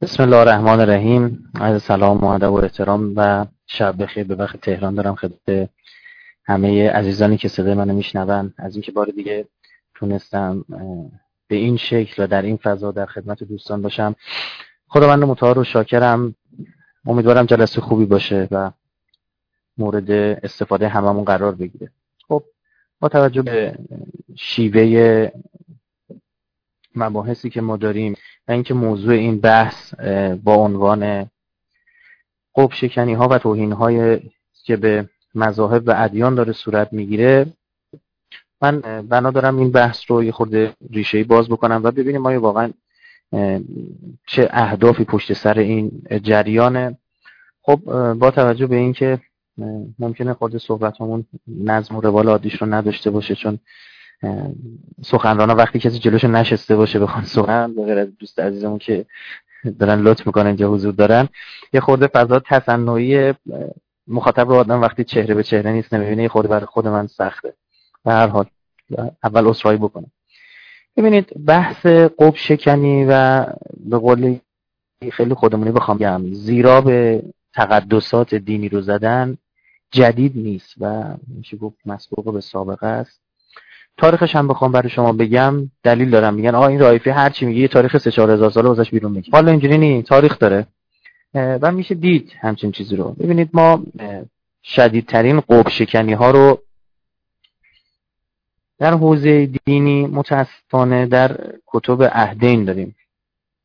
بسم الله الرحمن الرحیم. از سلام و ادب و احترام و شب بخیر. به وقت تهران دارم خدمت همه عزیزانی که صدای منو میشنون. از اینکه بار دیگه تونستم به این شکل و در این فضا در خدمت دوستان باشم. خدا من متعال و شاکرم. امیدوارم جلسه خوبی باشه و مورد استفاده هممون قرار بگیره. خب با توجه به شیوه مباحثی که ما داریم و اینکه موضوع این بحث با عنوان قب شکنی ها و توهین های که به مذاهب و ادیان داره صورت می‌گیره. من بنا دارم این بحث رو یه خورده ریشه باز بکنم و ببینیم آیا واقعا چه اهدافی پشت سر این جریانه خب با توجه به اینکه ممکنه خود صحبت همون نظم و روال عادیش رو نداشته باشه چون سخنران وقتی کسی جلوش نشسته باشه بخوان سخن به از دوست عزیزمون که دارن لطف می‌کنن اینجا حضور دارن یه خورده فضا تصنعی مخاطب رو آدم وقتی چهره به چهره نیست نمی‌بینه یه خورده برای خود من سخته. به هر حال اول اصرایی بکنم. ببینید بحث قب شکنی و به قول خیلی خودمونی بخوام بگم زیرا به تقدسات دینی رو زدن جدید نیست و میشه گفت مسبوق به سابقه است. تاریخش هم بخوام برای شما بگم دلیل دارم. میگن آقا این رایفی هر چی میگه یه تاریخ 3 4000 ساله ازش بیرون میگه. حالا اینجوری نی تاریخ داره. و میشه دید همچین چیزی رو. ببینید ما شدیدترین قوب شکنی ها رو در حوزه دینی متاسفانه در کتب عهدین داریم.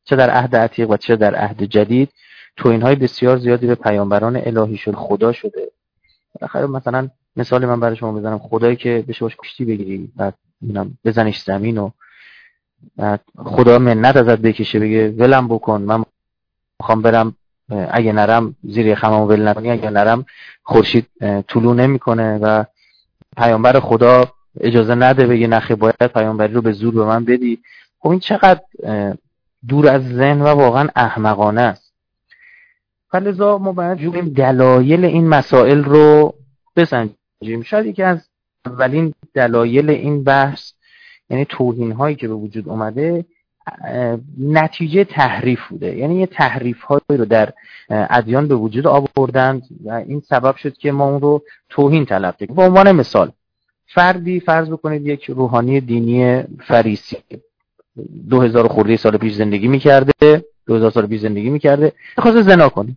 چه در عهد عتیق و چه در عهد جدید. توین های بسیار زیادی به پیامبران الهی شد خدا شده. بالاخره مثلا مثال من برای شما بزنم. خدایی که بشه باش کشتی بگیری بعد بزنش زمین و بعد خدا منت ازت بکشه بگه ولم بکن من می‌خوام برم اگه نرم زیر خمام ول نکنی اگه نرم خورشید طلوع نمی‌کنه و پیامبر خدا اجازه نده بگه نخه باید پیامبری رو به زور به من بدی. خب این چقدر دور از ذهن و واقعا احمقانه است. فلذا ما باید دلایل این مسائل رو بسنجیم. شاید یکی از اولین دلایل این بحث یعنی توهین هایی که به وجود اومده نتیجه تحریف بوده. یعنی یه تحریف هایی رو در ادیان به وجود آوردند و این سبب شد که ما اون رو توهین طلب کنیم به عنوان مثال فردی فرض بکنید یک روحانی دینی فریسی دو هزار خورده سال پیش زندگی می‌کرده دو هزار سال پیش زندگی می‌کرده خواست زنا کنه.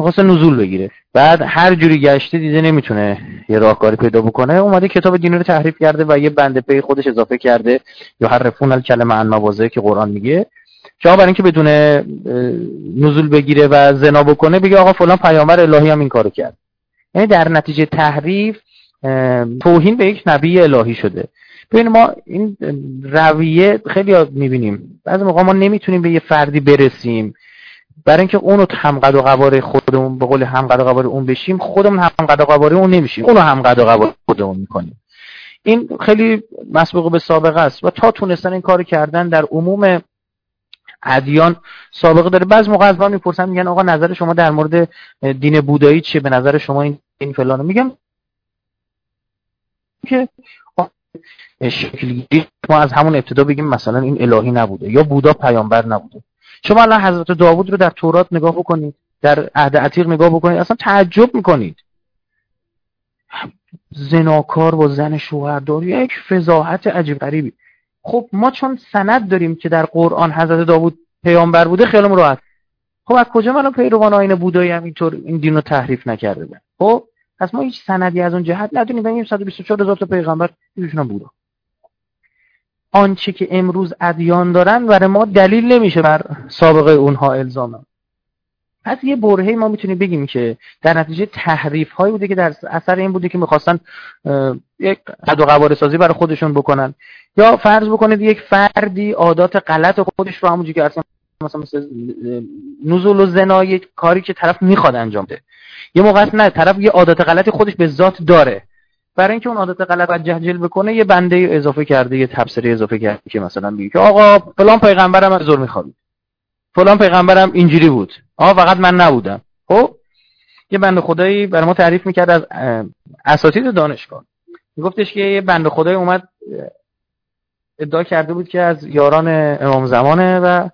می‌خواست نزول بگیره. بعد هر جوری گشته دیده نمی‌تونه یه راهکاری پیدا بکنه. اومده کتاب دینی رو تحریف کرده و یه بنده پی خودش اضافه کرده. یا حرفون الکلمه عن مواضعه که قرآن میگه. که برای اینکه بدونه نزول بگیره و زنا بکنه بگه آقا فلان پیامبر الهی هم این کارو کرد. یعنی در نتیجه تحریف توهین به یک نبی الهی شده. ببین ما این رویه خیلی می‌بینیم. بعضی موقع ما نمی‌تونیم به یه فردی برسیم. برای اینکه اونو هم قد و قواره خودمون به قول هم قد و قواره اون بشیم خودمون هم قد و قواره اون نمیشیم. اونو هم قد و قواره خودمون می‌کنیم. این خیلی مسبوق به سابقه است و تا تونستن این کار کردن در عموم ادیان سابقه داره. بعض موقع از ما می‌پرسن میگن آقا نظر شما در مورد دین بودایی چیه؟ به نظر شما این این فلانو میگم که شکلی ما از همون ابتدا بگیم مثلا این الهی نبوده یا بودا پیامبر نبوده. شما الان حضرت داوود رو در تورات نگاه بکنید در عهد عتیق نگاه بکنید اصلا تعجب می‌کنید. زناکار با زن شوهردار یک فضاحت عجیب غریبی. خب ما چون سند داریم که در قرآن حضرت داوود پیامبر بوده خیلی راحت. خب از کجا منو پیروان آین بودایی هم اینطور این دین رو تحریف نکرده؟ خب پس ما هیچ سندی از اون جهت ندونیم. بگیم 124 هزار تا پیغمبر ایشون بوده آنچه که امروز ادیان دارن برای ما دلیل نمیشه. بر سابقه اونها الزاما. پس یه برهه ما می‌تونیم بگیم که در نتیجه تحریف هایی بوده که در اثر این بوده که می‌خواستن یک قد و قواره سازی برای خودشون بکنن. یا فرض بکنید یک فردی عادات غلط خودش رو همونجوری که اصلا مثلا مثل نزول و زنا یک کاری که طرف می‌خواد انجام ده یه موقع نه طرف یه عادت غلطی خودش به ذات داره. برای اینکه اون عادت غلط رو جهجل بکنه یه بنده اضافه کرده یه تفسیری اضافه کرده که مثلا میگه که آقا فلان پیغمبرم از زور می‌خواد فلان پیغمبرم اینجوری بود. آقا فقط من نبودم. خب یه بنده خدایی برای ما تعریف می‌کرد از اساتید دانشگاه. میگفتش که یه بنده خدایی اومد ادعا کرده بود که از یاران امام زمانه و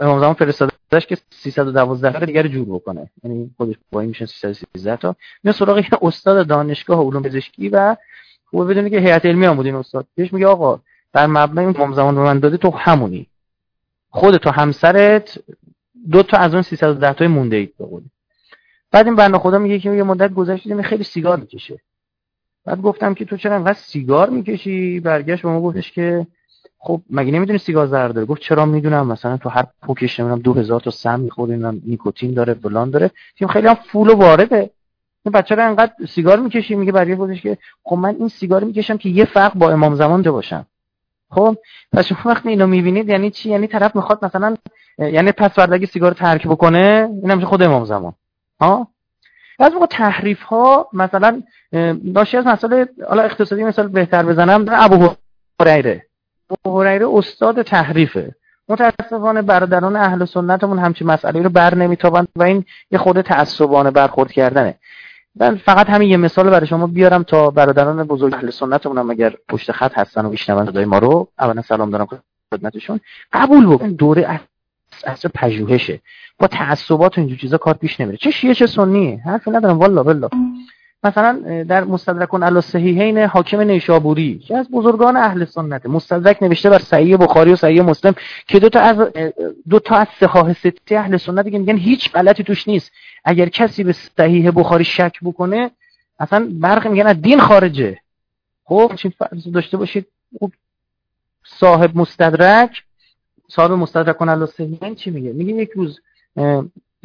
امام زمان فرستادش که 312 تا دیگر جور بکنه. یعنی خودش با این میشه 313 تا. میاد سراغ یه استاد دانشگاه علوم پزشکی و خوب بدونی که هیئت علمی هم بود این استاد. بهش میگه آقا در مبنای اون امام زمان رو من داده تو همونی. خودت و همسرت دو تا از اون 310 تا مونده اید بقولی بعد این بنده خدا میگه که یه مدت گذشته خیلی سیگار می‌کشه. بعد گفتم که تو چرا انقدر سیگار می‌کشی؟ برگشت به ما گفتش که خب مگه نمی‌دونی سیگار ضرر داره؟ گفت چرا می‌دونم؟ مثلا تو هر پوکش نمی‌دونم 2000 تا سم می‌خوره اینم نیکوتین داره فلان داره. تیم خیلی هم فول و وارده. این بچه رو انقدر سیگار می‌کشی میگه برای خودش که خب من این سیگار می‌کشم که یه فرق با امام زمان ده باشم. خب؟ پس شما وقتی اینو می‌بینید یعنی چی؟ یعنی طرف می‌خواد مثلا یعنی پس فردا سیگار ترک بکنه این میشه خود امام زمان. ها؟ از موقع تحریف ها مثلا ناشی از مسئله حالا اقتصادی مثال بهتر بزنم ابو هریره هریره استاد تحریفه. متاسفانه برادران اهل سنتمون همچین مسئله رو بر نمیتابند و این یه خود تعصبانه برخورد کردنه. من فقط همین یه مثال برای شما بیارم تا برادران بزرگ اهل سنتمون هم اگر پشت خط هستن و میشنون صدای ما رو اولا سلام دارم خدمتشون. قبول بکن دوره اصل پژوهشه. با تعصبات و اینجور چیزا کار پیش نمیره. چه شیعه چه سنیه. حرفی ندارم والا بالله مثلا در مستدرکون علی صحیحین حاکم نیشابوری که از بزرگان اهل سنت مستدرک نوشته بر صحیح بخاری و صحیح مسلم که دو تا از دو تا از صحاح سته اهل سنت دیگه میگن هیچ غلطی توش نیست. اگر کسی به صحیح بخاری شک بکنه اصلا برخی میگن از دین خارجه. خب چی فرض داشته باشید خب صاحب مستدرک صاحب مستدرکون علی صحیحین چی میگه؟ میگه یک روز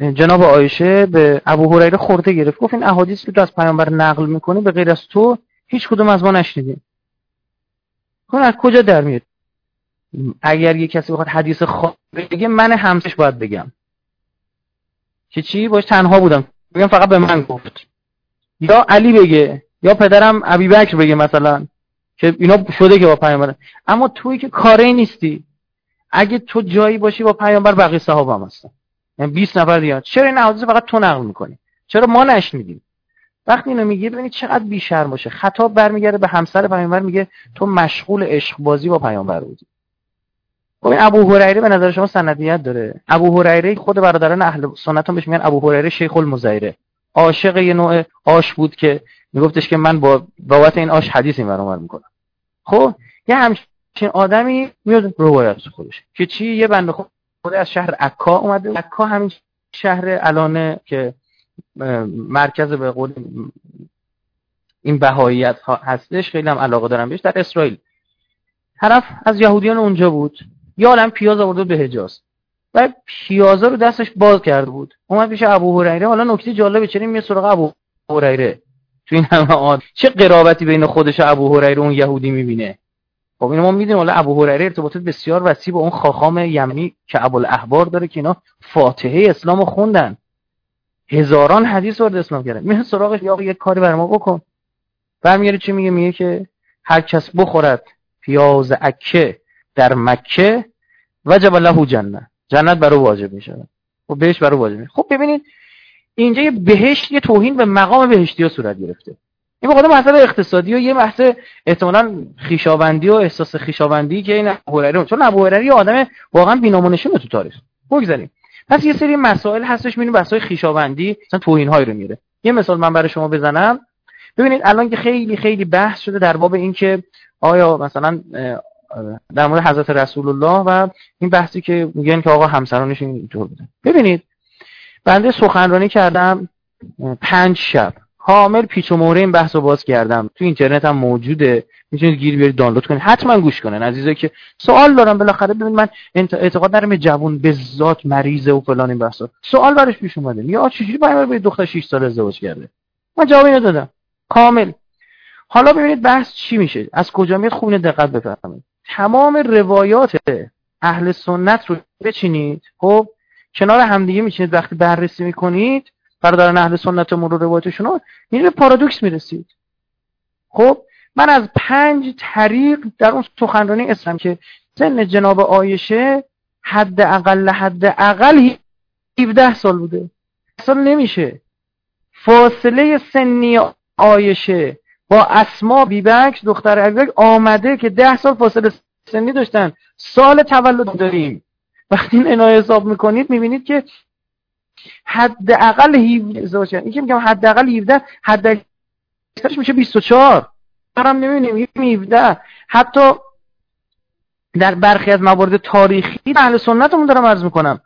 جناب عایشه به ابو هریره خورده گرفت. گفت این احادیث که تو از پیامبر نقل می‌کنی؟ به غیر از تو هیچ کدوم از ما نشنیدیم. کن از کجا در میاد؟ اگر یه کسی بخواد حدیث خواب بگه من همسش باید بگم. که چی؟ باش تنها بودم. بگم فقط به من گفت. یا علی بگه یا پدرم ابی بکر بگه مثلا که اینا شده که با پیامبر. اما توی که کاری نیستی. اگه تو جایی باشی با پیامبر بقیه صحابه هم هستن. یعنی 20 نفر دیگه. چرا این حوادث فقط تو نقل می‌کنی؟ چرا ما نشنیدیم؟ وقتی اینو میگه ببینید چقدر بیشرم باشه. خطاب برمیگرده به همسر پیامبر میگه تو مشغول عشق بازی با پیامبر بودی. خب این ابو هریره به نظر شما سندیت داره؟ ابو هریره خود برادران اهل سنت هم بهش میگن ابو هریره شیخ المزیره. عاشق یه نوع آش بود که میگفتش که من با بابت این آش حدیث این برام می‌کنم. خب یه همچین آدمی میاد روایت خودش. که چی؟ یه بنده خود خود از شهر عکا اومده عکا همین شهر الانه که مرکز به قول این بهاییت هستش خیلی هم علاقه دارم بهش در اسرائیل. طرف از یهودیان اونجا بود. یا عالم پیاز آورده به حجاز. و پیازا رو دستش باز کرده بود. اومد پیش ابو هریره. حالا نکته جالبه چرا میاد سراغ ابو هریره؟ تو این همه آن چه قرابتی بین خودش و ابو هریره اون یهودی می‌بینه؟ خب اینو ما می‌دونیم. حالا ابو هریره ارتباطات بسیار وسیع با اون خاخام یمنی که ابو الاحبار داره که اینا فاتحه اسلام خوندن. هزاران حدیث وارد اسلام کردن. میاد سراغش یا یه کاری بر ما بکن. برمیاره چی میگه؟ میگه که هر کس بخورد پیاز عکه در مکه وجب له جنت جنت برای واجب میشه خب بهش برای واجب میشه خب ببینید اینجا یه بهشت یه توهین به مقام بهشتی ها صورت گرفته. این بخاطر مسئله اقتصادی و یه بحث احتمالاً خیشاوندی و احساس خیشاوندی که این ابو چون ابو هریره آدم واقعا بینامونشونه تو تاریخ. بگذاریم. پس یه سری مسائل هستش می‌بینیم بحث‌های خیشاوندی مثلا توهین رو میره یه مثال من برای شما بزنم. ببینید الان که خیلی خیلی بحث شده در باب این که آیا مثلا در مورد حضرت رسول الله و این بحثی که میگن که آقا همسرانش اینطور بودن ببینید بنده سخنرانی کردم پنج شب. کامل پیچ و موره این بحث رو باز کردم. تو اینترنت هم موجوده. می‌تونید گیر بیارید دانلود کنید. حتما گوش کنن. عزیزایی که سوال دارم بالاخره ببین من اعتقاد دارم جوون به ذات مریضه و فلان این بحثا. سوال براش پیش اومده. یا چجوری پیامبر به دختر 6 سال ازدواج کرده؟ من جواب اینو دادم کامل. حالا ببینید بحث چی میشه. از کجا میاد؟ خوب دقت بفرمایید تمام روایات اهل سنت رو بچینید. خب؟ کنار همدیگه میچینید. وقتی بررسی می‌کنید برادران اهل سنت و مرور روایتشون رو به پارادوکس می‌رسید. خب من از پنج طریق در اون سخنرانی اسلام که سن جناب آیشه حد اقل حد اقل 17 سال بوده. سال نمیشه. فاصله سنی آیشه با اسما بیبک دختر عبیبک آمده که ده سال فاصله سنی داشتن. سال تولد داریم. وقتی این انای حساب می‌کنید می‌بینید که حداقل 17 ازدواج این که میگم حداقل 17 حد میشه 24 هم نمی‌بینیم 17 حتی در برخی از موارد تاریخی اهل سنتمون دارم عرض می‌کنم.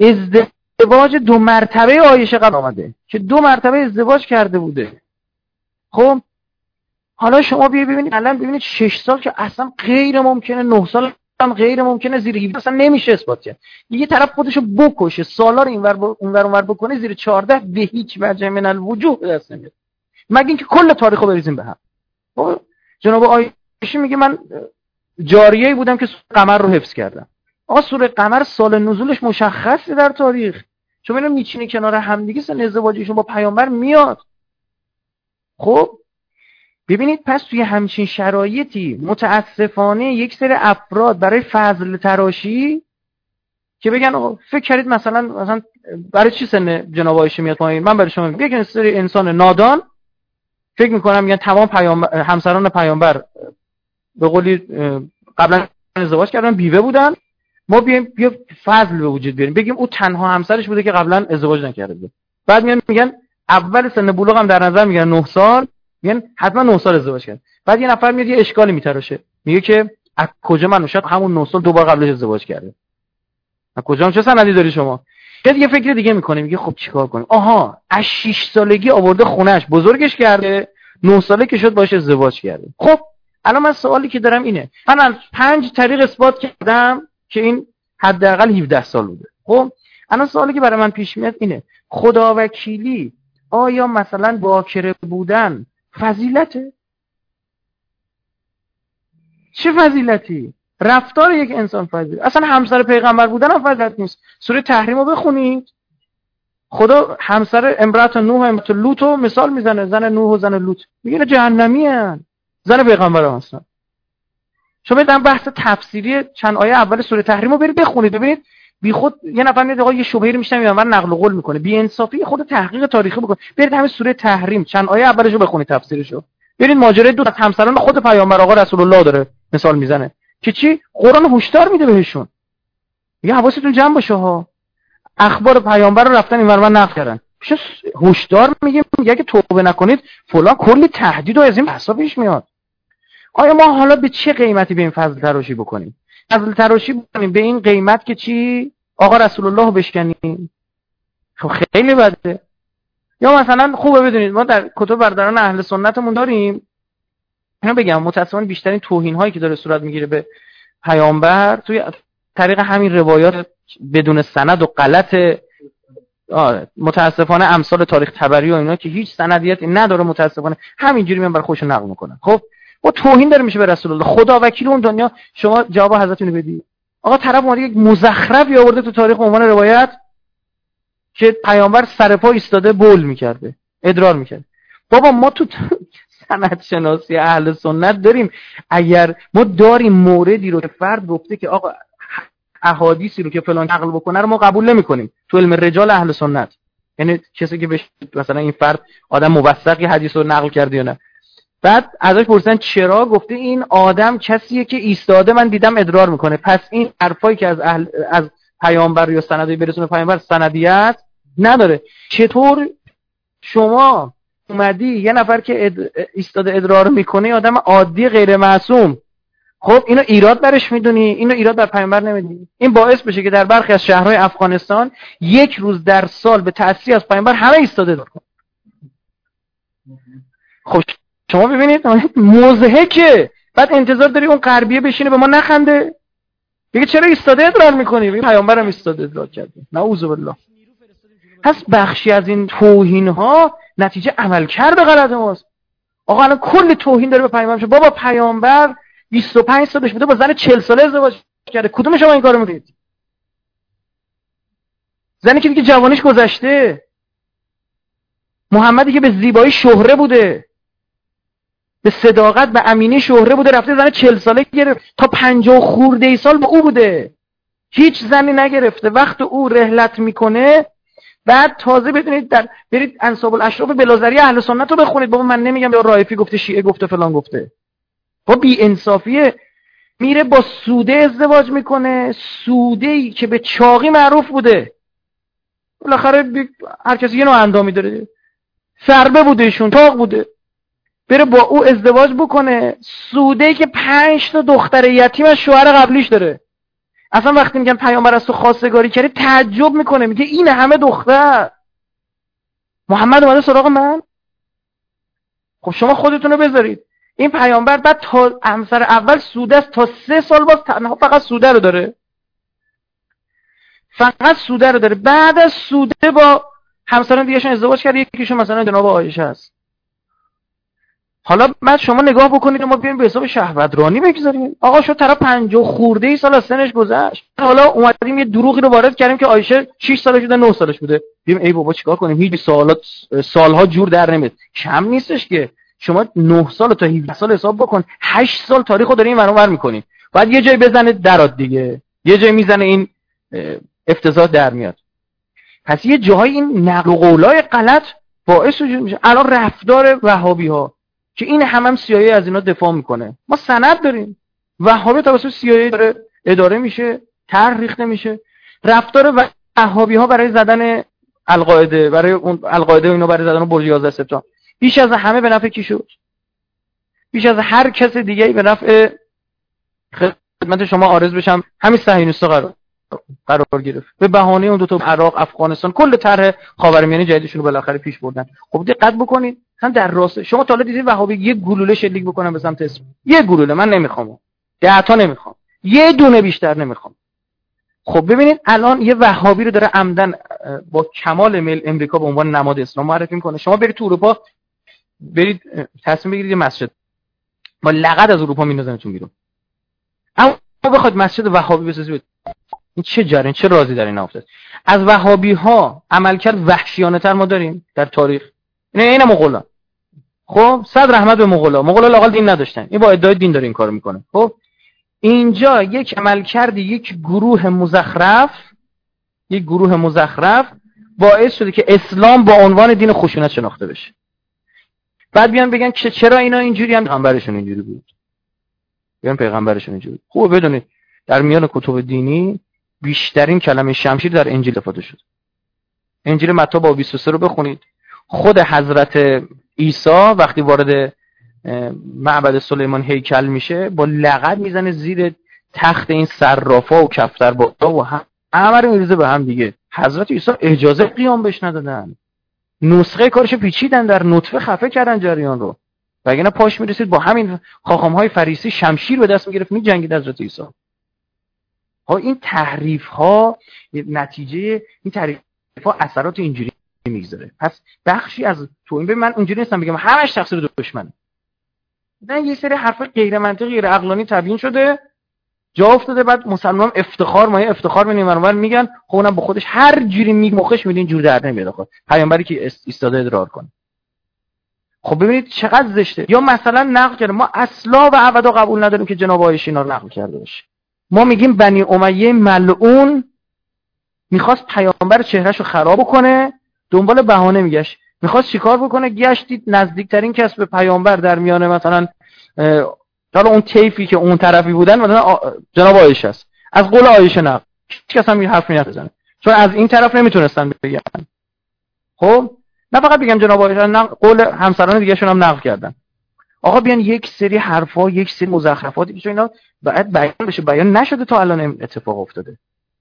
ازدواج دو مرتبه آیشه قبل آمده که دو مرتبه ازدواج کرده بوده. خب؟ حالا شما بیا ببینید الان ببینید 6 سال که اصلا غیر ممکنه 9 سال هم غیر ممکنه زیر 17 اصلا نمیشه اثبات کرد. یه طرف خودشو بکشه سالار اینور ب... اونور اونور بکنه زیر 14 به هیچ وجه من الوجوه دست نمیاد. مگه اینکه کل تاریخو بریزیم به هم. خب، جناب آیشه میگه من جاریه بودم که قمر رو حفظ کردم. آقا سوره قمر سال نزولش مشخصه در تاریخ. چون اینو میچینی کنار همدیگه سن ازدواجشون با پیامبر میاد. خب ببینید پس توی همچین شرایطی متاسفانه یک سری افراد برای فضل تراشی که بگن آقا فکر کردید مثلا مثلا برای چی سن جناب آیشه میاد پایین؟ من برای شما یک سری انسان نادان فکر می‌کنم میگن تمام پیامبر همسران پیامبر به قولی قبلا ازدواج کردن بیوه بودن. ما بیایم بیا فضل به وجود بیاریم. بگیم او تنها همسرش بوده که قبلا ازدواج نکرده. بود بعد میگن اول سن بلوغ هم در نظر میگن 9 سال. میگن حتما 9 سال ازدواج کرد. بعد یه نفر میاد یه اشکالی میتراشه. میگه که از کجا من شاید همون 9 سال دوبار قبلش ازدواج کرده. از کجا؟ چه سندی داری شما؟ یه یه فکر دیگه می‌کنه. میگه خب چیکار کنیم آها از 6 سالگی آورده خونش بزرگش کرده. 9 ساله که شد باشه ازدواج کرده. خب الان من سوالی که دارم اینه. من از پنج طریق اثبات کردم که این حداقل 17 سال بوده. خب الان سوالی که برای من پیش میاد اینه. خدا وکیلی آیا مثلا باکره بودن فضیلته چه فضیلتی؟ رفتار یک انسان فضیلت اصلا همسر پیغمبر بودن هم فضیلت نیست. سوره تحریم رو بخونید. خدا همسر امرات نوح و امرات لوط رو مثال می‌زنه. زن نوح و زن لوط. میگه جهنمی هن. زن پیغمبر هستن. شما برید بحث تفسیری چند آیه اول سوره تحریم رو برید بخونید. ببینید بی خود یه نفر میاد آقا یه شبهه رو میشنم من نقل قول می‌کنه. بی انصافی خود تحقیق تاریخی بکن. برید همین سوره تحریم. چند آیه اولش رو بخونید تفسیرشو. برید ماجرای دو از همسران خود پیامبر آقا رسول الله داره مثال می‌زنه. که چی؟ قرآن هشدار میده بهشون. یه حواستون جمع باشه ها. اخبار پیامبر رو رفتن اینور من نقل کردن. هشدار میگه؟ که توبه نکنید فلان کلی تهدید و از این پیش میاد. آیا ما حالا به چه قیمتی به این فضل تراشی بکنیم؟ فضل تراشی بکنیم به این قیمت که چی؟ آقا رسول الله بشکنیم خب خیلی بده. یا مثلا خوبه بدونید ما در کتب برداران اهل سنتمون داریم. اینو بگم متاسفانه بیشترین توهین هایی که داره صورت می‌گیره به پیامبر توی طریق همین روایات بدون سند و غلط متاسفانه امثال تاریخ تبری و اینا که هیچ سندیتی نداره متاسفانه. همینجوری میان برای خودشون نقل می‌کنن خب با توهین داره میشه به رسول الله. خدا وکیل اون دنیا. شما جواب حضرتتون بدی. آقا طرف اومده یک مزخرفی آورده تو تاریخ عنوان روایت که پیامبر سر پا ایستاده بول می‌کرده ادرار می‌کرد بابا ما تو سند شناسی اهل سنت داریم. اگر ما داریم موردی رو که فرد گفته که آقا احادیثی رو که فلان نقل بکنه رو ما قبول نمی‌کنیم. تو علم رجال اهل سنت. یعنی کسی که بهش مثلا این فرد آدم موثقی حدیث رو نقل کرده یا نه. بعد ازش پرسیدن چرا؟ گفته این آدم کسیه که ایستاده من دیدم ادرار می‌کنه. پس این حرفایی که از اهل از پیامبر یا سندی برسونه پیامبر سندیت نداره. چطور شما اومدی یه نفر که اد... ایستاده ادرار می‌کنه آدم عادی غیر معصوم. خب اینو ایراد برش می‌دونی؟ اینو ایراد بر پیامبر نمیدی این باعث بشه که در برخی از شهرهای افغانستان یک روز در سال به تأثیر از پیامبر همه ایستاده دار خب شما ببینید موزهکه بعد انتظار داری اون غربیه بشینه به ما نخنده. بگه چرا ایستاده ادرار می‌کنی؟ بگه پیامبرم ایستاده ادرار کرده. نعوذ بالله. پس بخشی از این توهین ها نتیجه عمل کرده غلط ماست. آقا الان کل توهین داره به پیامبر بابا پیامبر 25 سالش بوده با زن 40 ساله ازدواج کرده. کدوم شما این کارو می‌کنید؟ زنی که دیگه جوانیش گذشته. محمدی که به زیبایی شهره بوده. به صداقت به امینی شهره بوده رفته زن 40 ساله گرفت. تا 50 خورده ای سال با او بوده. هیچ زنی نگرفته. وقت او رهلت می‌کنه بعد تازه بدونید در برید انصاب الاشراف بلازری اهل سنت رو بخونید. بابا من نمیگم یا رایفی گفته شیعه گفته فلان گفته. با بی انصافیه میره با سوده ازدواج می‌کنه. سوده ای که به چاقی معروف بوده. بالاخره هر کسی یه نوع اندامی داره. سربه بوده ایشون تاق بوده. بره با او ازدواج بکنه. سوده که پنج تا دختر یتیم از شوهر قبلیش داره. اصلا وقتی میگن پیامبر از تو خواستگاری کردی تعجب می‌کنه. میگه این همه دختر. محمد اومده سراغ من. خب شما خودتون رو بذارید. این پیامبر بعد تا همسر اول سوده است. تا سه سال باز تنها فقط سوده رو داره. فقط سوده رو داره. بعد از سوده با همسران دیگهشون ازدواج کرد. یکیشون مثلا جناب عایشه است. حالا بعد شما نگاه بکنید ما بیایم به حساب شهوترانی بگذاریم. آقا شو طرف 50 خورده ای سال از سنش گذشت. حالا اومدیم یه دروغی رو وارد کردیم که عایشه 6 سالش بوده 9 سالش بوده. بیم ای بابا چیکار کنیم؟ هیچ سالات سالها جور در نمیاد. کم نیستش که. شما 9 سال تا 17 سال حساب بکن. 8 سال تاریخ رو داریم منو می‌کنیم. بعد یه جای بزنه درات دیگه. یه جای می‌زنه این افتضاح در میاد. پس یه جاهای این نقل قولای غلط باعث میشه. الان رفتار وهابی ها که این هم هم سیایی از اینا دفاع می‌کنه. ما سند داریم. وهابی توسط سیایی داره اداره میشه طرح ریخته میشه. رفتار وهابی ها برای زدن القاعده برای اون القاعده اینا برای زدن برج 11 سپتامبر. بیش از همه به نفع کی شد؟ بیش از هر کس دیگه به نفع خدمت شما آرز بشم. همین صهیونیستا قرار قرار گرفت. به بهانه اون دو تا عراق افغانستان کل طرح خاورمیانه جدیدشون رو بالاخره پیش بردن. خب دقت بکنید. هم در راست. شما تا حالا دیدید وهابی یه گلوله شلیک بکنن به سمت اسم. یه گلوله من نمی‌خوام. ده تا نمی‌خوام. یه دونه بیشتر نمی‌خوام. خب ببینید الان یه وهابی رو داره عمدن با کمال میل امریکا به عنوان نماد اسلام معرفی می‌کنه. شما برید تو اروپا برید تصمیم بگیرید یه مسجد. با لغت از اروپا میندازنتون بیرون. اما بخواد مسجد وهابی بسازید این چه جرین چه رازی در این افتاد؟ از وهابی ها عملکرد وحشیانه تر ما داریم در تاریخ. نه این مغولان. خب صد رحمت به مغولا. مغولا لاقل دین نداشتن. این با ادعای دین داره این کارو می‌کنه. خب اینجا یک عملکرد یک گروه مزخرف یک گروه مزخرف باعث شده که اسلام با عنوان دین خشونت شناخته بشه. بعد بیان بگن که چرا اینا اینجوری هم پیغمبرشون اینجوری بود. بیان پیغمبرشون اینجوری خوب بدونید در میان کتب دینی بیشترین کلمه شمشیر در انجیل استفاده شد. انجیل متی با 23 رو بخونید. خود حضرت عیسی وقتی وارد معبد سلیمان هیکل میشه با لغت می‌زنه زیر تخت این صرافا و کفتر با و هم رو میریزه به هم دیگه. حضرت عیسی اجازه قیام بهش ندادن. نسخه کارش پیچیدن در نطفه خفه کردن جریان رو. وگرنه پاش می‌رسید با همین خاخام های فریسی شمشیر به دست می‌گرفت میجنگید حضرت عیسی. ها این تحریف ها نتیجه این تحریف ها اثرات اینجوری می‌گذاره. پس بخشی از تو این من اونجوری نیستم بگم همش تقصیر دشمنه. نه یه سری حرف غیر منطقی غیر عقلانی تبیین شده. جا افتاده بعد مسلمان افتخار ما افتخار می منور میگن. خب اونم به خودش هر جوری میگ مخش میدین جور در نمیاد خود پیامبری که ایستاده ادرار کنه. خب ببینید چقدر زشته. یا مثلا نقل کرده ما اصلا و ابدا قبول نداریم که جناب عایشه اینا نقل کرده باشه. ما میگیم بنی امیه ملعون می‌خواست پیامبر چهرهش رو خراب کنه دنبال بهانه میگشت. می‌خواست چیکار بکنه؟ گشتید نزدیکترین کس به پیامبر در میانه مثلا حالا اون تیفی که اون طرفی بودن مثلا جناب عایشه است. از قول عایشه نه. هیچ کس هم این حرف نمی‌زنه چون از این طرف نمی‌تونستن بگن. خب؟ نه فقط بگم جناب عایشه نه قول همسران دیگه هم نقل کردن. آقا بیان یک سری حرفا یک سری مزخرفاتی که اینا باید بیان بشه. بیان نشده تا الان اتفاق افتاده.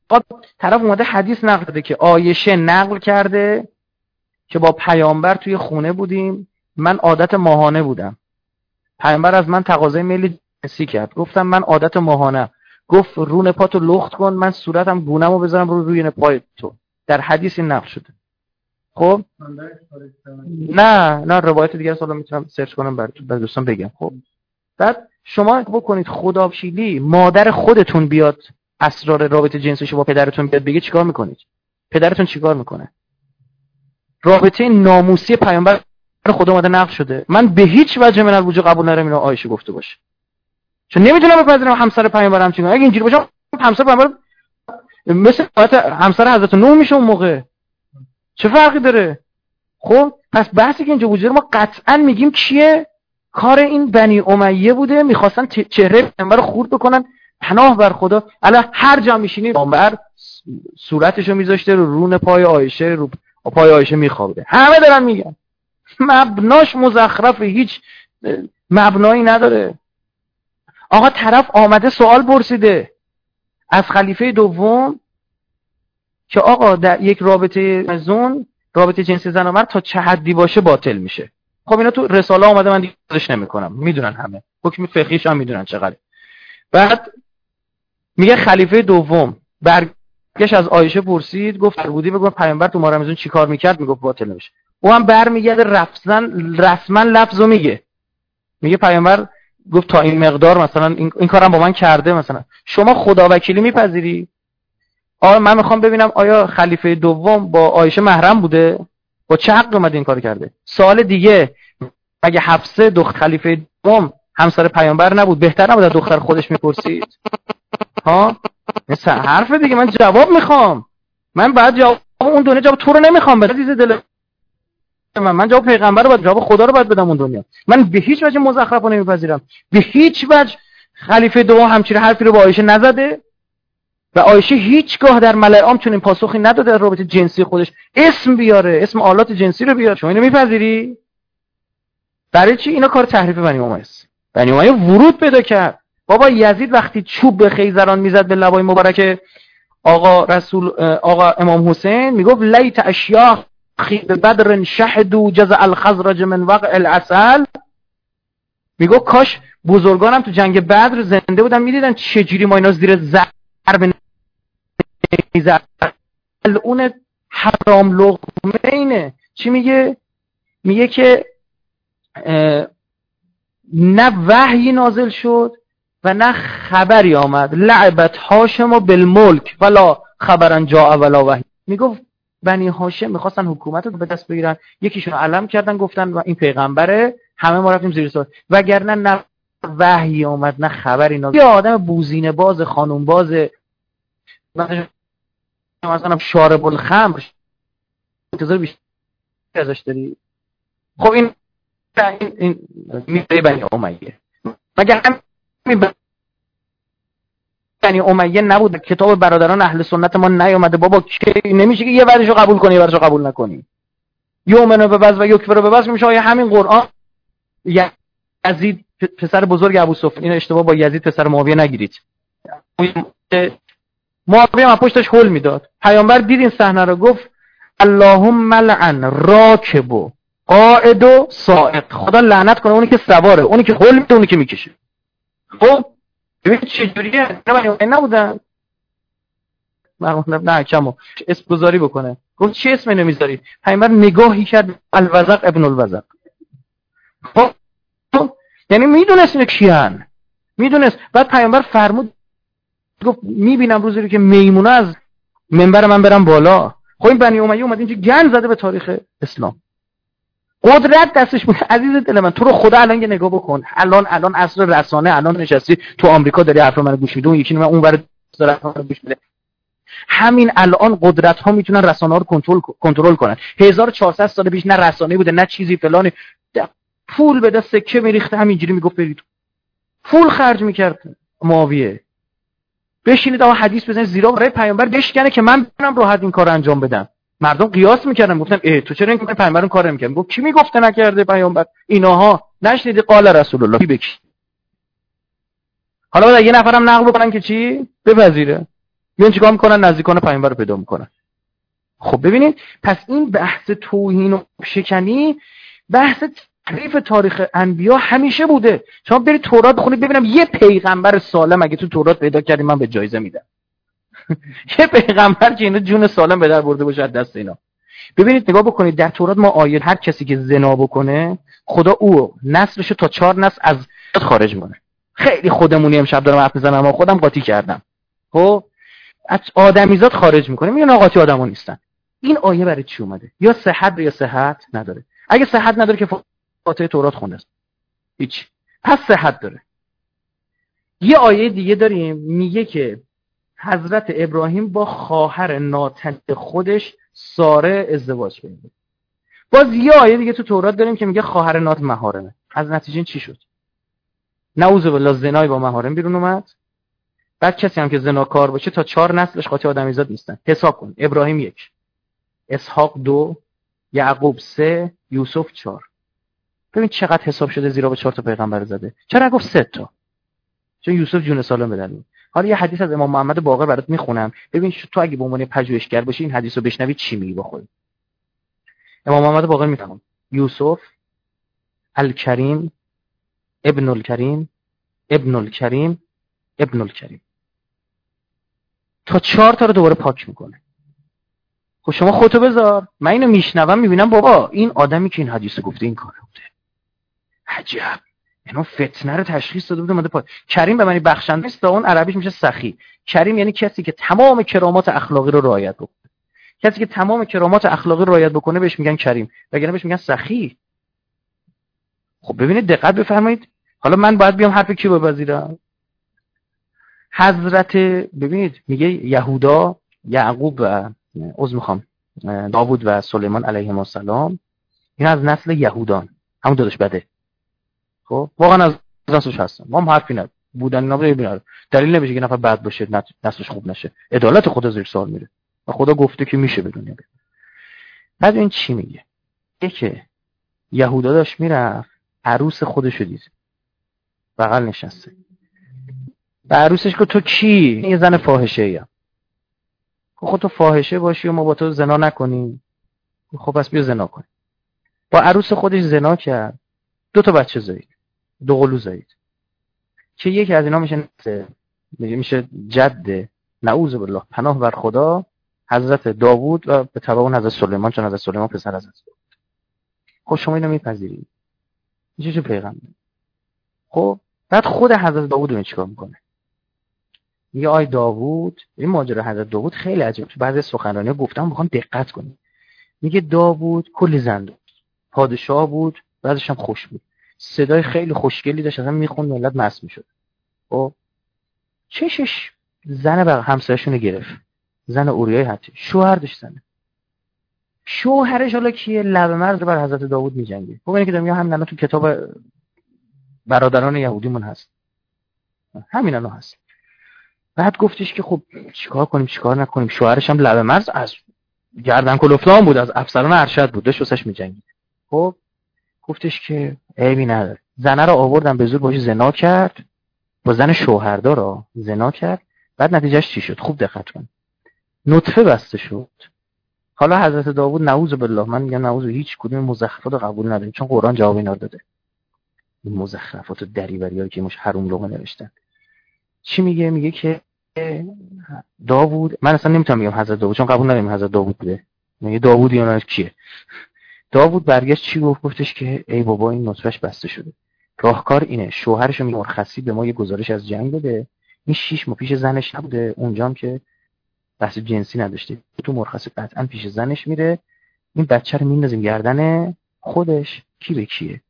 خب طرف اومده حدیث نقل کرده که آیشه نقل کرده. که با پیامبر توی خونه بودیم. من عادت ماهانه بودم. پیامبر از من تقاضای میل جنسی کرد. گفتم من عادت ماهانه. گفت رون پاتو لخت کن من صورتم گونمو بذارم رو روی پای تو. در حدیث این نقل شده. خب؟ نه نه روایت دیگه حالا می‌تونم سرچ کنم بر دوستان بگم. خب؟ بعد شما بکنید خدابشیلی مادر خودتون بیاد اسرار رابطه جنسیشو با پدرتون بیاد بگه چیکار می‌کنید؟ پدرتون چیکار می‌کنه؟ رابطه ناموسی پیامبر خدا اومده نقل شده. من به هیچ وجه من الوجه قبول ندارم اینو آیشه گفته باشه. چون نمی‌تونم بپذیرم همسر پیامبر همچین اگه اینجوری باشه همسر پیامبر مثل همسر حضرت نوح میشه اون موقع. چه فرقی داره؟ خب پس بحثی که اینجا وجود ما قطعا میگیم کیه؟ کار این بنی امیه بوده. می‌خواستن چهره پیامبر رو خورد بکنن. پناه بر خدا. الان هر جا میشینی پیامبر صورتشو میذاشته رو رون پای آیشه رو پای آیشه میخوابه همه دارن میگن. مبناش مزخرف هیچ مبنایی نداره. آقا طرف آمده سوال پرسیده از خلیفه دوم که آقا در یک رابطه زون رابطه جنسی زن و مرد تا چه حدی باشه باطل میشه. خب اینا تو رساله آمده من دیگه نمی‌کنم. می‌دونن همه. حکم فقهیش هم می‌دونن چقدر بعد میگه خلیفه دوم برگشت از آیشه پرسید گفت بودی؟ بگو پیامبر تو ماه چیکار می‌کرد؟ می‌گفت باطل نمیشه او هم برمیگرده رفزن رسما لفظو میگه. میگه پیامبر گفت تا این مقدار مثلا این, این کارم با من کرده مثلا. شما خدا وکیلی میپذیری؟ آیا من می‌خوام ببینم آیا خلیفه دوم با آیشه محرم بوده؟ با چه حق اومده این کار کرده؟ سال دیگه اگه حفصه دختر خلیفه دوم همسر پیامبر نبود بهتر نبود دختر خودش می‌پرسید؟ ها؟ مثل حرف دیگه من جواب می‌خوام. من بعد جواب اون دنیا جواب تو رو نمی‌خوام بدم عزیز دل من. من جواب پیغمبر رو باید جواب خدا رو باید بدم اون دنیا. من به هیچ وجه مزخرف نمیپذیرم. به هیچ وجه خلیفه دوم همچین حرفی رو با آیشه نزده و آیشه هیچگاه در ملع عام چنین پاسخی نداده در رابطه جنسی خودش. اسم بیاره اسم آلات جنسی رو بیاره. شما اینو میپذیری؟ برای چی؟ اینا کار تحریف بنی امیه است. بنی امیه ورود پیدا کرد. بابا یزید وقتی چوب به خیزران می‌زد به لبای مبارک آقا رسول آقا امام حسین می‌گفت لیت اشیاخ به بدر شهدو جز الخزرج من وقع العسل. می‌گفت کاش بزرگانم تو جنگ بدر زنده بودن می‌دیدن چجوری ما اینا زیر ضرب اون حرام لغمه اینه. چی میگه؟ میگه که نه وحی نازل شد و نه خبری آمد لعبت هاشم و بالملک ولا خبرن جا ولا وحی می‌گفت بنی هاشم می‌خواستن حکومت رو به دست بگیرن یکیشون علم کردن گفتن و این پیغمبره همه ما رفتیم زیر سوال وگرنه نه وحی آمد نه خبری نازل یه آدم بوزینه باز خانوم باز مثلا شارب الخمر انتظار بیشتر ازش داری خب این این, این میره بنی امیه مگر همین بنی امیه نبود کتاب برادران اهل سنت ما نیومده. بابا کی نمیشه که یه ورشو قبول کنی یه ورشو قبول نکنی. یومنو به بز و یکفر به بز میشه. آیا همین قرآن یزید پسر بزرگ ابو سفیان این اشتباه با یزید پسر معاویه نگیرید. معاویه هم پشتش هول می‌داد. پیامبر دید این صحنه رو گفت اللهم ملعن راکب و قاعد و سائق خدا لعنت کنه اونی که سواره اونی که هول میده اونی که می‌کشه. خب ببین چجوریه نه نبودن نه کمو اسم گذاری بکنه. گفت چه اسم نمی‌ذاری پیامبر نگاهی کرد الوزق ابن الوزق. خب یعنی می‌دونست اینو کیان. می‌دونست. بعد پیامبر فرمود گفت می‌بینم روزی رو که میمونه از منبر من برم بالا. خب این بنی امیه اومد اینجا گن زده به تاریخ اسلام. قدرت دستش بود عزیز دل من تو رو خدا الان یه نگاه بکن. الان الان اصل رسانه الان نشستی تو آمریکا داری حرف منو گوش میدی. اون یکی من اونور داره گوش میده. همین الان قدرت ها می‌تونن رسانه ها رو کنترل کنترل کنن. 1400 سال پیش نه رسانه بوده نه چیزی فلانی. پول بده سکه میریخته؟ همینجوری می‌گفت برید. پول خرج می‌کرد. معاویه. بشینید آقا حدیث بزنید زیرا. برای پیامبر بشکنه که من بتونم راحت این کار انجام بدم. مردم قیاس می‌کردن. گفتن ای تو چرا این پیامبر کار نمی‌کرد گفت کی می‌گفته نکرده پیامبر؟ اینها نشنیدی؟ قال رسول الله بکی حالا یه نفرم نقل بکنن که چی؟ بپذیره. میان چیکار می‌کنن؟ نزدیکان پیامبر رو پیدا می‌کنن. خب ببینید پس این بحث توهین و شکنی بحث تعریف تاریخ انبیا همیشه بوده. شما برید تورات بخونید ببینم یه پیغمبر سالم اگه تو تورات پیدا کردیم من به جایزه میدم. یه پیغمبر که اینو جون سالم به در برده باشه دست اینا. ببینید نگاه بکنید در تورات ما آیه هر کسی که زنا بکنه خدا او نسلشو تا چهار نسل از خارج مونه خیلی خودمونی امشب دارم حرف می‌زنم اما خودم قاطی کردم. خب؟ از آدمیزاد خارج می‌کنه. میگن آقاتی آدمو نیستن. این آیه برای چی اومده؟ یا صحت یا صحت نداره. اگه صحت نداره که فاتحه تورات خونده هیچ. پس صحت داره. یه آیه دیگه داریم. میگه که حضرت ابراهیم با خواهر ناتنی خودش ساره ازدواج کرده باز یه آیه دیگه تو تورات داریم که میگه خواهر نات مهارمه از نتیجه این چی شد؟ نعوذ بالله زنای با مهارم بیرون اومد. بعد کسی هم که زناکار باشه تا چهار نسلش قاطی آدمیزاد نیستن. حساب کن. ابراهیم یک. اسحاق دو. یعقوب سه. یوسف چهار. ببین چقدر حساب شده زیرا به چهار تا پیغمبر زده. چرا گفت سه تا؟ چون یوسف جون سالم بدن حالا یه حدیث از امام محمد باقر برات می‌خونم. ببین تو اگه به عنوان پژوهشگر باشی این حدیث رو بشنوی چی میگی با امام محمد باقر می‌فهمم یوسف الکریم ابن الکریم ابن الکریم ابن الکریم تا چهار تا رو دوباره پاک می‌کنه. خب شما خودتو بذار. من اینو میشنوم می‌بینم بابا این آدمی که این حدیث گفته این کار بوده. عجب. یعنی فتنه رو تشخیص داده بوده پاک کریم به معنی بخشنده است اون عربیش میشه سخی. کریم یعنی کسی که تمام کرامات اخلاقی رو رعایت بکنه. کسی که تمام کرامات اخلاقی رو رعایت بکنه بهش میگن کریم. وگرنه بهش میگن سخی. خب ببینید دقت بفرمایید. حالا من باید بیام حرف کی بپذیرم؟ حضرت ببینید میگه یهودا یعقوب و عذر می‌خوام. داوود و سلیمان علیهم السلام. این از نسل یهودان. همون دادش بده. خب؟ واقعا از نسلش هستن ما هم حرفی نداریم بودن اینا رو دلیل نمیشه که نفر بد باشه نسلش خوب نشه. عدالت خدا زیر سوال میره. و خدا گفته که میشه دنیا بعد این چی میگه؟ که یهودا داشت می‌رفت عروس خودشو دید. بغل نشسته. به عروسش که تو کی؟ یه زن فاحشه ایم خب تو فاحشه باشی و ما با تو زنا نکنیم خب پس بیا زنا کن با عروس خودش زنا کرد. دو تا بچه زایید. دو قلو زایید که یکی از اینا میشه میشه جد نعوذ بالله. پناه بر خدا حضرت داوود و به تبع اون حضرت سلیمان چون حضرت سلیمان پسر حضرت داوود خب شما اینو میپذیرید. میشه چه پیغمبر؟ خب بعد خود حضرت داوود رو چیکار می‌کنه؟ میگه آی داوود این ماجرا حضرت داوود خیلی عجیب. تو بعضی سخنرانی گفتم می‌خوام دقت کنیم میگه داوود کلی زن داشت. پادشاه بود بعدش هم خوش بود. صدای خیلی خوشگلی داشت اصلا می‌خوند ملت مست می‌شد. خب؟ چشش زن بر همسایشون گرفت. زن اوریای حتی. شوهر داشت زنه شوهرش حالا کیه؟ لب مرز بر حضرت داوود میجنگه خب اینه که دارم هم تو کتاب برادران یهودیمون هست. همین الان هست. بعد گفتش که خب چیکار کنیم چیکار نکنیم؟ شوهرش هم لب مرز از گردن کلفتان بود از افسران ارشد بود. داشت واسش میجنگید. خب؟ گفتش که عیبی نداره. زنه رو آوردن به زور باش زنا کرد. با زن شوهردار رو زنا کرد. بعد نتیجهش چی شد؟ خوب دقت کن. نطفه بسته شد. حالا حضرت داوود نعوذ بالله من میگم نعوذ هیچ کدوم مزخرفات قبول نداریم چون قرآن جواب اینا داده. این مزخرفات و دریوری که مش حروم لغه نوشتن. چی میگه؟ میگه که داوود من اصلا نمی‌تونم بگم حضرت داوود چون قبول نداریم حضرت داوود بوده. میگه داوود یا کیه؟ داوود برگشت چی گفت؟ گفتش که ای بابا این نطفهش بسته شده. راهکار اینه. شوهرش مرخصی به ما یه گزارش از جنگ بده. این شیش ماه پیش زنش نبوده. اونجام که بحث جنسی نداشته. تو مرخصی قطعا پیش زنش میره. این بچه رو میندازیم گردن خودش. کی به کیه؟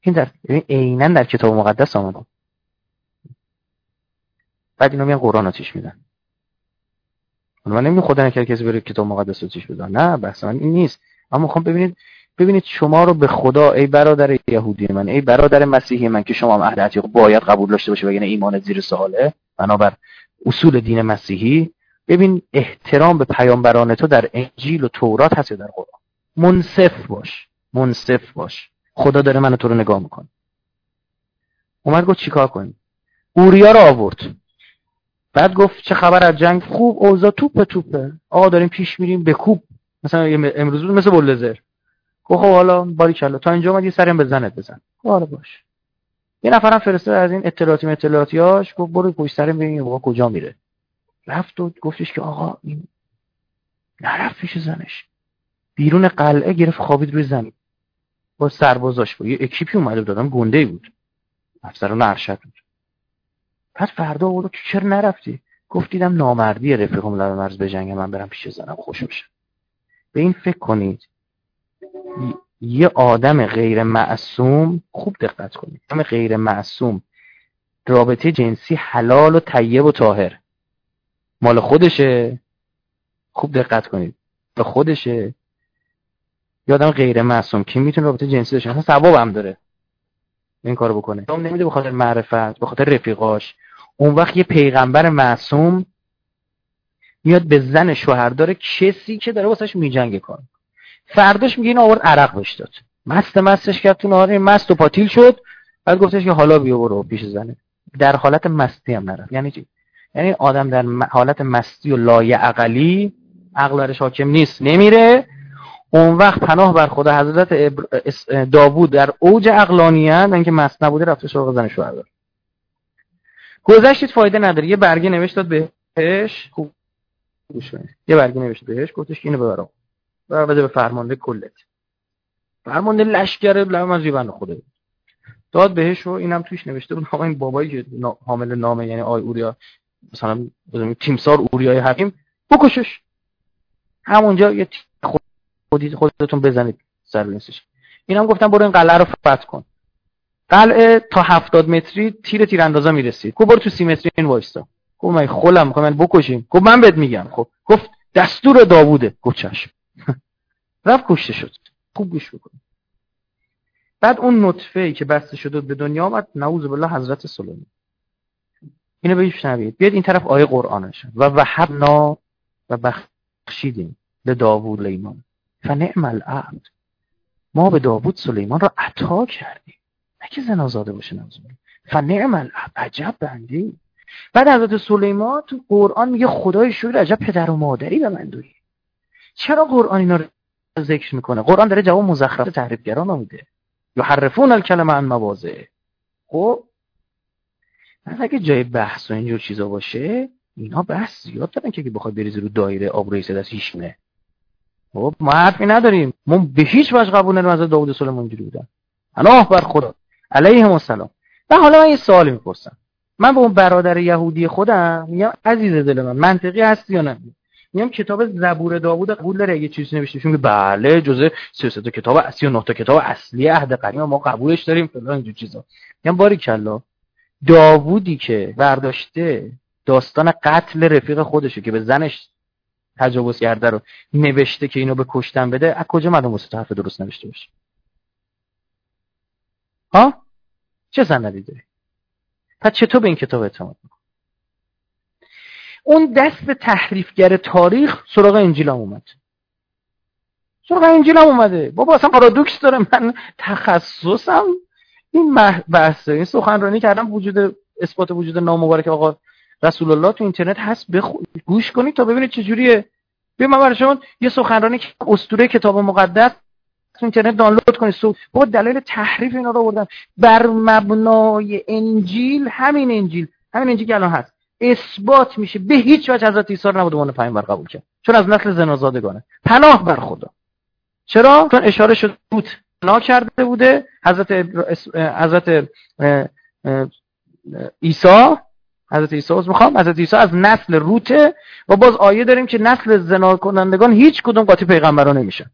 این در عینا در کتاب مقدس آمده. بعد اینا میان قرآن آتیش میدن. من نمیگم خدا نکرد کسی بره کتاب مقدس آتیش بزن نه بحث من این نیست. اما می‌خوام ببینید ببینید شما رو به خدا ای برادر یهودی من ای برادر مسیحی من که شما هم باید قبول داشته باشه وگرنه ایمان زیر سواله بنابر اصول دین مسیحی ببین احترام به پیامبران تو در انجیل و تورات هست در قرآن؟ منصف باش منصف باش. خدا داره من تو رو نگاه می‌کنه. اومد گفت چیکار کنیم؟ اوریا رو آورد. بعد گفت چه خبر از جنگ؟ خوب اوضاع توپ توپه. آقا داریم پیش میریم به کوب مثلا امروز مثل بولزر گفت خب حالا باری کلا تا اینجا اومد یه سریم به زنت بزن. حالا باش. یه نفرم فرسته از این اطلاعاتی اطلاعاتیاش گفت برو پشت سرم ببین کجا میره. رفت و گفتش که آقا این نرفت پیش زنش. بیرون قلعه گرفت خوابید روی زمین. با سربازاش بود. یه اکیپی اومده دادم گنده بود. افسران ارشد بود. بعد فردا بود که چرا نرفتی؟ گفت دیدم نامردی رفیقم لب مرز به جنگ من برم پیش زنم خوش میشه به این فکر کنید یه آدم غیر معصوم خوب دقت کنید آدم غیر معصوم رابطه جنسی حلال و طیب و طاهر. مال خودشه. خوب دقت کنید. به خودشه. یه آدم غیر معصوم کی می‌تونه رابطه جنسی داشته اصلا ثواب هم داره. این کارو بکنه. اون نمیده به خاطر معرفت به خاطر رفیقاش. اون وقت یه پیغمبر معصوم میاد به زن شوهردار کسی که داره واسش میجنگه کن فرداش میگه این آورد عرق بهش داد. مست مستش کرد تو نهار. مست و پاتیل شد. بعد گفتش که حالا بیا برو پیش زنه. در حالت مستی هم نرفت. یعنی چی؟ یعنی آدم در حالت مستی و لایه عقلی عقل حاکم نیست. نمیره. اون وقت پناه بر خدا حضرت داوود در اوج عقلانیت اینکه مست نبوده رفته سراغ زن شوهر گذشتید فایده نداره. یه برگه نوشت داد بهش. خوب. یه برگه نوشت بهش. گفتش که اینو ببرم و بده به فرمانده کلت. فرمانده لشکر لب از بند خدا داد بهش و اینم توش نوشته بود آقا این بابایی که حامل نامه یعنی آی اوریا مثلا تیمسار اوریای حکیم بکشش. همونجا یه خودی خودتون بزنید سر نیستش. اینم گفتم برو این قلعه رو فتح کن. قلعه تا هفتاد متری تیر تیراندازا می‌رسید گفت برو تو سی متری این وایستا. گفت من خولم می‌خوام من بکشیم. گفت من بهت میگم خب. گفت دستور داووده. گفت چشم. رفت کشته شد. خوب گوش بکن. بعد اون نطفه که بسته شده به دنیا آمد نعوذ بالله حضرت سلیمان. اینو بشنوید. بیاد این طرف آیه قرآنش و وهبنا و بخشیدیم به داوود لیمان. فنعم العبد. ما به داوود سلیمان را عطا کردیم. نه که زنازاده باشه نعوذ فنعم العبد. عجب بندی. بعد حضرت سلیمان تو قرآن میگه خدای شکر عجب پدر و مادری به من دوی. چرا قرآن اینا رو ذکر می‌کنه. قرآن داره جواب مزخرف تحریفگران آمیده یحرفون الکلمه عن مواضع. خب اگه جای بحث و اینجور چیزا باشه اینا بحث زیاد دارن که بخواد بریزی رو دایره آب رئیس دست هیچ خب ما حرفی نداریم. ما به هیچ وجه قبول نداریم از داوود سلیمان اینجوری بودن. الله بر خدا. علیه السلام. و حالا من یه سوالی می‌پرسم. من به اون برادر یهودی خودم میگم عزیز دل من منطقی هستی یا نه؟ میگم کتاب زبور داوود قبول داره اگه چیزی نوشته که بله جزء 33 تا کتاب اصلی و 9 تا کتاب اصلی عهد قدیم ما قبولش داریم فلان اینجور چیزا. میگم باری کلا داوودی که برداشته داستان قتل رفیق خودشه که به زنش تجاوز کرده رو نوشته که اینو به کشتن بده از کجا معلوم واسه حرف درست نوشته باشه؟ ها؟ چه سندی داری؟ پس چطور به این کتاب اعتماد می‌کنی؟ اون دست تحریفگر تاریخ سراغ انجیل هم اومد. سراغ انجیل هم اومده. بابا اصلا پارادوکس داره. من تخصصم. این بحثه این سخنرانی کردم وجود اثبات وجود نامبارک آقا رسول الله تو اینترنت هست. بخو... گوش کنید تا ببینید چجوریه بیا من برای شما یه سخنرانی که اسطوره کتاب مقدس تو اینترنت دانلود کنید. سو با دلیل تحریف اینا رو آوردن بر مبنای انجیل همین انجیل. همین انجیل که الان هست. اثبات میشه. به هیچ وجه حضرت عیسی رو نبوده عنوان قبول کرد. چون از نسل زنازادگانه پناه بر خدا. چرا؟ چون اشاره شد بود پناه کرده بوده. حضرت حضرت عیسی. حضرت عیسی از می‌خوام. حضرت عیسی از نسل روته و باز آیه داریم که نسل زنا کنندگان هیچ کدوم قاطی پیغمبران نمیشن.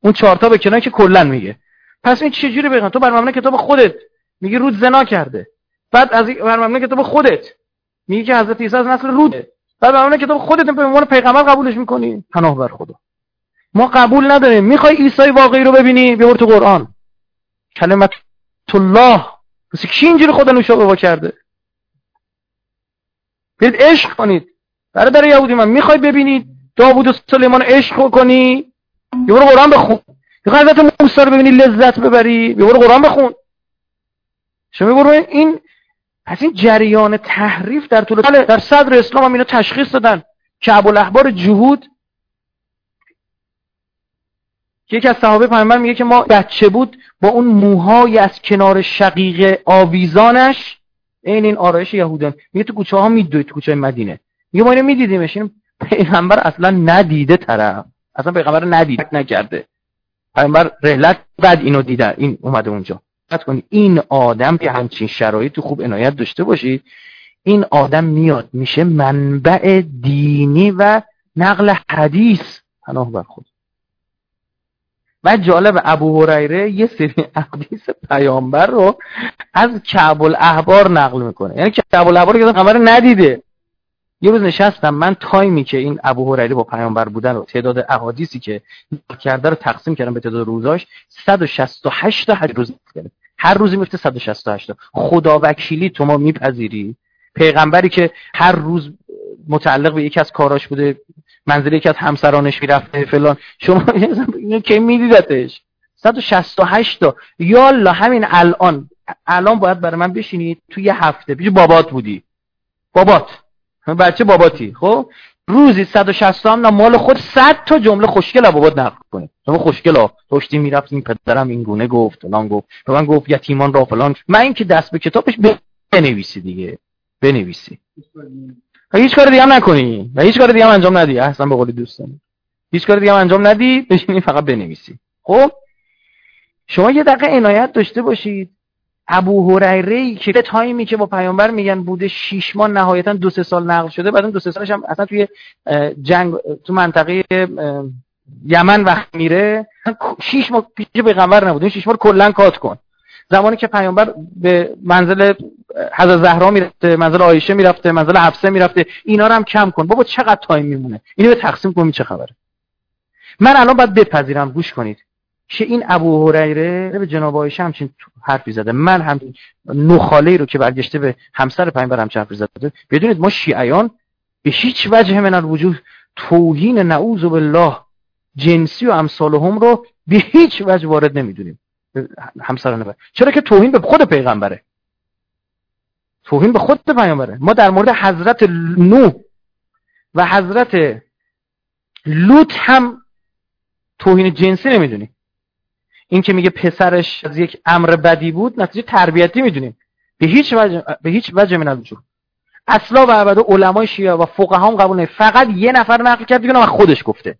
اون چهارتا به کنار که کلا میگه. پس این چجوری بگم تو بر مبنای کتاب خودت میگی رود زنا کرده. بعد از بر مبنای کتاب خودت. میگی که حضرت عیسی از نسل روته بعد بر مبنای کتاب خودت به عنوان پیغمبر قبولش می‌کنی. پناه بر خدا. ما قبول نداریم. می‌خوای عیسی واقعی رو ببینی؟ ببر تو قرآن. کلمت الله. مثل کی اینجوری خدا نوشابه کرده؟ برید عشق کنید. برادر یهودی من می‌خوای ببینید داوود و سلیمان عشق کنی؟ یه برو قرآن بخون. می‌خوای حضرت موسی رو ببینی لذت ببری؟ یه برو قرآن بخون. شما برو این پس این جریان تحریف در طول در صدر اسلام هم اینا تشخیص دادن. که ابوالأحبار جهود. یکی از صحابه پیامبر میگه که ما بچه بود با اون موهای از کنار شقیق آویزانش. این این آرایش یهودان. میگه تو کوچه ها میدوید تو کوچه مدینه. میگه ما اینو میدیدیمش. این پیغمبر اصلا ندیده طرف. اصلا پیغمبر ندید نکرده. پیغمبر رحلت بعد اینو دیده. این اومده اونجا. کنید این آدم که همچین شرایطی خوب عنایت داشته باشید این آدم میاد میشه منبع دینی و نقل حدیث. پناه بر خود. و جالب ابو هریره یه سری حدیث پیامبر رو از کعب الاحبار نقل می‌کنه. یعنی کعب الاحبار که خبر ندیده. یه روز نشستم من تایمی که این ابو هریره با پیامبر بودن و تعداد احادیثی که کرده رو تقسیم کردم به تعداد روزاش 168 تا روز هر روزی میفته 168 تا خدا وکیلی تو ما میپذیری؟ پیغمبری که هر روز متعلق به یکی از کاراش بوده منزل یکی از همسرانش می‌رفته فلان. شما اینو کی میدیدتش؟ 168 تا. یالا همین الان. الان باید برای من بشینید تو یه هفته. پیش بابات بودی. بابات. بچه باباتی. خب؟ روزی 160 هم مال خود 100 تا جمله خوشگل بابات نقل کنید شما خوشگل ها داشتی می‌رفت این پدرم این گونه گفت فلان گفت. به من گفت یتیمان را فلان. من اینکه دست به کتابش بنویسی دیگه. بنویسی. و هیچ کار دیگه هم نکنی. و هیچ کار دیگه هم انجام ندی. احسن به قول دوستان. هیچ کار دیگه هم انجام ندی بشینی فقط بنویسی. خب؟ شما یه دقیقه عنایت داشته باشید. ابو هریره که time ی که با پیامبر میگن بوده شیش ماه نهایتا دو سه سال نقل شده. بعد دو سه سالش هم اصلا توی جنگ تو منطقه یمن وقت میره. شیش ماه پیش پیغمبر نبوده. شیش ماه کلا cut کن. زمانی که پیامبر به منزل حضرت زهرا می‌رفته منزل عایشه می‌رفته منزل حفصه می‌رفته اینا رو هم کم کن. بابا چقدر time میمونه؟ اینو به تقسیم کنیم چه خبره؟ من الان باید بپذیرم. گوش کنید. که این ابو هریره به جناب عایشه همچین حرفی زده من هم نخاله رو که برگشته به همسر پیامبر هم حرفی زده. بدونید ما شیعیان به هیچ وجه من الوجود توهین نعوذ بالله جنسی و امثال هم رو به هیچ وجه وارد نمی‌دونیم. همسرانه چرا که توهین به خود پیغمبره؟ توهین به خود پیامبره. ما در مورد حضرت نوح و حضرت لوط هم توهین جنسی نمی‌دونیم. این که میگه پسرش از یک امر بدی بود نتیجه تربیتی می‌دونیم. به هیچ وجه به هیچ وجه من اصلا و ابدا علمای شیعه و فقها هم قبول فقط یه نفر نقل کرد دیگه خودش گفته.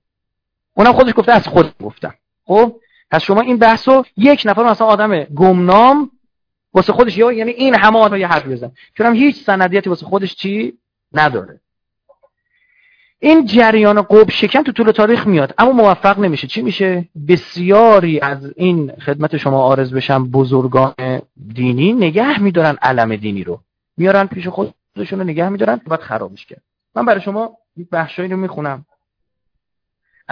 اونم خودش گفته از خود گفتم خب؟ پس شما این بحثو یک نفر مثلا آدم گمنام واسه خودش یا یعنی این همه آدم یه حرف بزن چون هم هیچ سندیتی واسه خودش چی نداره. این جریان قب شکن تو طول تاریخ میاد اما موفق نمیشه. چی میشه؟ بسیاری از این خدمت شما آرز بشن بزرگان دینی نگه میدارن علم دینی رو. میارن پیش خودشون رو نگه میدارن بعد خرابش کرد من برای شما یک بخشایی رو می‌خونم.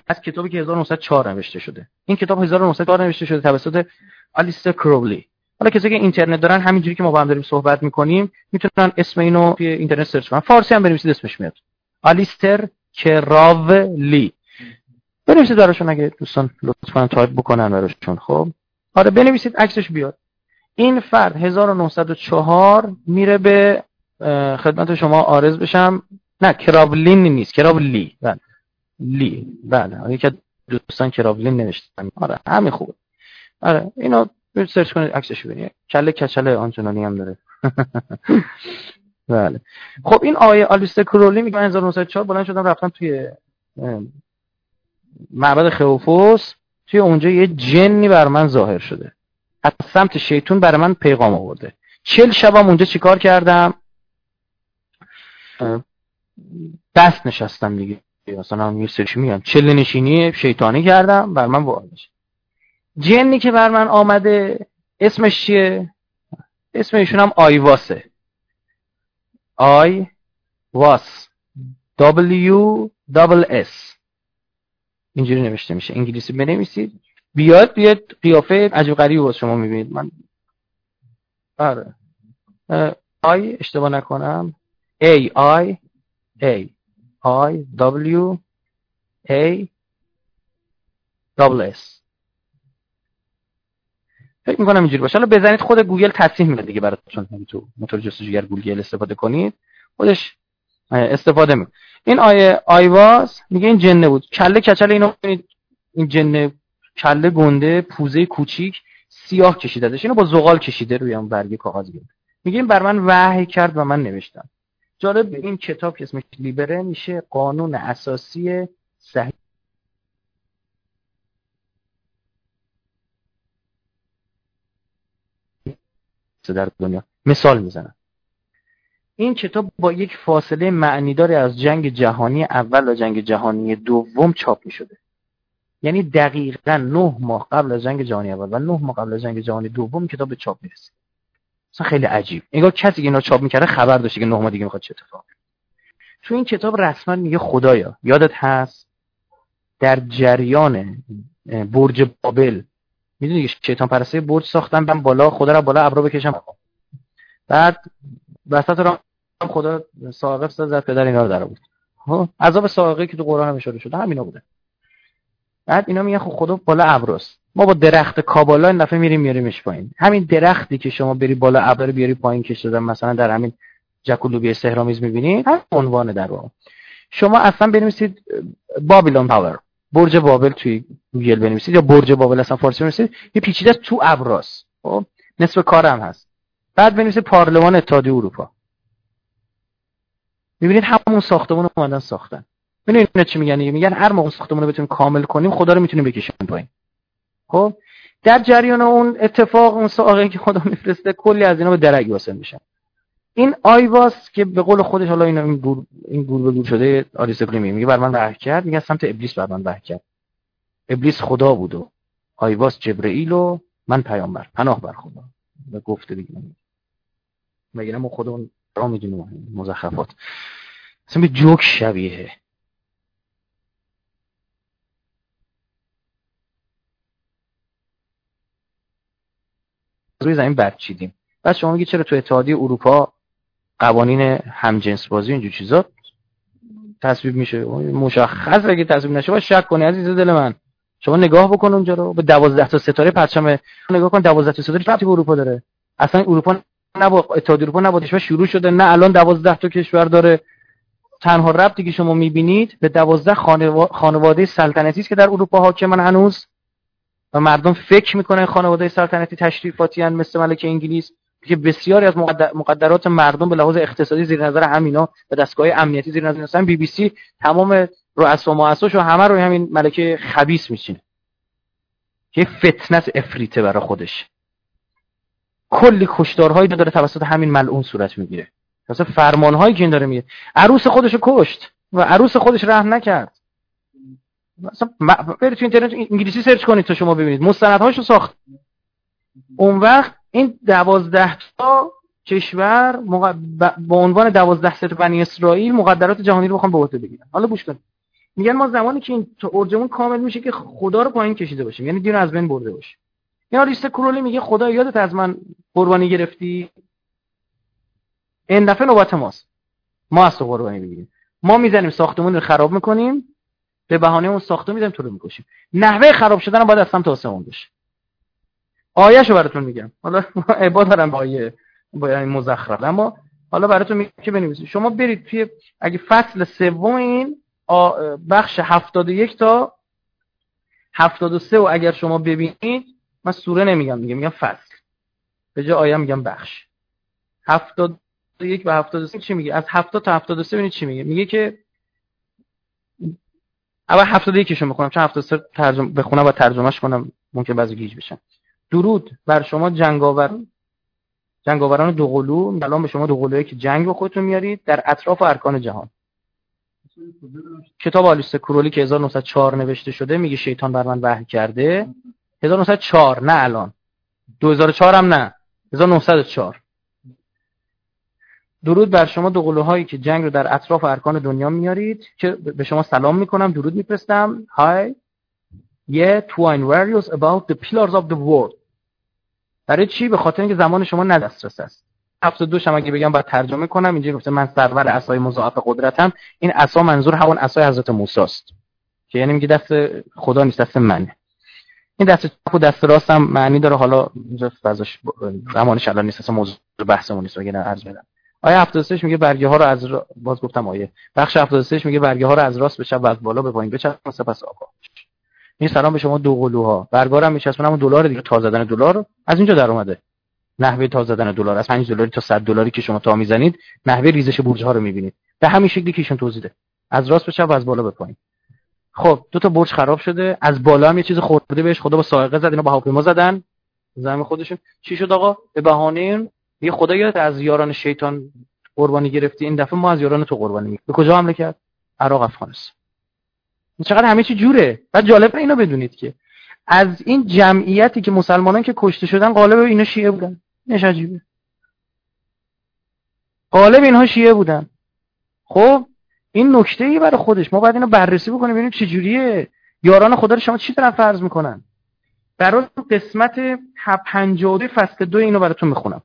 از کتابی که 1904 نوشته شده. این کتاب 1904 نوشته شده توسط آلیستر کرولی. حالا کسی که اینترنت دارن همینجوری که ما با هم داریم صحبت می‌کنیم می‌تونن اسم اینو توی اینترنت search کنن. فارسی هم بنویسید اسمش میاد. آلیستر کراولی بنویسید براشون اگه دوستان لطفا تایپ بکنن براشون خب؟ آره بنویسید عکسش بیاد. این فرد 1904 میره به خدمت شما عرض بشم. نه کراولین نیست کراولی. بله. لی. بله یکی دوستان کراولین نوشتن. آره همین خوبه. آره اینو سرچ کنید عکسش ببینید. کله کچله آنچنانی هم داره. بله. خب این آیه آلیست کرولی میگه 1904 بلند شدم رفتم توی معبد خئوفوس توی اونجا یه جنی بر من ظاهر شده. از سمت شیطون برای من پیغام آورده. چل شبم اونجا چیکار کردم؟ دست نشستم دیگه. مثلا یه سرچ میگم؟ چل نشینی شیطانی کردم بر من وارد جنی که بر من آمده اسمش چیه؟ اسم ایشون هم آیواسه. آی واس W double S. اینجوری نوشته میشه. انگلیسی بنویسید. بیاد بیاد قیافه عجب غریبی واسه شما می‌بینید. من آره. آی اشتباه نکنم. A I A I W A double S. فکر می‌کنم اینجوری باشه. حالا بزنید خود گوگل تصحیح میده دیگه براتون. تو موتور جستجوگر گوگل استفاده کنید خودش استفاده می این آیه آیواز میگه این جنه بود. کله کچل اینو این جنه کله گنده پوزه کوچیک سیاه کشیدهش اینو با زغال کشیده روی اون برگ کاغذ میگه این بر من وحی کرد و من نوشتم. جالب این کتاب که اسمش لیبره میشه قانون اساسی صحیح در دنیا. مثال می‌زنم. این کتاب با یک فاصله معنیداری از جنگ جهانی اول و جنگ جهانی دوم چاپ می شده یعنی دقیقا نه ماه قبل از جنگ جهانی اول و نه ماه قبل از جنگ جهانی دوم کتاب به چاپ می‌رسه. مثلا خیلی عجیب. انگار کسی که اینا چاپ می‌کرده خبر داشته که نه ماه دیگه می‌خواد چه اتفاقی. تو این کتاب رسما میگه خدایا یادت هست در جریان برج بابل می‌دونی شیطان پرسته برج ساختن من بالا خدا را بالا ابرو بکشم. بعد وسط را خدا ساقه زد پدر اینا رو در آورد. خب، عذاب ساقه که تو قرآن هم اشاره شده همینا بوده. بعد اینا میگن خب خدا بالا ابروست. ما با درخت کابالا این دفعه میریم میاریمش پایین. همین درختی که شما بری بالا ابر بیاری پایین کش دادن مثلا در همین جکولوبی سهرامیز می‌بینید هم عنوان در واقع. شما اصلا بنویسید بابلون تاور برج بابل توی گوگل بنویسید یا برج بابل اصلا فارسی بنویسید یه پیچیده تو ابراس خب؟ نصف کارم هست. بعد بنویسید پارلمان اتحادیه اروپا. می‌بینید همون ساختمون رو اومدن ساختن. ببینید اینا چی میگن؟ میگن هر موقع ساختمون رو بتونیم کامل کنیم خدا رو می‌تونیم بکشیم پایین. خب؟ در جریان اون اتفاق اون ساقه که خدا میفرسته کلی از اینا به درک واسه میشن. این آیواس که به قول خودش حالا این گور این گور به گور شده آریستوکلی میگه بر من وحی کرد میگه سمت ابلیس بر من وحی کرد. ابلیس خدا بود و آیواس جبرئیل و من پیامبر پناه بر خدا. به گفته دیگه. مگه ما خودمون را می‌دونیم مزخرفات. اصلا به جوک شبیه. روی زمین برچیدیم. بعد شما میگی چرا تو اتحادیه اروپا قوانین همجنس بازی اینجور چیزا تصویب میشه. مشخص اگه تصویب نشه باید شک کنی عزیز دل من. شما نگاه بکن اونجا رو. به 12 تا ستاره پرچم نگاه کن 12 تا ستاره ربطی اروپا داره. اصلا اروپا نه با اتحادیه اروپا نه با شروع شده. نه الان 12 تا کشور داره. تنها ربطی که شما می‌بینید به 12 خانواده سلطنتی است که در اروپا حاکمن هنوز. و مردم فکر می‌کنن خانواده سلطنتی تشریفاتی هن مثل ملک انگلیس. که بسیاری از مقدرات مردم به لحاظ اقتصادی زیر نظر همینا و دستگاه امنیتی زیر نظر هستن. بی بی سی تمام رؤسا و و همه روی همین ملکه خبیس میشینه که فتنت افریته برای خودش. کلی کشدارهایی داره توسط همین ملعون صورت می‌گیره. مثلا فرمانهایی که این داره میگه عروس خودش کشت و عروس خودش رحم نکرد. مثلا برید تو اینترنت انگلیسی سرچ کنید تا شما ببینید. مستندهاشو ساخت. اون وقت این دوازده تا کشور مق... با عنوان دوازده ست بنی اسرائیل مقدرات جهانی رو بخوام به عهده بگیرن حالا گوش کن میگن ما زمانی که این ارجمون کامل میشه که خدا رو پایین کشیده باشیم. یعنی دین از بین برده باشیم. یا لیست کرولی میگه خدا یادت از من قربانی گرفتی؟ این دفعه نوبت ماست. ما از تو قربانی بگیریم ما می‌زنیم ساختمون رو خراب می‌کنیم. به بهانه اون ساخته می‌ذاریم تو رو می‌کشیم. نحوه خراب شدن باید از سمت آسمون بشه. آیهشو براتون میگم. حالا عباد دارم با آیه با این مزخرف. اما حالا براتون میگم که بنویسید. شما برید توی اگه فصل سوم این بخش 71 تا 73 و اگر شما ببینید من سوره نمیگم میگم میگم فصل. به جای آیه میگم بخش. 71 و 73 چی میگه؟ از 70 تا 73 ببینید چی میگه. میگه که اول 71 شو می‌خونم چون 73 ترجمه بخونم و ترجمهش کنم ممکن بعضی گیج بشن. درود بر شما جنگاور جنگاوران دوقلو. الان به شما دوقلویی که جنگ به خودتون میارید در اطراف ارکان جهان. کتاب آلیست کرولی که 1904 نوشته شده میگه شیطان بر من وحی کرده. 1904 نه الان. 2004 هم نه. 1904 درود بر شما دو قلوهایی که جنگ رو در اطراف ارکان دنیا میارید که به شما سلام می‌کنم. درود میفرستم. های یه توین واریوز about the pillars of the world. برای چی؟ به خاطر اینکه زمان شما ندسترس است. هفته دوش هم اگه بگم باید ترجمه کنم. اینجا گفته من سرور عصای مضاعف قدرتم. این عصا منظور همون عصای حضرت موسی است که یعنی میگه دست خدا نیست دست منه. این دست چپ و دست راست معنی داره. حالا اینجا فضاش زمانش الان نیست. اصلا موضوع بحثمون نیست. بگم عرض بدم آیه 73 میگه برگه ها رو از را... باز گفتم آیه. بخش 73 میگه برگه ها رو از راست به چپ و از بالا به پایین بچسبون سپس آقا این سلام به شما دو قلوها. برگه هم میچسبون همون دلار دیگه. تا زدن دلار از اینجا در اومده. نحوه تا زدن دلار. از 5 دلاری تا 100 دلاری که شما تا می‌زنید نحوه ریزش برج ها رو می‌بینید. به همین شکلی که ایشون توضیح ده از راست به چپ از بالا به پایین خب دو تا برج خراب شده. از بالا هم یه چیز خورده بهش. خدا با سائقه زد. اینا با هواپیما زدن. زمین خودشون. چی شد آقا؟ به بهانه یه خدا یادت از یاران شیطان قربانی گرفتی. این دفعه ما از یاران تو قربانی می‌گیریم به کجا حمله کرد؟ عراق افغانستان. چقدر همه چی جوره. و جالب اینو بدونید که از این جمعیتی که مسلمانان که کشته شدن غالب اینا شیعه بودن. نش عجیبه. غالب اینها شیعه بودن. خب این نکته ای برای خودش. ما باید اینو بررسی بکنیم ببینیم چه جوریه. یاران خدا رو شما چی دارن فرض می‌کنن؟ برای قسمت 52 فصل دو اینو براتون می‌خونم.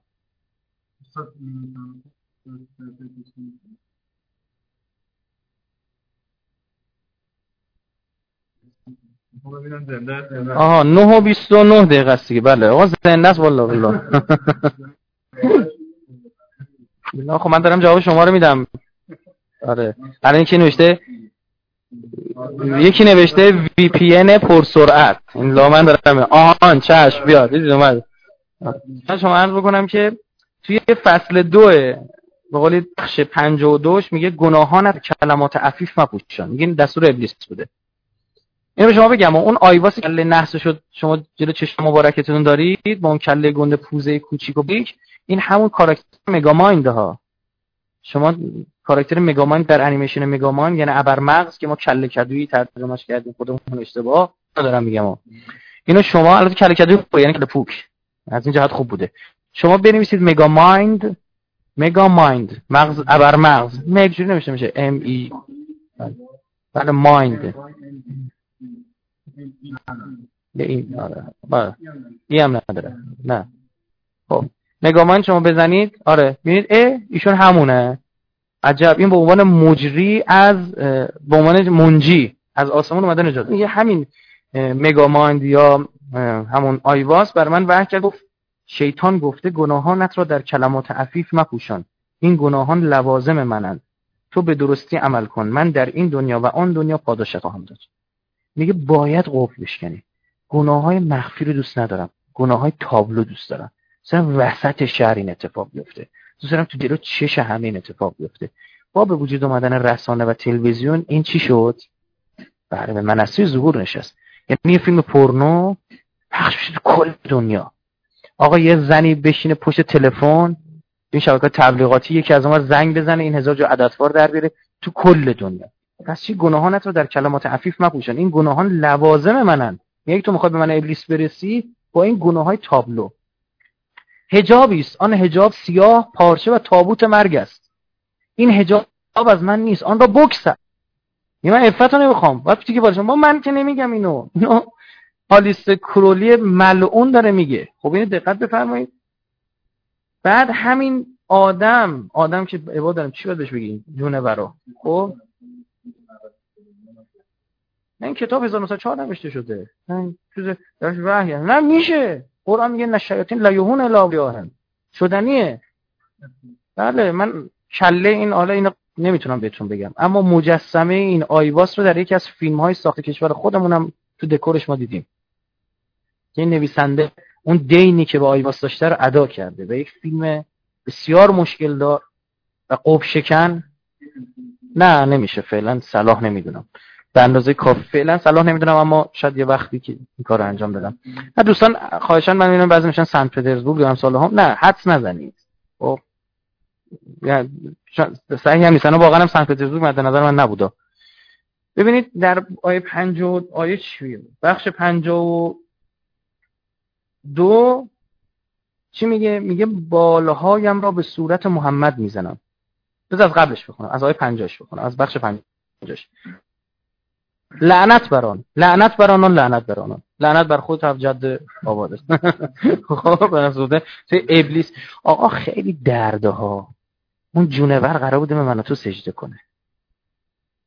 آها 9 و 29 دقیقه است دیگه. بله آقا زنده است والله والله. خب من دارم جواب شما رو میدم. آره. الان یکی نوشته یکی نوشته وی پی ان پرسرعت این لا من دارم آهان چشم بیاد. دیدید اومد. من شما عرض بکنم که توی فصل دو به قولی بخش 52 میگه گناهان از کلمات عفیف مپوشان. میگه دستور ابلیس بوده. اینو به شما بگم اون آیواسی کله نحس شد شما جلو چشم مبارکتون دارید با اون کله گنده پوزه کوچیک و بیک این همون کاراکتر مگامایند ها. شما کاراکتر مگامایند در انیمیشن مگامایند یعنی ابرمغز که ما کله کدویی ترجمهش کردیم خودمون اشتباه ندارم میگم. اینو شما البته کله کدویی یعنی کله پوک. از این جهت خوب بوده. شما بنویسید مگامایند مگامایند مغز ابرمغز. مگ جوری نمیشه میشه؟ ام ای بله مایند. این آره. بله ای هم نداره. نه. خب. نگامان شما بزنید. آره. ببینید ا ایشون همونه. عجب. این به عنوان مجری از به عنوان منجی. از آسمان اومده نجات یه همین مگامایند یا همون آیواس بر من وحی کرد. گفت شیطان گفته گناهانت را در کلمات عفیف مپوشان. این گناهان لوازم منند. تو به درستی عمل کن. من در این دنیا و آن دنیا پاداش خواهم داد. میگه باید قفل بشکنی. گناه های مخفی رو دوست ندارم. گناه های تابلو دوست دارم. مثلا وسط شهر این اتفاق بیفته. دوست دارم تو جلو چش همه این اتفاق بیفته. با به وجود آمدن رسانه و تلویزیون این چی شد؟ بله به منصه ظهور نشست. یعنی یه فیلم پورنو پخش شد کل دنیا. آقا یه زنی بشینه پشت تلفن این شبکه تبلیغاتی یکی از ما زنگ بزنه این هزار جو عددوار در بیاره تو کل دنیا. پس چی گناهانت رو در کلمات عفیف مپوشن این گناهان لوازم منن. یک تو می‌خواد به من ابلیس برسی؟ با این گناه های تابلو. هجابی است. آن هجاب سیاه پارچه و تابوت مرگ است. این هجاب از من نیست. آن را بکسد من عفت رو نمی‌خوام. باید که باشم ما من که نمیگم اینو. اینو آلیست کرولی ملعون داره میگه. خب اینو دقت بفرمایید. بعد همین آدم آدم که عباد دارم چی باید بهش بگیم؟ جونه برا خب؟ نه این کتاب 1904 نوشته شده. نه این چیز درش وحی نه میشه. قرآن میگه نشیاطین لا یهون الا شدنیه. بله من کله این حالا اینو نمی‌تونم بهتون بگم. اما مجسمه این آیواس رو در یکی از فیلم های ساخت کشور خودمونم تو دکورش ما دیدیم. که نویسنده اون دینی که به آیواس داشته رو ادا کرده به یک فیلم بسیار مشکل دار و قب شکن نه نمیشه فعلا صلاح نمی‌دونم. به اندازه کافی. فعلا صلاح نمی‌دونم اما شاید یه وقتی که این کار رو انجام بدم. نه دوستان خواهشان من می‌بینم بعضی میشن سنت پترزبورگ هم سال هم. نه حدس نزنید. خب صحیح هم نیست واقعا هم سنت پترزبورگ مد نظر من نبودا. ببینید در آیه 50 آیه چی؟ بخش 52 چی میگه؟ میگه بالهایم را به صورت محمد می‌زنم. بذار از قبلش بخونم از آیه 50 بخونم از بخش 50 لعنت بر آن. لعنت بر آنان لعنت بر آنان لعنت بر خود جد آباد است. خب ابلیس. آقا خیلی درده ها اون جونور قرار بوده من تو سجده کنه.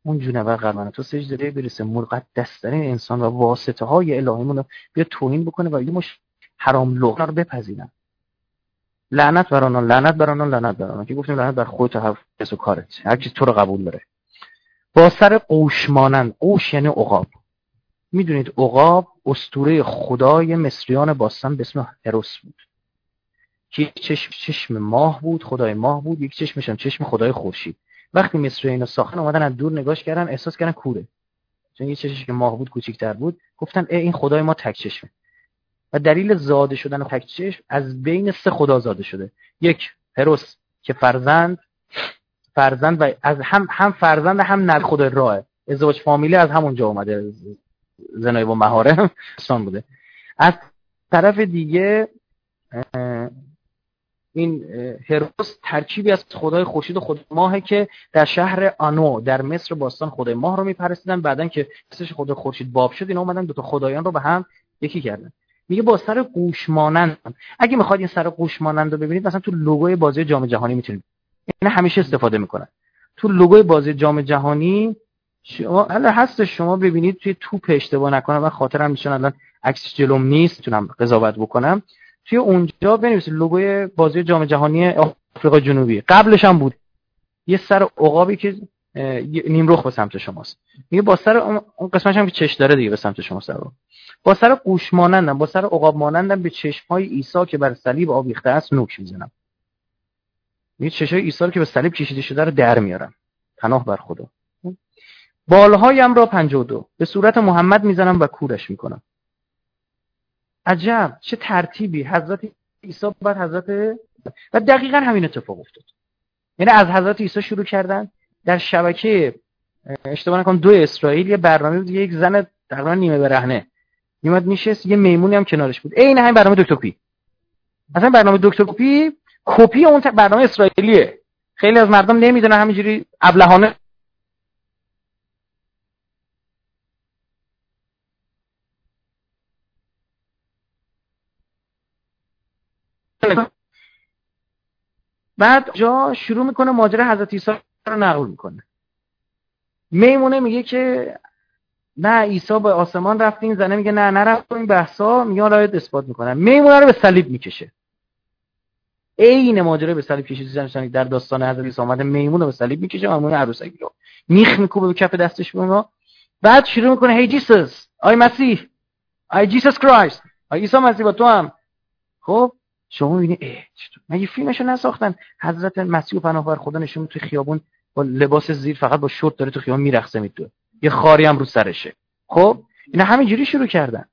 اون جونور قرار من تو سجده ده برسه مقدس دارین انسان و واسطه های الهیمون بیا توهین بکنه و یه مش حرام لغنا رو بپذیرن. لعنت بر آنان لعنت بر آنان لعنت بر آنان که گفتیم لعنت بر خودت و حفظ و کارت. هر کی تو رو قبول داره. با سر قوش مانند قوش یعنی عقاب. می‌دونید عقاب استوره خدای مصریان باستان به اسم هروس بود. که چشم چشم ماه بود خدای ماه بود یک چشمش هم چشم خدای خورشید. وقتی مصری اینا ساختن اومدن از دور نگاش کردن احساس کردن کوره. چون یه چشمش که ماه بود کوچیک‌تر بود گفتن ای این خدای ما تک چشمه. و دلیل زاده شدن تک چشم از بین سه خدا زاده شده. یک هروس که فرزند فرزند و از هم هم فرزند هم نر خود راه ازدواج فامیلی از همونجا اومده. زنای با مهاره. بوده. از طرف دیگه این هروس ترکیبی از خدای خورشید و خدای ماهه که در شهر آنو در مصر باستان خدای ماه رو میپرستیدن. بعدن که اسمش خدای خورشید باب شد اینا اومدن دو تا خدایان رو به هم یکی کردن. میگه با سر گوش مانند. اگه می‌خواد این سر گوش مانند رو ببینید مثلا تو لوگوی بازی جام جهانی می‌تونید اینا همیشه استفاده می‌کنن. تو لوگوی بازی جام جهانی شما حالا هست شما ببینید توی توپ اشتباه نکنم و خاطرم میشن الان عکس جلوم نیست تونم قضاوت بکنم. توی اونجا بنویسید لوگوی بازی جام جهانی آفریقا جنوبی. قبلش هم بود. یه سر عقابی که نیم رخ به سمت شماست. میگه با سر اون قسمتش هم که چش داره دیگه به سمت شما سر رو با سر قوش مانندم با سر عقاب مانندم به چشم های عیسی که بر صلیب آویخته است نوک می‌زنم. میگه چشای عیسی که به صلیب کشیده شده رو در میارم. پناه بر خدا. بالهایم را 52 به صورت محمد می‌زنم و کورش می‌کنم. عجب. چه ترتیبی. حضرت عیسی بعد حضرت و دقیقا همین اتفاق افتاد. یعنی از حضرت عیسی شروع کردن در شبکه اشتباه نکنم دو اسرائیل یه برنامه بود یک زن تقریبا نیمه برهنه. میومد میشست یه میمونی هم کنارش بود. عین همین برنامه دکتر پی اصلا برنامه دکتر پی کپی اون برنامه اسرائیلیه. خیلی از مردم نمی‌دونن همینجوری ابلهانه بعد جا شروع می‌کنه ماجرا حضرت عیسی رو نقل می‌کنه. میمونه میگه که نه عیسی به آسمان رفت این زنه میگه نه نرفت این بحثا میگه حالا اثبات می‌کنن. میمونه رو به صلیب می‌کشه. عین ماجرا به صلیب کشید در داستان حضرت عیسی آمده میمون به صلیب می‌کشه میمون عروسکی رو میخ میکوبه به کف دستش به بعد شروع می‌کنه هی Jesus آی مسیح آی Jesus Christ آی عیسی مسیح با تو هم. خب شما می‌بینی اه مگه فیلمشو نساختن؟ حضرت مسیح و پناه بر خدا نشون تو خیابون با لباس زیر فقط با شورت داره تو خیابون میرقصه میدوه. یه خاری هم رو سرشه. خب اینا همینجوری شروع کردن.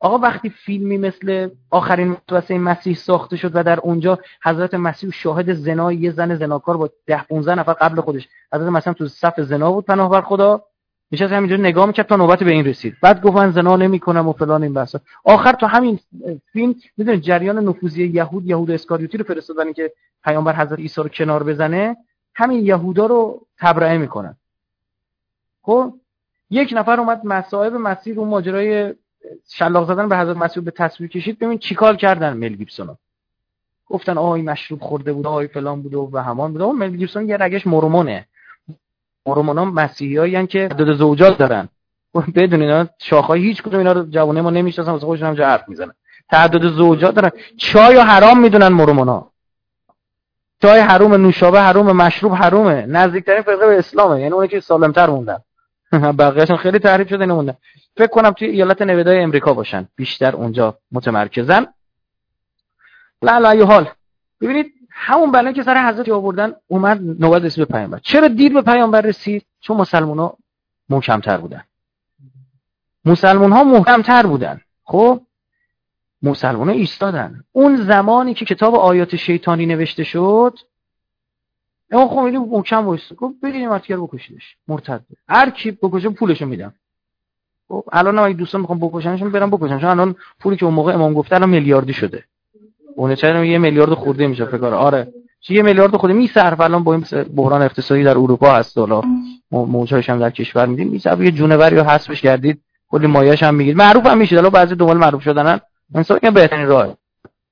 آقا وقتی فیلمی مثل آخرین متوسه مسیح ساخته شد و در اونجا حضرت مسیح شاهد زنای یه زن زناکار با ده 15 نفر قبل خودش حضرت مثلا تو صف زنا بود پناه خدا نشست همینجوری نگاه می‌کرد تا نوبت به این رسید. بعد گفت من زنا نمی‌کنم و فلان این بحثا. آخر تو همین فیلم می‌دونید جریان نفوذی یهود یهود اسکاریوتی رو فرستادن که پیامبر حضرت عیسی رو کنار بزنه همین یهودا رو تبرئه می‌کنن. خب؟ یک نفر اومد مصائب مسیح رو ماجرای شلاق زدن به حضرت مسیح به تصویر کشید ببین چیکار کردن مل گیبسون گفتن آی مشروب خورده بود آی فلان بود و همان بود. مل گیبسون یه رگش مرمونه مرمونا مسیحیایی که عدد زوجات دارن. بدون اینا شاخهای هیچ کدوم اینا رو جوونه ما نمی‌شناسن واسه خودشون هم حرف می‌زنن. تعدد زوجات دارن. چای و حرام می‌دونن مرمونا چای حروم نوشابه حروم مشروب حرومه. نزدیکترین فرقه به اسلامه. یعنی اونی که سالمتر موندن. بقیه‌شون خیلی تحریف شده نموندن فکر کنم توی ایالت نویدای امریکا باشن. بیشتر اونجا متمرکزن. لا حال. ببینید همون بلایی که سر حضرت آوردن اومد نوبت رسید به پیامبر. چرا دیر به پیامبر رسید؟ چون مسلمان ها محکمتر بودن. مسلمان ها محکمتر بودن. خب؟ مسلمان ها ایستادن. اون زمانی که کتاب آیات شیطانی نوشته شد اما خب اینو محکم وایست گفت برید مرتگر بکشیدش. مرتد. هر کی بکشه پولشو میدم. خب الان اگه دوستان می‌خوام بکشنشون برم بکشن. چون الان پولی که اون موقع امام گفته الان میلیاردی شده. اون چرا یه میلیارد خورده میشه فکر آره. چه یه میلیارد خورده؟ میصرف الان با این بحران اقتصادی در اروپا هست حالا. موجهاش هم در کشور میدیم میصرف یه جونوری رو حسبش کردید کلی مایه‌اش هم میگید معروف هم میشه. حالا بعضی دنبال معروف شدنن. مثلا که بهترین راه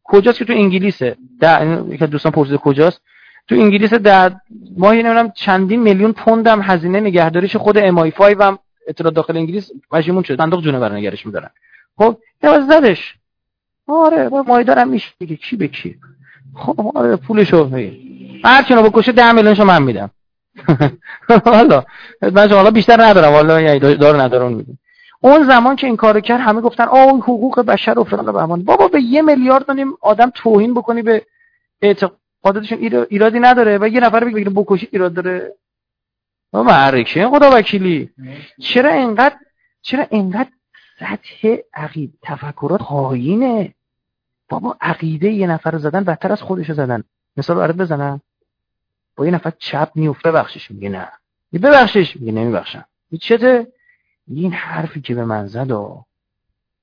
کجاست که تو انگلیسه؟ در یک دوستان پرسید کجاست؟ تو انگلیس در ماهی نمی‌دونم چندین میلیون پوند هم هزینه نگهداریش خود ام آی 5 هم اطلاع داخل انگلیس پشیمون شد صندوق جونور نگرش میدارن. خب یا زدش آره با مایدارم میشه دیگه. کی به کی؟ خب آره پولشو هر کی بکشه 10 میلیونشو من میدم. حالا من حالا بیشتر ندارم. حالا یعنی دار ندارم میدم اون زمان که این کارو کرد همه گفتن آه حقوق بشر و فلان بابا به یه میلیارد دادیم آدم توهین بکنی به اعتقاداتشون ایرادی نداره و یه نفر بگه بکشی ایراد داره. بابا معرکه خدا وکیلی؟ چرا اینقدر چرا اینقدر سطح عقید تفکرات خواهینه بابا عقیده یه نفر رو زدن بدتر از خودش زدن. مثال برات بزنم. با یه نفر چپ میفته ببخشش میگه نه. ببخشش میگه نمیبخشم. چته؟ این حرفی که به من زد و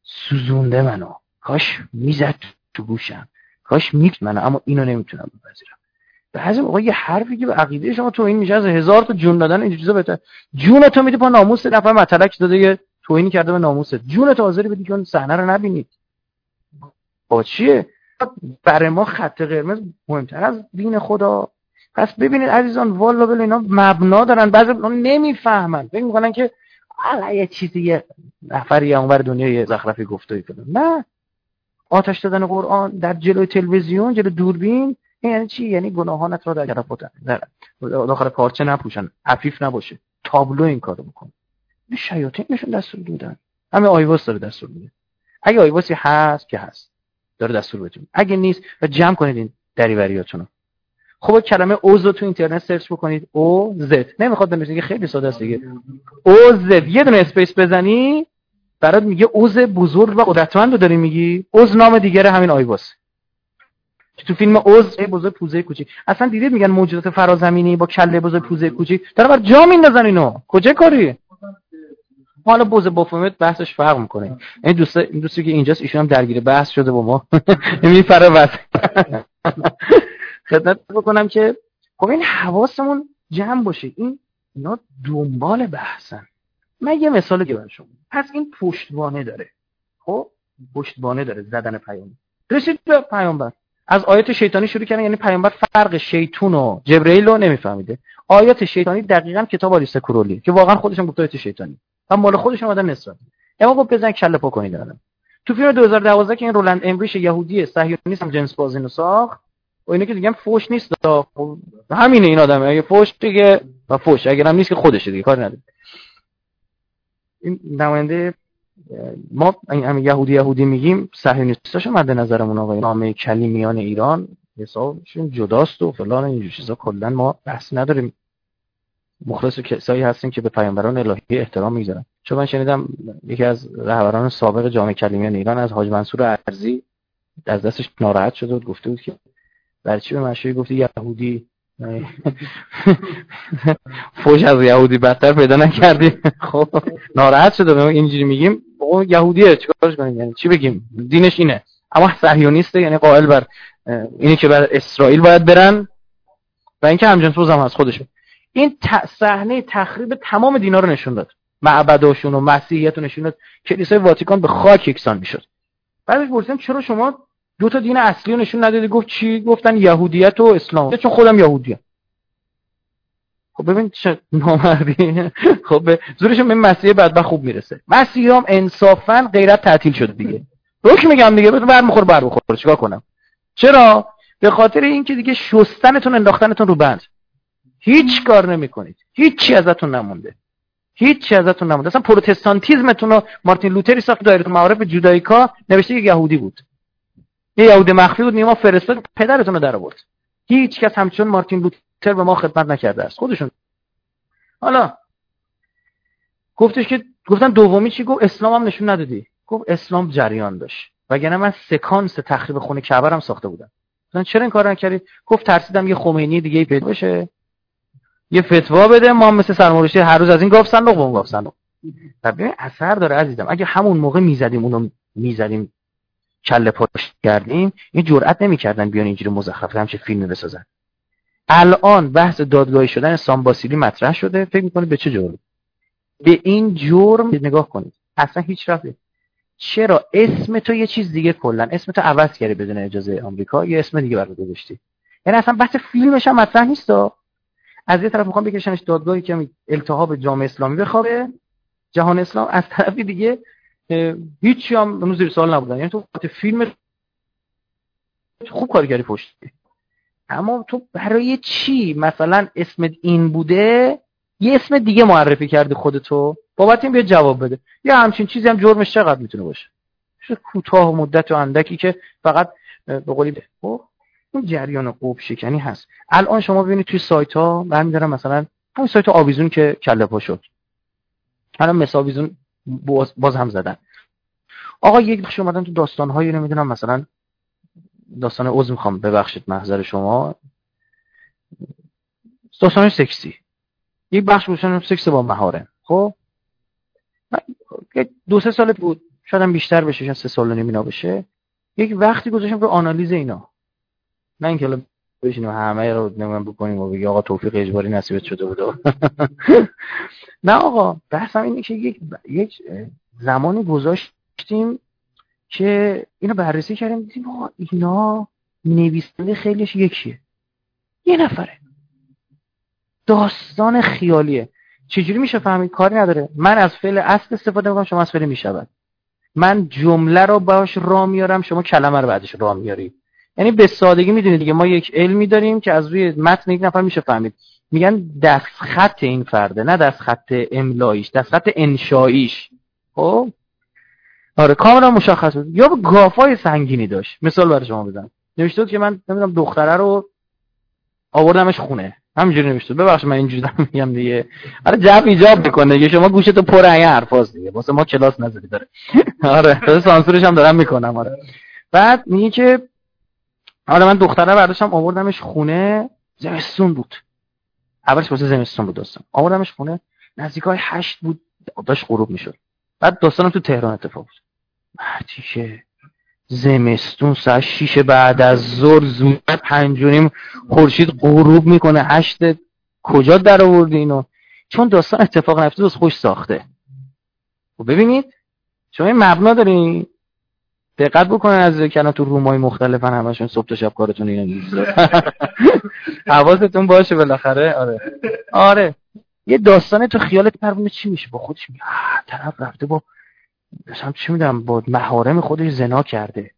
سوزونده منو. کاش می‌زد تو گوشم. کاش می‌تونم اما اینو نمی‌تونم بپذیرم بعضی موقع یه حرفی که به عقیده شما تو این میشه از هزار تا جون دادن این چیزا بهتر جون تو میده با ناموس نفر مطلق داده یه توهینی کرده به ناموست جون تو حاضری بدی که اون صحنه رو نبینید با چیه؟ برای ما خط قرمز مهمتر از دین خدا. پس ببینید عزیزان والا بله اینا مبنا دارن. بعضی نمی‌فهمن. فکر می‌کنن که یه چیزی یه نفری اونور دنیا یه زخرفی گفته نه. آتش دادن قرآن در جلوی تلویزیون جلوی دوربین یعنی چی؟ یعنی گناهانت را در در داخل پارچه نپوشن عفیف نباشه. تابلو این کارو بکن. این شیاطین نشون دستور دادن همه آیواس داره دستور میده. اگه آیواسی هست که هست داره دستور بده. اگه نیست و جمع کنید این دریوریاتونو. خب کلمه اوز تو اینترنت search بکنید. O Z نمی‌خواد بنویسید خیلی ساده است دیگه. O Z یه دونه space بزنی برات میگه اوز بزرگ و قدرتمند رو داری میگی؟ اوز نام دیگر همین آیواس که تو فیلم اوز بزرگ پوزه کوچیک. اصلا دیدید میگن موجودات فرازمینی با کله بزرگ پوزه کوچیک؟ داره بر جا میندازن اینو. کجا کاری؟ حالا بوز بافومت بحثش فرق می‌کنه. این دوست این دوستی که اینجاست ایشون هم درگیر بحث شده با ما. میفره بس خدمت بکنم که خب این حواسمون جمع باشه. این اینا دنبال بحثن. من یه مثال که شما. پس این پشتوانه داره. خب؟ پشتوانه داره زدن پیام رسید به پیامبر. از آیات شیطانی شروع کردن یعنی پیامبر فرق شیطون و جبرئیل رو نمیفهمیده. آیات شیطانی دقیقا کتاب آلیسته کورولی که واقعا خودشون گفته آیات شیطانی. و مال خودشون اومدن نسبت. اما گفت بزن کله پا کنید تو فیلم 2012 که این رولند امبریش یهودی صهیونیست هم جنس بازی ساخت و اینا که دیگه فوش نیست خب همینه این آدمه. اگه فوش دیگه و فوش. اگر هم نیست که خودشه دیگه کار نداره. این نماینده ما یهودی یهودی میگیم صهیونیستاشو مد نظرمون آقای نامه کلیمیان ایران حسابشون جداست و فلان این چیزا. کلا ما بحث نداریم. مخلص کسایی هستیم که به پیامبران الهی احترام می‌گذارن. چون من شنیدم یکی از رهبران سابق جامعه کلیمیان ایران از حاج منصور ارزی از دستش ناراحت شده و گفته بود که برای چی به مشهوری گفتی یهودی فوش از یهودی بدتر پیدا نکردی. خب ناراحت شده به اینجوری میگیم اون یهودیه چیکارش کنیم؟ یعنی چی بگیم؟ دینش اینه. اما صهیونیسته یعنی قائل بر اینی که بر اسرائیل باید برن و اینکه همجنس هم از خودشون این صحنه تخریب تمام دینا رو نشون داد. معبداشون و مسیحیت رو نشون داد. کلیسای واتیکان به خاک یکسان می‌شد. بعدش پرسیدم چرا شما دو تا دین اصلی نشون ندادی گفت چی؟ گفتن یهودیت و اسلام. چون خودم یهودیم. خب ببین چه نامردی. خب زورشون به مسیح بعد خوب می‌رسه. مسیح هم انصافا غیرت تعطیل شده دیگه. روش میگم دیگه؟ بر بر بر بخور چیکار کنم؟ چرا؟ به خاطر اینکه دیگه شستنتون انداختنتون رو بند. هیچ کار نمی‌کنید. هیچی ازتون نمونده. هیچی ازتون نمونده. اصلا پروتستانتیزمتون رو مارتین لوتری ساخت دایره معارف جودایکا نوشته یک یهودی بود. یه یهودی مخفی بود نیما فرستاد پدرتون رو در آورد هیچ کس همچون مارتین لوتر به ما خدمت نکرده است. خودشون. حالا گفتش که گفتن دومی چی؟ گفت اسلام هم نشون ندادی. گفت اسلام جریان داشت. وگرنه من سکانس تخریب خونه کعبه هم ساخته بودم. مثلا چرا این کارو نکردی؟ گفت ترسیدم یه خمینی دیگه پیدا بشه. یه فتوا بده ما مثل سرمایه‌گذاری هر روز از این گاف صندوق به اون اثر داره عزیزم. اگه همون موقع می‌زدیم اونو می‌زدیم کله پاش کردیم این جرئت نمی‌کردن بیان اینجوری مزخرف همچه فیلمی بسازن. الان بحث دادگاهی شدن سامباسیلی مطرح شده فکر می‌کنید به چه جرم به این جرم نگاه کنید. اصلا هیچ رفتی. چرا؟ اسم تو یه چیز دیگه کلا. اسم تو عوض کردی بدون اجازه آمریکا یه اسم دیگه برات گذاشتی. یعنی اصلا بحث فیلمش هم مطرح نیست. از یه طرف می‌خوام بکشنش دادگاهی که التهاب جامعه اسلامی بخوابه جهان اسلام از طرفی دیگه هیچی هم اون زیر سال نبودن. یعنی تو فیلم خوب کارگری پشتی. اما تو برای چی مثلا اسمت این بوده؟ یه اسم دیگه معرفی کردی خودتو. بابت این بیا جواب بده. یا همچین چیزی هم جرمش چقدر می‌تونه باشه؟ کوتاه مدت و اندکی که فقط به قولی خب اون جریان قوب شکنی هست. الان شما ببینید توی سایت ها من دارم مثلا همین سایت آویزون که کله پا شد. الان مثل آویزون باز, باز هم زدن. آقا یک بخش اومدن تو داستان هایی نمی‌دونم مثلا داستان عوض می‌خوام ببخشید محضر شما. داستان سکسی. یک بخش بودن سکس با مهاره. خب؟ دو سه سال بود شاید بیشتر بشه شاید سه سال نمینا بشه. یک وقتی گذاشتم به آنالیز اینا. نه اینکه بشینیم همه رو نمیم بکنیم و بگی آقا توفیق اجباری نصیبت شده بوده نه آقا بحثم اینه که یک, یک زمانی گذاشتیم که اینو بررسی کردیم دیدیم آقا اینا نویسنده خیلیش یکیه. یه نفره. داستان خیالیه. چجوری میشه فهمید؟ کاری نداره. من از فعل اصل استفاده می‌کنم شما از فعل می‌شود. من جمله رو باش را میارم شما کلمه رو بعدش را میاری یعنی به سادگی می‌دونید دیگه. ما یک علمی داریم که از روی متن یک نفر میشه فهمید. میگن دست خط این فرده نه دست خط املاییش دست خط انشاییش. خب؟ آره کاملا مشخص بود. یا به گافای سنگینی داشت. مثال برای شما بزنم. نوشته که من نمی‌دونم دختره رو آوردمش خونه. همینجوری نوشته. ببخشید من اینجوری دارم میگم دیگه. آره جواب ایجاب می‌کنه دیگه. شما گوشتو پر این حرفاست دیگه. واسه ما کلاس نذاری داره. آره سانسورش هم دارم می‌کنم. آره. بعد میگه که حالا من دختره برداشتم آوردمش خونه زمستون بود. اولش واسه زمستون بود داستان. آوردمش خونه نزدیکای هشت بود داشت غروب می‌شد. بعد داستانم تو تهران اتفاق بود که زمستون ساعت شیش بعد از زور زود پنجونیم خورشید غروب می‌کنه. هشت کجا در آوردی اینو؟ چون داستان اتفاق نیفتاد خوش ساخته. و خب ببینید شما این مبنا دارین دقت بکنن از کنا تو رومای مختلفن همشون صبح تا شب کارتون اینو حواستون باشه بالاخره. آره. آره. یه داستان تو خیالت پروانه چی میشه؟ با خودش میگه طرف رفته با مثلا چی می‌دونم با محارم خودش زنا کرده.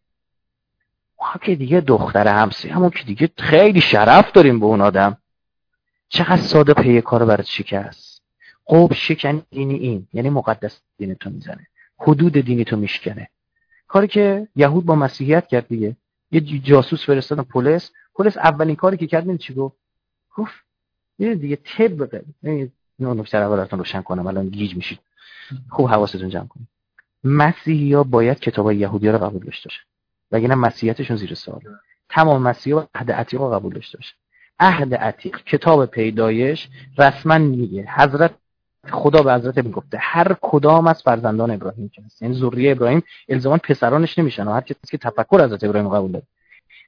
ما که دیگه دختر همسی همون که دیگه خیلی شرف داریم به اون آدم. چقدر ساده پی کار برات شکست. قوب شکن دینی این یعنی مقدس دینتو می‌زنه. حدود دینی تو میشکنه. کاری که یهود با مسیحیت کرد دیگه. یه جاسوس فرستادن پلیس پلیس اولین کاری که کرد چی گفت؟ گفت یه دیگه طبق اینو نکته رو براتون روشن کنم الان گیج میشید. خوب حواستون جمع کنید. مسیحی ها باید کتاب یهودی رو قبول داشته باشه وگرنه مسیحیتشون زیر سوال. تمام مسیحی ها عهد عتیق رو قبول داشته باشه عهد عتیق کتاب پیدایش رسما میگه. حضرت خدا به حضرت می‌گفته. هر کدام از فرزندان ابراهیم که هست یعنی ذریه ابراهیم الزاما پسرانش نمیشن و هر کسی که تفکر حضرت ابراهیم قبول داره.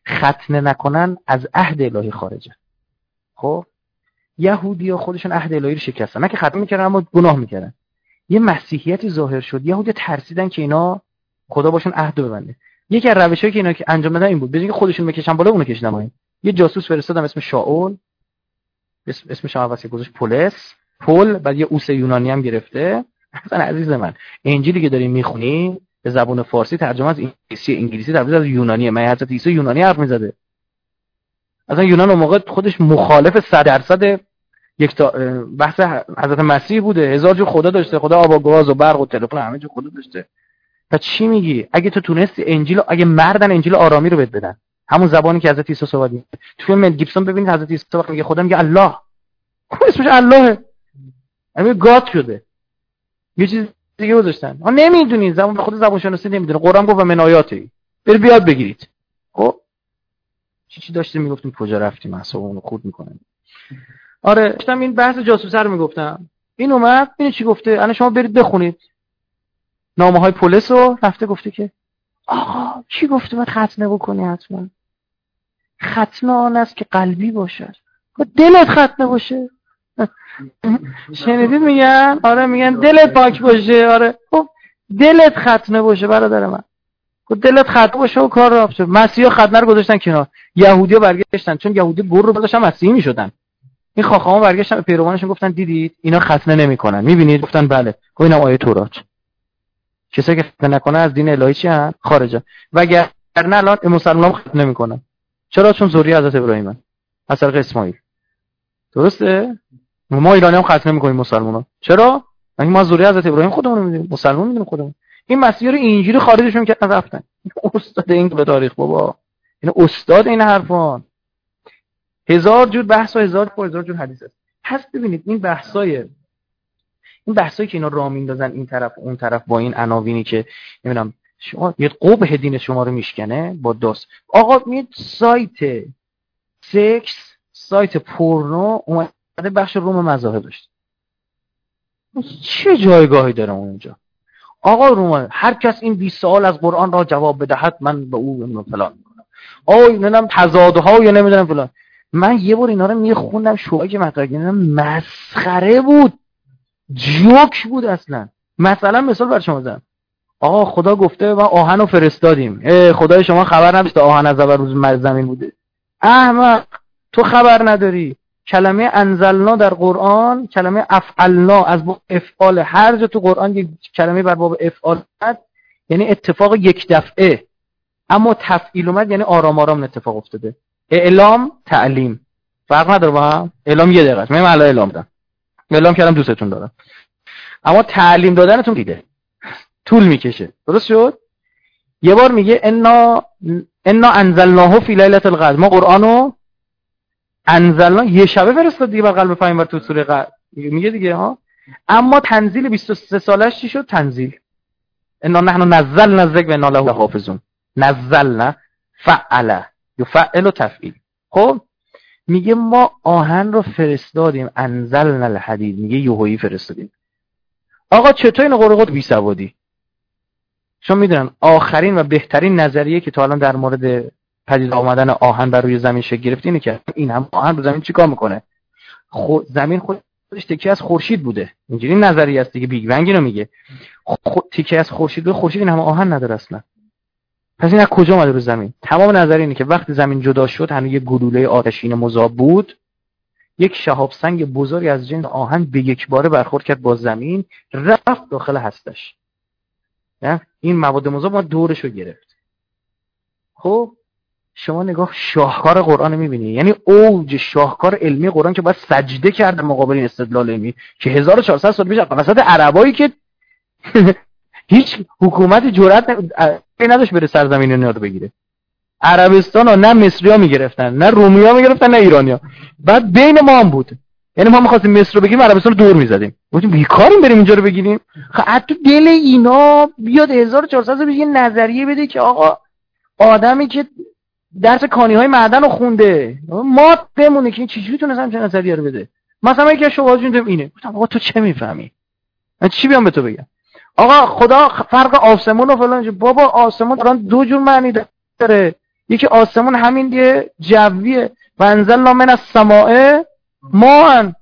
ختنه نکنن از عهد الهی خارجه. خب؟ یهودی ها خودشون عهد الهی رو شکستن. نه که ختم می‌کردن اما گناه می‌کردن. یه مسیحیتی ظاهر شد. یهودی ترسیدن که اینا خدا باشون عهد ببنده. یکی از روشایی که اینا که انجام دادن این بود. بجای خودشون بکشن بالا اونو کشیدن یه جاسوس فرستادم اسم شاول. اسم اسمش هم واسه گذاشت پولس. پول بعد یه اوس یونانی هم گرفته. اصلا عزیز من انجیلی که داریم می‌خونی به زبان فارسی ترجمه از انگلیسی انگلیسی ترجمه از یونانیه. من حضرت عیسی یونانی حرف می‌زده. اصلا یونان اون موقع خودش مخالف 100 درصد یک تا بحث حضرت مسیح بوده. هزار جو خدا داشته. خدا آب و گاز و برق و تلفن همه جو خدا داشته. پس چی میگی؟ اگه تو تونستی انجیل اگه مردن انجیل آرامی رو بهت بدن. همون زبانی که حضرت عیسی صحبت می‌کنه تو فیلم گیبسون ببینید حضرت عیسی وقتی میگه خدا میگه الله. خب اسمش اللهه همین گاد شده یه چیز دیگه گذاشتن. ها نمی‌دونید زبان خود زبان شناسی نمی‌دونه. قرآن گفت و منایاتی بر بیاد بگیرید. خب؟ چی چی داشتیم می‌گفتیم؟ کجا رفتیم؟ اصلا خود می‌کنن آره داشتم این بحث جاسوسه رو می‌گفتم. این اومد این چی گفته؟ الان شما برید بخونید. نامه های پلیس رو رفته گفته که آقا چی گفته؟ باید ختنه بکنی حتما. ختنه آن است که قلبی باشد. و دلت ختنه باشه. شنیدید میگن؟ آره میگن دلت پاک باشه. آره. خب دلت ختنه باشه برادر من. خب دلت ختنه باشه و کار را شد مسیحا ختنه رو گذاشتن کنار. یهودیا برگشتن. چون یهودی گر رو برداشتن مسیحی می‌شدن. این ها برگشتن به پیروانشون گفتن دیدید؟ اینا ختنه نمی‌کنن. می‌بینید؟ گفتن بله. گفت اینم آیه تورات. کسایی که ختنه نکنه از دین الهی چی هن؟ خارجن وگرنه الان مسلمان ختنه نمی‌کنن. چرا؟ چون ذریه حضرت ابراهیم از طریق اسماعیل. درسته؟ ما ایرانی هم ختنه می‌کنیم مسلمان چرا؟ مگه ما ذریه حضرت ابراهیم خودمون می‌دونیم. مسلمان می‌دونیم خودمون. این مسیح رو اینجوری خارجشون کردن رفتن. استاد این به تاریخ بابا. این استاد این حرفان. هزار جور بحث و هزار جور هزار جور حدیث است. پس ببینید این بحثای این بحثایی که اینا راه میندازن این طرف اون طرف با این عناوینی که نمی‌دونم شما یه قبح دین شما رو میشکنه با داست آقا میاد سایت سکس سایت پورنو اومده بخش روم مذاهب داشت. چه جایگاهی داره اونجا؟ آقا روم هر کس این 20 سال از قرآن را جواب بدهد من به او فلان می‌کنم. آی نمی‌دونم تضادها یا نمی‌دونم فلان. من یه بار اینا رو میخوندم شوهایی که مطرح مسخره بود. جوک بود اصلا. مثلا مثال بر شما زن آقا خدا گفته ما آهن رو فرستادیم. خدای شما خبر نداشته آهن از اول روز زمین بوده. احمق تو خبر نداری. کلمه انزلنا در قرآن کلمه افعلنا از باب افعال هر جا تو قرآن یک کلمه بر باب افعال یعنی اتفاق یک دفعه. اما تفعیل اومد یعنی آرام آرام اتفاق افتاده. اعلام تعلیم. فرق نداره با هم؟ اعلام یه دقیقه من الان اعلام دادم. اعلام کردم دوستتون دارم. اما تعلیم دادنتون دیده. طول می‌کشه. درست شد؟ یه بار میگه انا انا انزلناه فی لیله القدر. ما قرآنو انزلنا یه شبه فرستاد دیگه بر قلب پیامبر تو سوره قدر میگه دیگه ها؟ اما تنزیل 23 سالش چی شد؟ تنزیل. انا نحن نزلنا الذکر و انا له حافظون. نزلنا فعل یفعل و تفعیل. خب میگه ما آهن رو فرستادیم انزلنا الحدید. میگه یوهایی فرستادیم. آقا چطور این قرقات بی سوادی چون می‌دونن آخرین و بهترین نظریه که تا الان در مورد پدید آمدن آهن بر روی زمین شکل گرفت اینه که این هم آهن رو زمین چیکار می‌کنه؟ خود زمین خودش تکیه از خورشید بوده. اینجوری نظریه است دیگه بیگ بنگ اینو میگه. خود تکیه از خورشید خورشید این هم آهن نداره اصلا. پس این از کجا اومده رو زمین؟ تمام نظر اینه که وقتی زمین جدا شد هنوز یه گلوله آتشین مذاب بود. یک شهاب سنگ بزرگی از جنس آهن به یک باره برخورد کرد با زمین رفت داخل هستش. این مواد مذاب ما دورش رو گرفت. خب؟ شما نگاه شاهکار قرآن می‌بینی. یعنی اوج شاهکار علمی قرآن که باید سجده کرد مقابل این استدلال علمی که 1400 سال پیش وسط عربایی که هیچ حکومت جرأت نداشت بره سرزمین اینا رو بگیره. عربستان ها نه مصری ها می‌گرفتن نه رومی ها می‌گرفتن نه ایرانی ها. بعد بین ما هم بود. یعنی ما می‌خواستیم مصر رو بگیریم عربستان رو دور می‌زدیم. گفتیم بیکاریم بریم اینجا رو بگیریم. خب تو دل اینا بیاد 1400 سال یه نظریه بده که آقا آدمی که درس کانی های معدن رو خونده. ما بمونه که این چجوری تونست چه نظریه رو بده؟ مثلا یکی شبهات اینه گفتم آقا تو چه می‌فهمی؟ من چی بیام به تو بگم؟ آقا خدا فرق آسمون و فلان بابا آسمون قرآن دو جور معنی داره. یکی آسمون همین یه جویه. و انزلنا من از سماعه ما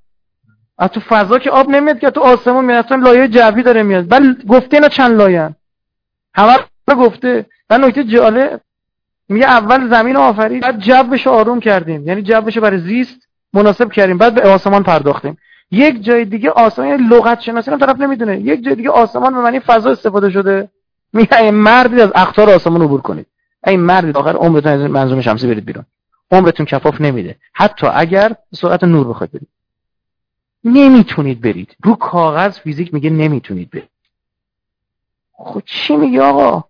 از تو فضا که آب نمیاد که تو آسمون میاد. اصلا لایه جوی داره میاد. ولی گفته اینا چند لایه همه گفته. و نکته جالب میگه اول زمین آفرید بعد جوش آروم کردیم. یعنی جوش برای زیست مناسب کردیم بعد به آسمان پرداختیم. یک جای دیگه آسمان یعنی لغت شناسی هم طرف نمی‌دونه. یک جای دیگه آسمان به معنی فضا استفاده شده. میگه این مردی از اختار آسمان عبور کنید. این مردی آخر عمرتون از منظومه شمسی برید بیرون. عمرتون کفاف نمیده. حتی اگر سرعت نور بخواید برید. نمی‌تونید برید. رو کاغذ فیزیک میگه نمی‌تونید برید. خب چی میگه آقا؟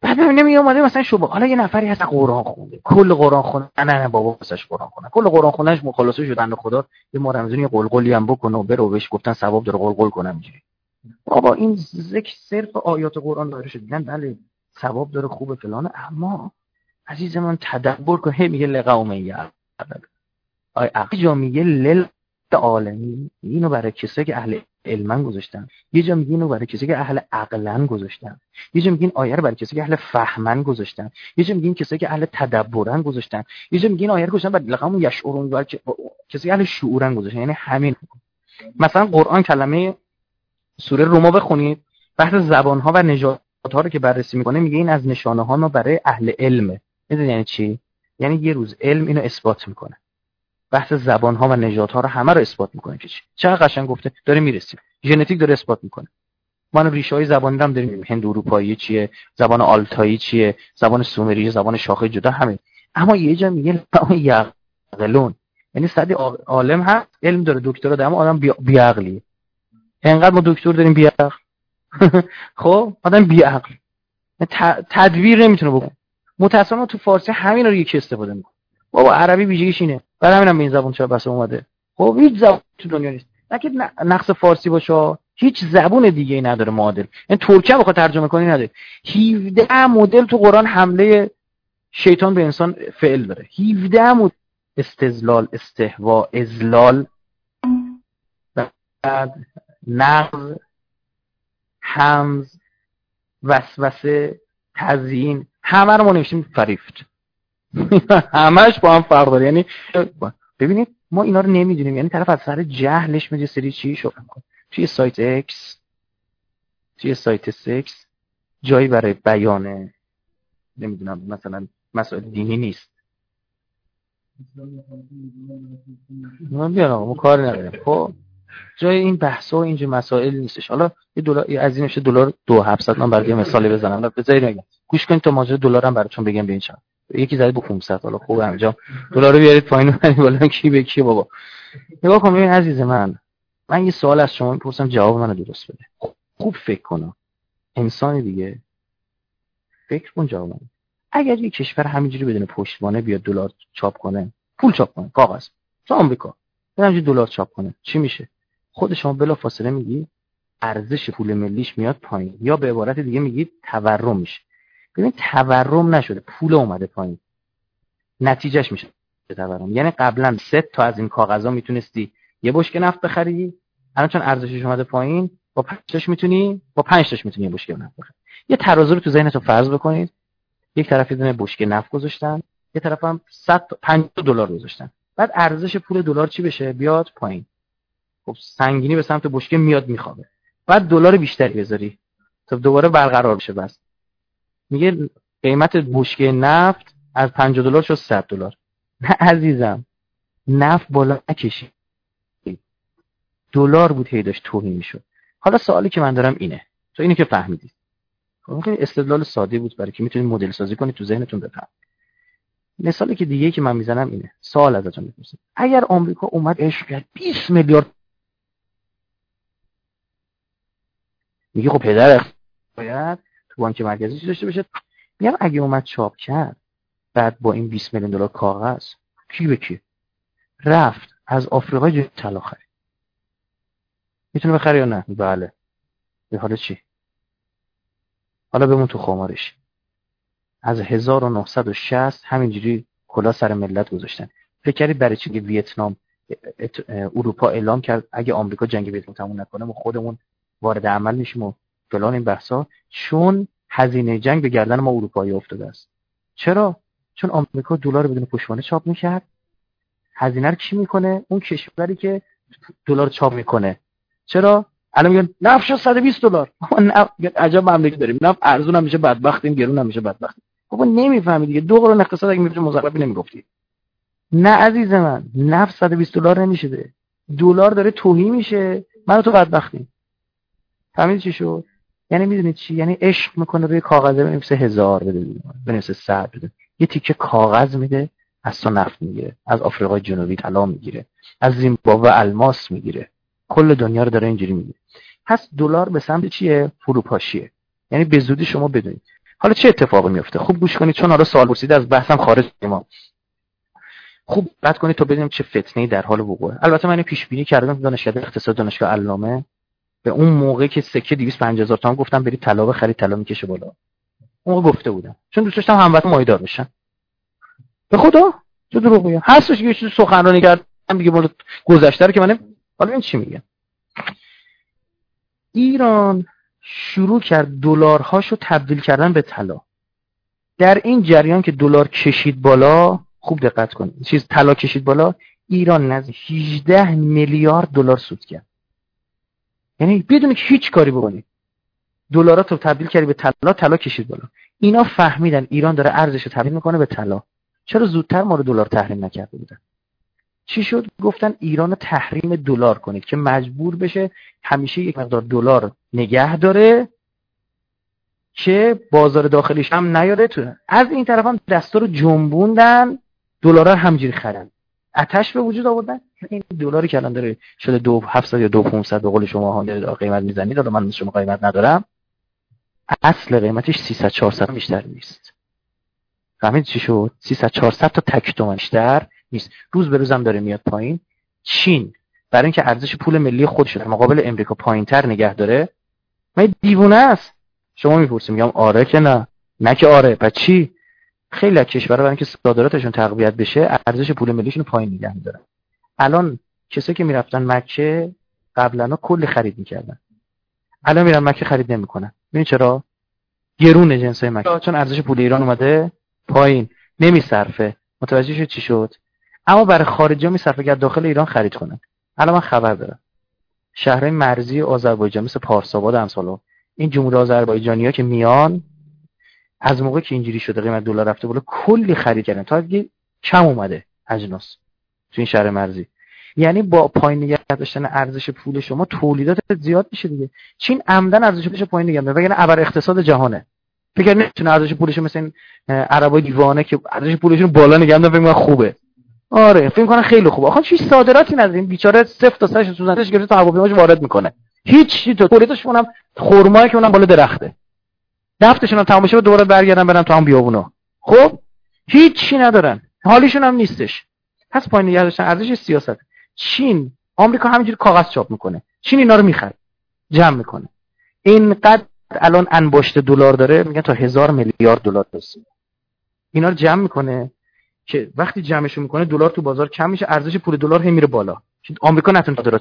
بعد ببینیم می اومده مثلا شبه حالا یه نفری هست قرآن خونده. کل قرآن خونه نه نه بابا واسش قرآن خونه. کل قرآن خونهش مخالصه شدن خدا یه ما رمزونی قلقلی هم بکنه و برو بهش گفتن ثواب داره قلقل کنم اینجوری. بابا این ذکر صرف آیات قرآن داره شد. دیدن بله ثواب داره خوبه فلان. اما عزیز من تدبر کن. هی میگه لقوم آی جا میگه لل عالمی اینو برای کسایی که اهل علما گذاشتن. یه جا میگه اینو برای کسی که اهل عقلن گذاشتن. یه جا میگین آیه رو برای کسی که اهل فهمن گذاشتن. یه جا میگین کسی که اهل تدبرن گذاشتن. یه جا میگین آیه رو گذاشتن برای لقم یشعرون برای کسی که اهل شعورن گذاشتن. یعنی همین. مثلا قرآن کلمه سوره روما بخونید. بحث زبان ها و نژادها رو که بررسی می‌کنه میگه این از نشانه ها ما برای اهل علمه. می‌دونی یعنی چی؟ یعنی یه روز علم اینو اثبات می‌کنه. بحث زبان ها و نژاد ها رو همه رو اثبات می‌کنه که چی؟ چقدر قشنگ گفته داره می‌رسیم. ژنتیک داره اثبات می‌کنه. ما ریشه های زبانی هم داریم هند اروپایی چیه زبان آلتایی چیه زبان سومری زبان شاخه جدا همه. اما یه جا میگه یعقلون یعنی صد عالم هست علم داره دکترا داره اما آدم بیعقلیه. انقدر ما دکتر داریم بیعقل. خب آدم بیعقل. تدویر نمی‌تونه بکنه. متأسفانه تو فارسی همین رو یکی استفاده می‌کنه. بابا عربی ویژگیش اینه. برای همینم به این زبون چرا بس اومده. خب هیچ زبون تو دنیا نیست. نه که نقص فارسی باشه هیچ زبون دیگه ای نداره معادل. این ترکی هم بخواد ترجمه کنی نداره. 17 مدل تو قرآن حمله شیطان به انسان فعل داره. 17 مدل. استزلال استهوا ازلال. بعد نقض حمز وسوسه تزیین. همه رو ما نوشتیم فریفت. همش با هم فرق داره. یعنی ببینید ما اینا رو نمی‌دونیم. یعنی طرف از سر جهلش میگه سری چی شو توی سایت اکس توی سایت سکس جایی برای بیانه نمی‌دونم مثلا مسائل دینی نیست. ما بیان آقا ما کار نداریم. خب جای این بحث و اینجا مسائل نیستش. حالا یه دلار از این میشه دلار 2700 من برای مثالی بزنم. بذارید گوش کنید تا ماجرا هم براتون بگم به این یکی زده به 500 حالا خوب انجام. دلار رو بیارید پایین و بالا. کی به کی بابا. نگاه کن ببین عزیز من. من یه سوال از شما می‌پرسم. جواب منو درست بده. خوب فکر کنم انسان دیگه. فکر کن جواب من اگر یک کشور همینجوری بدون پشتوانه بیاد دلار چاپ کنه پول چاپ کنه کاغذ. تو آمریکا. همینجوری دلار چاپ کنه. چی میشه؟ خود شما بلا فاصله میگی ارزش پول ملیش میاد پایین. یا به عبارت دیگه میگید تورم میشه. ببین تورم نشده. پول اومده پایین. نتیجهش میشه تورم. یعنی قبلا سه تا از این کاغذا می‌تونستی یه بشکه نفت بخری. الان چون ارزشش اومده پایین با پنج می‌تونی با پنج تاش می‌تونی یه بشکه نفت بخری. یه ترازو رو تو ذهنتون فرض بکنید. یک طرف یه دونه بشکه نفت گذاشتن یه طرف هم 100 50 دلار گذاشتن. بعد ارزش پول دلار چی بشه؟ بیاد پایین. خب سنگینی به سمت بشکه میاد میخوابه. بعد دلار بیشتری بذاری. تا دوباره برقرار بشه بس. میگه قیمت بشکه نفت از 50 دلار شد 100 دلار. نه عزیزم نفت بالا نکشید. دلار بود هی داشت توهی می‌شد. حالا سوالی که من دارم اینه. تو اینو که فهمیدید خب استدلال ساده بود برای که می‌تونید مدل سازی کنید تو ذهنتون بفهم مثالی که دیگه که من می‌زنم اینه. سوال ازتون می‌پرسم. اگر آمریکا اومد عشق کرد 20 میلیارد میگه خب پدر باید بانک مرکزی داشته باشه؟ میگم اگه اومد چاپ کرد بعد با این 20 میلیون دلار کاغذ کی به کی؟ رفت از آفریقا جو طلا خرید. می‌تونه بخره یا نه؟ بله. به حال چی؟ حالا بمون تو خمارش. از 1960 همینجوری کلا سر ملت گذاشتن. فکر کردید برای چی ویتنام اروپا اعلام کرد؟ اگه آمریکا جنگ ویتنام تموم نکنه ما خودمون وارد عمل میشیم و فلان این بحثا چون هزینه جنگ به گردن ما اروپایی افتاده است. چرا؟ چون آمریکا دلار بدون پشتوانه چاپ می‌کرد. هزینه رو کی می‌کنه؟ اون کشوری که دلار چاپ می‌کنه. چرا؟ الان میگن نفت شد 120 دلار. عجب مملکت داریم. نفت ارزون هم میشه بدبختیم گرون هم میشه بدبختیم. بابا نمی‌فهمی دیگه. دو قرون اقتصاد اگه می‌فهمی مزخرفی نمی‌گفتی. نه عزیز من نفت 120 دلار نمیشه دلار داره توهی میشه. من تو بدبختیم. فهمیدی چی شد؟ یعنی می‌دونید چی؟ یعنی عشق می‌کنه روی کاغذ بنویسه هزار بده بنویسه صد بده. یه تیکه کاغذ میده از تو نفت می‌گیره از آفریقای جنوبی طلا می‌گیره از زیمبابوه الماس می‌گیره. کل دنیا رو داره اینجوری می‌گیره پس دلار به سمت چیه؟ فروپاشیه. یعنی به زودی شما بدونید. حالا چه اتفاقی میفته خوب گوش کنید چون حالا سوال پرسیده از بحثم خارج ما خوب بعد کنید تا ببینیم چه فتنه‌ای در حال وقوعه. البته من پیش بینی کردم دانشگاه اقتصاد دانشگاه علامه. به اون موقع که سکه 250 هزار تومان گفتم برید طلا بخرید طلا می‌کشه بالا. اون گفته بودم. چون دوست داشتم هموطن مایدار بشن به خدا؟ چه دروغ میگم هستش یه چیز سخنرانی کرد. میگه مورد گذشته رو که من حالا این چی میگه. ایران شروع کرد دلارهاشو تبدیل کردن به طلا. در این جریان که دلار کشید بالا خوب دقت کنید. چیز طلا کشید بالا ایران نزدیک 18 میلیارد دلار سود کرد. یعنی بدون که هیچ کاری بکنی. دلارات رو تبدیل کردی به طلا طلا کشید بالا. اینا فهمیدن ایران داره ارزش رو تبدیل می‌کنه به طلا. چرا زودتر ما رو دلار تحریم نکرده بودن؟ چی شد؟ گفتن ایران تحریم دلار کنید که مجبور بشه همیشه یک مقدار دلار نگه داره که بازار داخلیش هم نیاره. تو از این طرف هم دستور جنبوندن دلار همجوری خرن. اتش به وجود آوردن. این دلاری که الان داره شده دو 700 یا دو 500 به قول شما ها قیمت می‌زنید حالا من شما قیمت ندارم. اصل قیمتش 300 400 بیشتر نیست. فهمید چی شد؟ 300 400 تا تک تومن بیشتر نیست. روز به روزم داره میاد پایین. چین برای اینکه ارزش پول ملی خودش در مقابل امریکا پایینتر نگه داره من دیوونه است. شما می‌پرسیم میگم آره که نه. نه که آره. پس چی؟ خیلی از کشورها برای اینکه صادراتشون تقویت بشه ارزش پول ملیشون پایین نگه میدارن الان کسایی که می‌رفتن مکه قبلا کلی خرید می‌کردن. الان میرن مکه خرید نمی‌کنن. ببین چرا؟ گرونه جنس های مکه. چون ارزش پول ایران اومده پایین. نمیصرفه. متوجه شد چی شد؟ اما برای خارجی ها میصرفه که داخل ایران خرید کنن. الان من خبر دارم. شهرهای مرزی آذربایجان مثل پارساباد امسالو این جمهوری آذربایجانی ها که میان از موقع که اینجوری شده قیمت دلار رفته بالا کلی خرید کردن. تا کم اومده. اجناس. تو این شهر مرزی. یعنی با پایین نگه داشتن ارزش پول شما تولیدات زیاد میشه دیگه. چین عمدن ارزش پولش پایین نگه وگرنه ابر اقتصاد جهانه. فکر نمی‌تونه ارزش پولش مثل این عربای دیوانه که ارزش پولشون بالا نگه دارن خوبه. آره فکر کنن خیلی خوبه. آخه هیچ صادراتی نداریم بیچاره صفر تا سرش سوزنش گرفته تا هواپیماش وارد می‌کنه. هیچ چیزی تو تولیدش اونم خرمایی که اونم بالا درخته. نفتشون هم تمام دوباره برگردن برن تو هم بیابونا. خب؟ هیچی ندارن. حالیشون هم نیستش. پس پایین نگه داشتن ارزش سیاست چین آمریکا همینجوری کاغذ چاپ می‌کنه. چین اینا رو می‌خره جمع می‌کنه. اینقدر الان انباشت دلار داره میگن تا هزار میلیارد دلار رسید. اینا رو جمع می‌کنه که وقتی جمعش می‌کنه دلار تو بازار کم میشه ارزش پول دلار هم میره بالا. آمریکا نتونه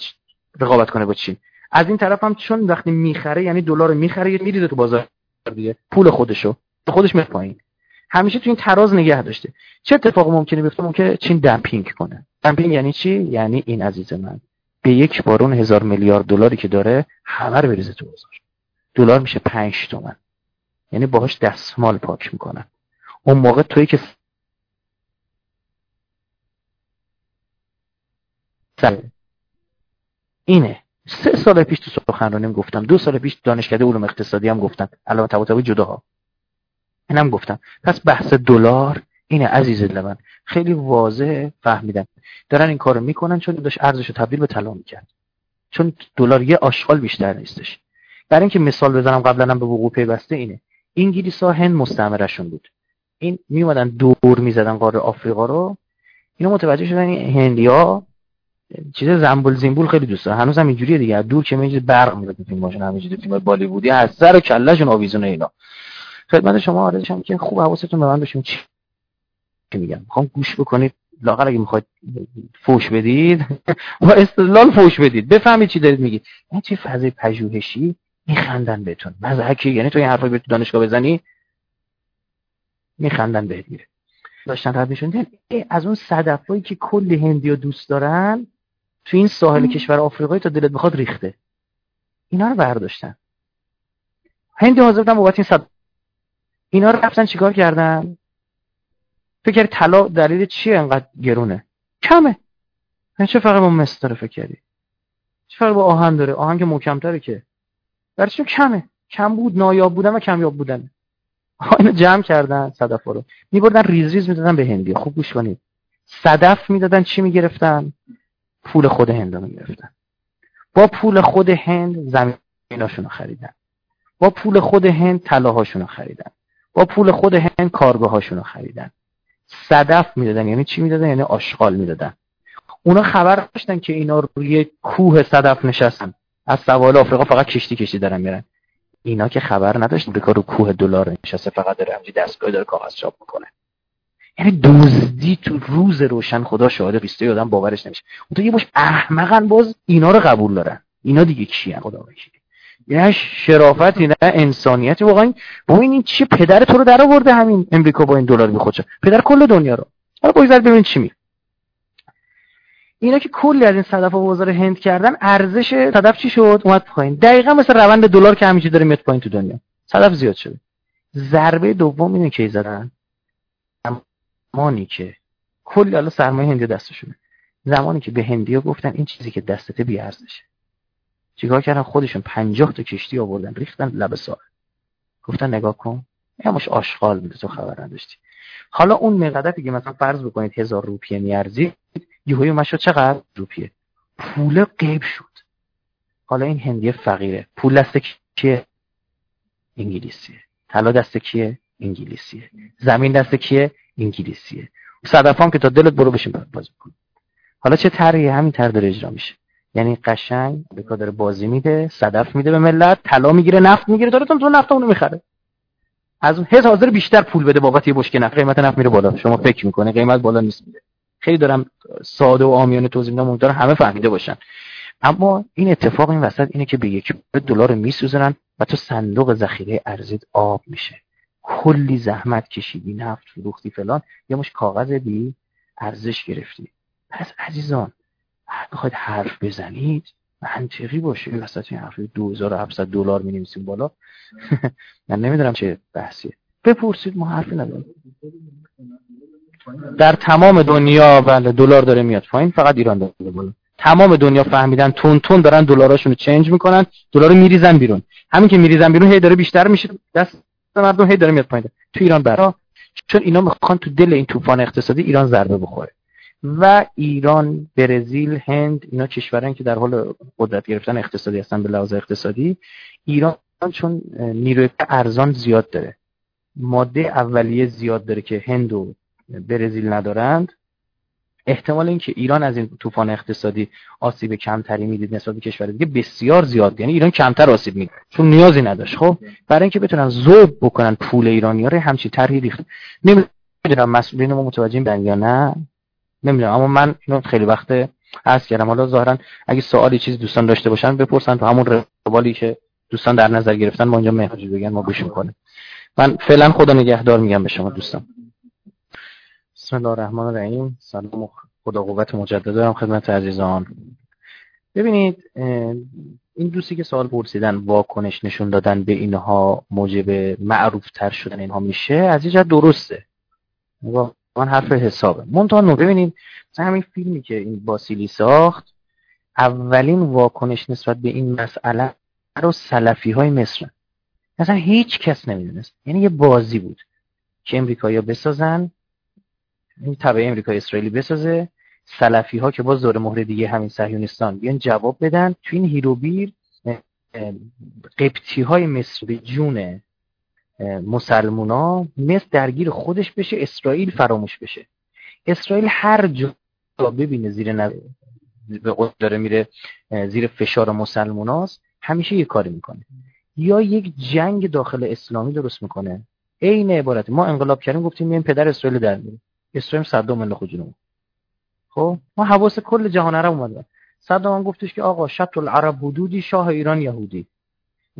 رقابت کنه با چین. از این طرف هم چون وقتی می‌خره یعنی دلار می‌خره میریزه تو بازار دیگه. پول خودشو. خودش میره پایین. همیشه تو این تراز نگه داشته. چه اتفاقی ممکنه بیفته؟ ممکنه چین دمپینگ کنه. دمپینگ یعنی چی؟ یعنی این عزیز من به یک بارون هزار میلیارد دلاری که داره همه رو بریزه تو بازار. دلار میشه 5 تومن. یعنی باهاش دستمال پاک می‌کنن اون موقع توی که اینه. سه سال پیش تو سخنرانیم گفتم. دو سال پیش دانشکده علوم اقتصادی هم گفتم الان جدا جداها. اینم گفتم. پس بحث دلار اینه عزیز دل خیلی واضح فهمیدم. دارن این کارو می‌کنن چون داشت ارزش تبدیل به طلا می‌کرد. چون دلار یه آشغال بیشتر نیستش. برای اینکه مثال بزنم قبلا به وقوع پیوسته اینه. انگلیس ها هند مستعمرشون بود. این میومدن دور می‌زدن قاره آفریقا رو. اینو متوجه شدن این هندیا چیز زنبول زیمبول خیلی دوست دارن. هنوز هم اینجوریه دیگه. دور که میجید برق میاد فیلم ماشین همینجوری فیلم بالیوودی از سر کلهشون آویزونه اینا. خدمت شما آرزشم که خوب حواستون به من بشون چی میگم؟ می‌خوام گوش بکنید. لاقل اگه می‌خواید فوش بدید و استدلال فوش بدید. بفهمید چی دارید میگید. این چه فضای پژوهشی؟ میخندن بهتون. مزحکی یعنی تو این حرفا به دانشگاه بزنی؟ میخندن بهت میره. داشتن رد میشون از اون صدفایی که کل هندی دوست دارن تو این ساحل کشور آفریقایی تا دلت بخواد ریخته. اینا رو برداشتن. هندی حاضر بودن بابت این صد اینا رفتن چیکار کردن؟ فکر طلا دلیل چیه انقدر گرونه؟ کمه. یعنی چه فرقی با مس داره فکر کردی؟ چه فرقی با آهن داره؟ آهن که محکمتره که. برای چون کمه؟ کم بود نایاب بودن و کمیاب بودن. اینو جمع کردن صدف رو. میبردن ریز ریز می‌دادن به هندی. خوب گوش کنید. صدف می‌دادن چی می‌گرفتن؟ پول خود هند رو می‌گرفتن. با پول خود هند زمیناشون رو خریدن. با پول خود هند طلاهاشون رو خریدن. با پول خود هند کارگاهاشون رو خریدن. صدف می‌دادن یعنی چی می‌دادن؟ یعنی آشغال می‌دادن. اونا خبر داشتن که اینا روی کوه صدف نشستن. از سوال آفریقا فقط کشتی کشتی دارن میرن. اینا که خبر نداشت به رو کوه دلار نشسته فقط داره همینجوری دستگاه داره کاغذ چاپ می‌کنه. یعنی دزدی تو روز روشن خدا شاهده بیسته آدم باورش نمیشه. اون تو یه باش احمقن باز اینا رو قبول دارن. اینا دیگه کیان؟ خدا باشید یه شرافتی نه انسانیتی. واقعا ببین این چی پدر تو رو در آورده همین امریکا با این دلار بی خودشه پدر کل دنیا رو. حالا بگذار ببین چی می اینا که کلی از این صدف و بازار هند کردن ارزش صدف چی شد؟ اومد پایین. دقیقا مثل روند دلار که همیشه داره میاد پایین تو دنیا. صدف زیاد شده. ضربه دوم اینه که زدن. زمانی که کلی حالا سرمایه هندی دستشونه. زمانی که به هندیا گفتن این چیزی که دستته بی ارزشه چیکار کردن؟ خودشون پنجاه تا کشتی آوردن ریختن لب ساحل گفتن نگاه کن همش آشغال میده تو خبر نداشتی. حالا اون مقداری که مثلا فرض بکنید هزار روپیه میارزید یهوی شد چقدر روپیه؟ پول قیب شد. حالا این هندی فقیره. پول دست کیه؟ انگلیسیه. طلا دست کیه؟ انگلیسیه. زمین دست کیه؟ انگلیسیه. صدفام که تا دلت برو بشین بازی کن حالا چه طرحی همین طرح داره اجرا میشه. یعنی قشنگ به داره بازی میده صدف میده به ملت طلا می‌گیره نفت می‌گیره داره تو نفت اونو می‌خره. از اون حاضر بیشتر پول بده بابت یه بشکه نفت. قیمت نفت میره بالا. شما فکر می‌کنه قیمت بالا نیست میده خیلی دارم ساده و آمیانه توضیح میدم امیدوارم همه فهمیده باشن. اما این اتفاق این وسط اینه که به یک دلار میسوزنن و تو صندوق ذخیره ارزید آب میشه. کلی زحمت کشیدی نفت فروختی فلان. یه مش کاغذ بی ارزش گرفتی. پس عزیزان می‌خواید حرف بزنید منطقی باشه. این وسط این حرف 2700 دلار می نویسیم بالا. من نمی‌دونم چه بحثیه. بپرسید ما حرفی نداریم. در تمام دنیا بله دلار داره میاد پایین فقط ایران داره بالا. تمام دنیا فهمیدن تون تون دارن دلاراشون رو چنج می‌کنن دلار رو میریزن بیرون. همین که میریزن بیرون هی داره بیشتر میشه دست مردم هی داره میاد پایین. تو ایران برا چون اینا می‌خوان تو دل این طوفان اقتصادی ایران ضربه بخوره. و ایران برزیل هند اینا کشورن که در حال قدرت گرفتن اقتصادی هستن به لحاظ اقتصادی. ایران چون نیروی ارزان زیاد داره. ماده اولیه زیاد داره که هند و برزیل ندارند. احتمال اینکه ایران از این طوفان اقتصادی آسیب کمتری می‌دید نسبت به کشور دیگه بسیار زیاد. یعنی ایران کمتر آسیب می‌دید چون نیازی نداشت. خب برای اینکه بتونن ذوب بکنن پول ایرانی‌ها رو همچین طرحی ریخت. نمی‌دونم مسئولین ما متوجه یا نه. نمی‌دونم اما من خیلی وقته عرض کردم. حالا ظاهرا اگه سوالی چیز دوستان داشته باشن بپرسن تو همون روالی که دوستان در نظر گرفتن ما اینجا مهاجی بگن ما گوش می‌کنیم. من فعلا خدا نگهدار میگم به شما دوستان. بسم الله الرحمن الرحیم. سلام و خدا قوت مجدد دارم خدمت عزیزان. ببینید این دوستی که سوال پرسیدن واکنش نشون دادن به اینها موجب معروف تر شدن اینها میشه از اینجا درسته. من حرف حسابه. منتها نو ببینید مثلا همین فیلمی که این باسیلی ساخت اولین واکنش نسبت به این مسئله رو سلفی های مصر مثلا هیچ کس نمی‌دونست. یعنی یه بازی بود که امریکایی بسازن این تبع امریکای اسرائیلی بسازه سلفی ها که باز دور مهر دیگه همین صهیونستان بیان جواب بدن. تو این هیروبیر قبطی های مصر به جون مسلمونا مصر درگیر خودش بشه اسرائیل فراموش بشه. اسرائیل هر جا ببینه زیر نب... به داره میره زیر فشار مسلموناست همیشه یه کاری می‌کنه. یا یک جنگ داخل اسلامی درست می‌کنه. عین عبارت ما انقلاب کردیم گفتیم این پدر اسرائیل در میره اسرائیل صدام الله خجونم خب؟ ما حواس کل جهان عرب اومد صدام گفتش که آقا شط العرب حدودی شاه ایران یهودی.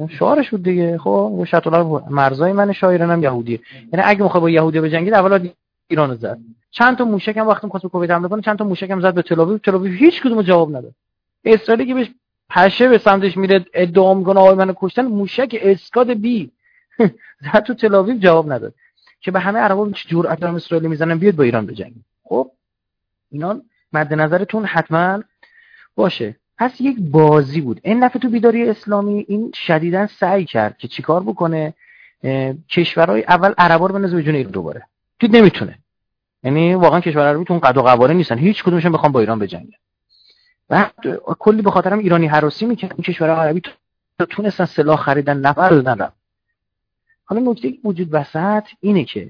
شعارش بود دیگه. خب شط العرب مرزای من شاه ایران هم یهودی یعنی اگه می‌خواد با یهودی بجنگید اول ایران زد. چند تا موشک هم وقتی می‌خواست به کویت حمله کنه چند تا موشک هم زد به تل آویو. تل آویو هیچ کدوم جواب نداد. اسرائیلی که بهش پشه به سمتش میره ادعا می‌کنه آقای منو کشتن موشک اسکاد بی. زد تو تل آویو جواب نداد. که به همه عربا چه جرأت دارن اسرائیل می‌زنن بیاد با ایران بجنگید. خب اینا مد نظرتون حتما باشه. پس یک بازی بود. این دفعه تو بیداری اسلامی این شدیدا سعی کرد که چیکار بکنه کشورهای اول عربا رو بنازه به جون ایران دوباره. تو نمی‌تونه. یعنی واقعا کشور عربی تو اون قد و قواره نیستن. هیچ کدومشون بخوام با ایران بجنگن. و کلی به خاطرم ایرانی حراسی می‌کنن این کشورهای عربی تونستن سلاح خریدن نفر دادن حالا نکته وجود وسط اینه که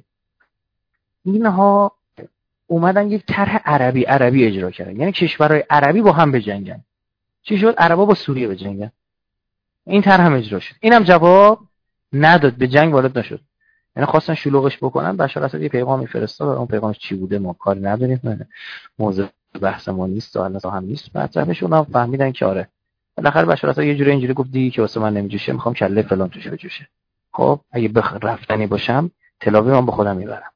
اینها اومدن یک طرح عربی عربی اجرا کردن. یعنی کشورهای عربی با هم بجنگن. چی شد؟ عربا با سوریه بجنگن این طرح هم اجرا شد. اینم جواب نداد. به جنگ وارد نشد. یعنی خواستن شلوغش بکنن. بشار اسد یه پیغام میفرستاد اون پیغامش چی بوده؟ ما کاری نداریم. موضوع بحث ما نیست. و هم نیست. مطرحشون هم فهمیدن که آره. بالاخره بشار اسد یه جوری اینجوری گفت دیگه که واسه من نمیجوشه. می‌خوام کله فلان توش بجوشه. خب اگه بخ... رفتنی باشم تلاوی من به خودم می‌برم.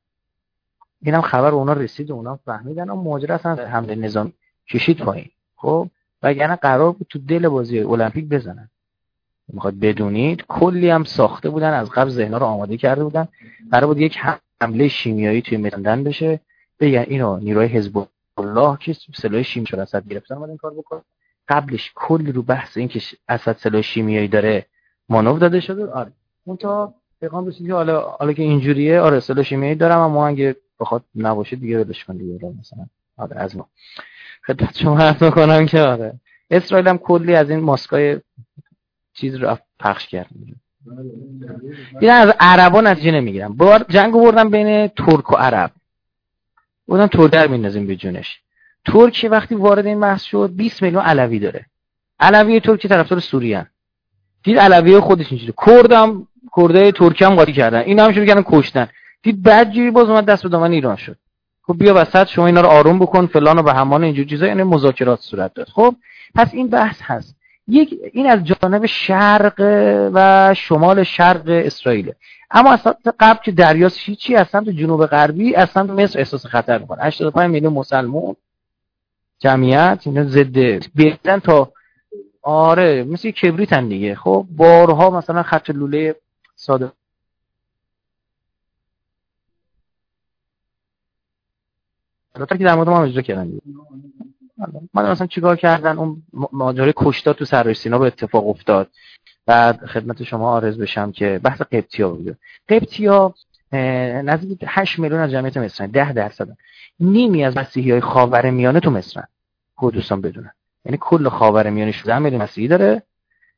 اینم خبر اونا رسید و اونا فهمیدن و ماجرا اصلا حمله نظام کشید پایین. خب وگرنه قرار بود تو دل بازی المپیک بزنن. می‌خواد بدونید کلی هم ساخته بودن از قبل ذهنا رو آماده کرده بودن. قرار بود یک حمله شیمیایی توی میدان بشه. بگن اینو نیروی حزب الله که سلاح شیمی شده اسد گرفتن اومدن کار بکنن. قبلش کلی رو بحث این که اسد سلاح شیمیایی داره مانور داده شده. آره. اون تا پیغام رسید که حالا حالا که اینجوریه آره سلاح شیمیایی دارم اما اگه بخواد نباشه دیگه ولش کن دیگه مثلا. آره از ما. خدمت شما عرض می‌کنم که آره. اسرائیل هم کلی از این ماسکای چیز رو پخش کرد. دیدن از عربا نتیجه نمی‌گیرم بار جنگ بردن بین ترک و عرب. بودن ترک میندازیم به جونش. ترکی وقتی وارد این بحث شد 20 میلیون علوی داره. علوی ترکی طرفدار سوریه دید علوی خودش اینجوری کردم کرده ترکی هم قاطی کردن. این هم شروع کردن کشتن. دید بعد جوری باز اومد دست به دامن ایران شد. خب بیا وسط شما اینا رو آروم بکن فلان و به همان اینجور چیزا یعنی مذاکرات صورت داد خب پس این بحث هست. یک این از جانب شرق و شمال شرق اسرائیل اما از قبل که دریاست هیچی از سمت جنوب غربی از سمت مصر احساس خطر می‌کنه. 85 میلیون مسلمان جمعیت اینا ضد بیدن تا آره مثل کبریت هم دیگه. خب بارها مثلا خط لوله ساده البته که در مورد ما اجرا کردن من مثلا چیکار کردن؟ اون ماجرای کشتا تو سرای سینا به اتفاق افتاد. بعد خدمت شما آرز بشم که بحث قبطی ها بود. قبطی ها نزدیک 8 میلیون از جمعیت مصر 10 درصد. نیمی از مسیحی های خاور میانه تو مصرن. دوستان بدونن. یعنی کل خاور میانه 16 میلیون مسیحی داره.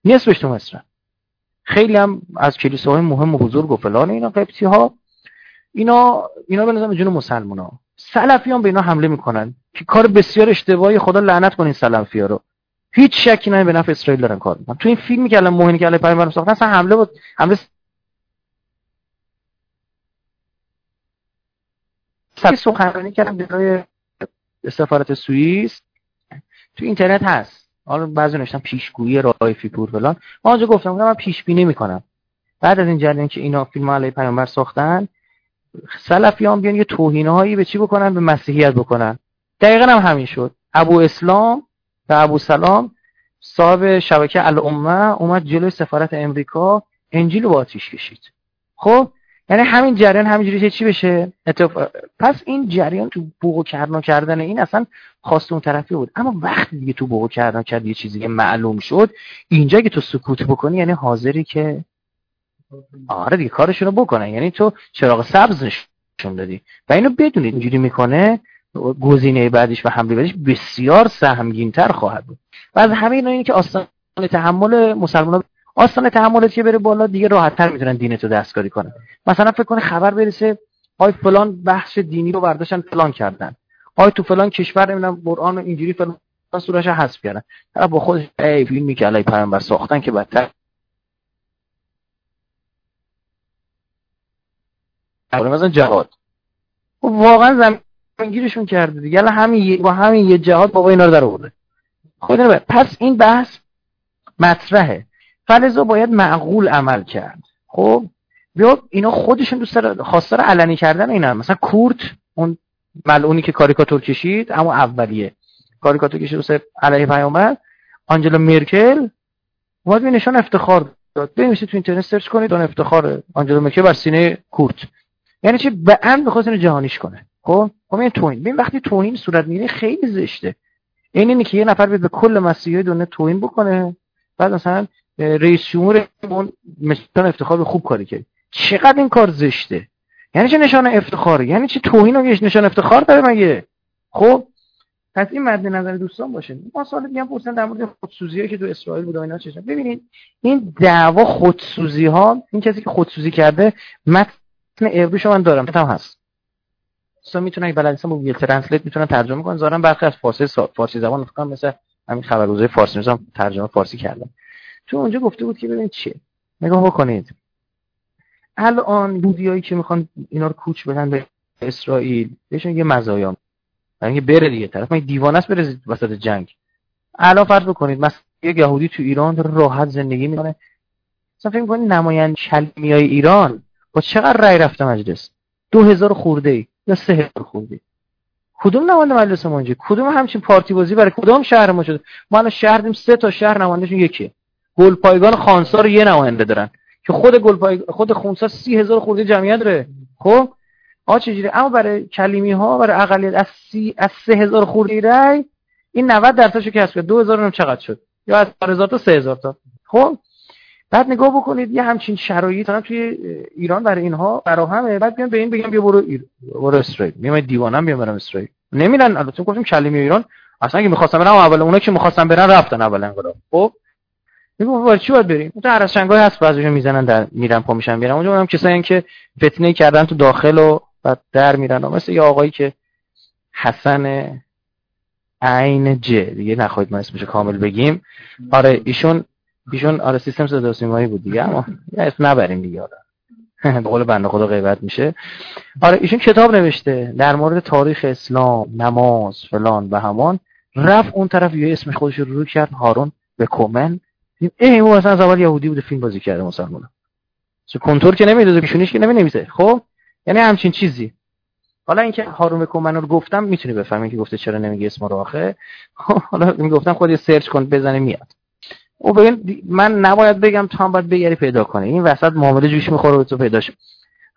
نصفش تو مصرن. خیلی هم از کلیساهای مهم و بزرگ و فلان اینا قبطی ها اینا اینا به نظر جون مسلمان ها سلفیان به اینا حمله می‌کنن که کار بسیار اشتباهی خدا لعنت کنین سلفیا رو. هیچ شکی نه به نفع اسرائیل دارن کار می‌کنن. تو این فیلمی که الان موهنی که علی پیامبر ساختن اصلا حمله بود حمله سخنرانی کردم برای سفارت سوئیس. تو اینترنت هست. حالا بعضی نوشتم پیشگویی رایفی پور فلان. ما آنجا گفتم من پیش بینی می‌کنم. بعد از این جریان که اینا فیلم علی پیامبر ساختن سلفیان بیان یه توهینهایی به چی بکنن؟ به مسیحیت بکنن. دقیقا هم همین شد. ابو اسلام و ابو سلام صاحب شبکه الامه اومد جلوی سفارت امریکا انجیل رو آتیش کشید. خب یعنی همین جریان همینجوری چی بشه؟ پس این جریان تو بوق کردن کردن این اصلا خواست اون طرفی بود. اما وقتی دیگه تو بوق کردن کرد یه چیزی که معلوم شد اینجا که تو سکوت بکنی یعنی حاضری که آره دیگه کارشونو بکنن. یعنی تو چراغ سبز نشون دادی. و اینو بدونید اینجوری می‌کنه گزینه بعدیش و حمله بعدیش بسیار سهمگینتر خواهد بود. و از همه اینا اینه که آستان تحمل مسلمان آستان تحملت که بره بالا دیگه راحتتر می‌تونن دینتو دستکاری کنن. مثلا فکر کنه خبر برسه آی فلان بخش دینی رو برداشتن فلان کردن. آی تو فلان کشور نمی‌دونم قرآن اینجوری فلان سورش حذف کردن. با خودش ای فیلمی که علی پیامبر ساختن که بدتر مثلا جهاد. خب واقعا زمینگیرشون کرده دیگه. همین با همین یه جهاد بابا اینا رو در آورده. خب پس این بحث مطرحه. فلزا باید معقول عمل کرد. خب بیا اینا خودشون دوست داره خواستار علنی کردن اینا مثلا کورت اون ملعونی که کاریکاتور کشید اما اولیه. کاریکاتور کشید دوست علیه پیامبر. آنجلا مرکل اومد نشان افتخار داد. بنویسید تو اینترنت سرچ کنید. اون افتخار آنجلا مرکل بر سینه کورت. یعنی چی؟ به عمد می‌خواست اینو جهانیش کنه. خب؟ خب این توهین. ببین وقتی توهین صورت می‌گیره خیلی زشته. این اینه که یه نفر به کل مسیحی دنیا توهین بکنه. بعد مثلا رئیس جمهور اون مثلا افتخار به خوب کاری کرد. چقدر این کار زشته؟ یعنی چه نشان افتخاره یعنی چه توهین و نشان افتخار داره مگه؟ خب؟ پس این مد نظر دوستان باشه. ما سال دیگه پرسیدن در مورد خودسوزی که تو اسرائیل بود اینا چه ببینید این دعوا خودسوزی ها این کسی که خودسوزی کرده متن ابریشو من دارم هم هست. دوستان می‌تونن اگه بلد با ترنسلیت می‌تونن ترجمه کنن ظاهرا برخی از فارسی فارسی زبان فکر مثل همین خبرگزاری فارسی نظام ترجمه فارسی کردم. تو اونجا گفته بود که ببینید چیه. نگاه بکنید. الان بودیایی که می‌خوان اینا رو کوچ بدن به اسرائیل بهشون یه مزایا اینکه بره دیگه طرف من دیوانه است بره وسط جنگ. الان فرض بکنید مثلا یه یهودی تو ایران راحت زندگی می‌کنه. مثلا فکر می‌کنید نماینده چلمیای ایران با چقدر رأی رفته مجلس؟ دو هزار خورده ای یا سه هزار خورده کدوم نماینده مجلس ما کدوم همچین پارتی بازی برای کدوم شهر ما شده؟ ما الان شهر سه تا شهر نمایندهشون یکیه. گلپایگان خانسار یه نماینده دارن. که خود گلپای خود خونسا سی هزار خورده جمعیت داره. خب؟ آ چجوری؟ اما برای کلیمی ها برای اقلیت از سی از سه هزار خورده رای این 90 درصدشو کسب کرد. 2000 هم چقدر شد؟ یا از 4000 تا 3000 تا. خب؟ بعد نگاه بکنید یه همچین شرایط هم توی ایران برای اینها فراهمه. بعد بیان به این بگم بیا برو ایر... اسرائیل. میام دیوانم بیام برم اسرائیل. نمیرن. البته گفتیم کلمه ایران اصلا اگه می‌خواستم برم اول اونا که می‌خواستن برن رفتن اول انقلاب. خب؟ میگم وای چی باید بریم؟ تو هر از شنگای هست بعضیشون می‌زنن در میرن پا میشن میرن اونجا هم کسایی که فتنه کردن تو داخل و بعد در میرن. مثل یه آقایی که حسن عین ج دیگه نخواهید ما اسمش کامل بگیم. آره ایشون ایشون آره سیستم صدا سیمایی بود دیگه اما اسم نبریم دیگه آره. به قول بنده خدا غیبت میشه. آره ایشون کتاب نوشته در مورد تاریخ اسلام نماز فلان و همان. رفت اون طرف یه اسمش خودش رو رو کرد هارون به کومن. ای او اصلا از اول یهودی بوده فیلم بازی کرده مسلمان چه کنتور که نمیدازه پیشونیش که نمی‌نویسه. خب؟ یعنی همچین چیزی. حالا اینکه هارون کومن رو گفتم می‌تونی بفهمی که گفته چرا نمیگی اسم رو آخه. حالا می‌گفتم خود سرچ کن بزنه میاد. او من نباید بگم تو هم باید بگری پیدا کنه این وسط معامله جوش می‌خوره به تو پیدا شد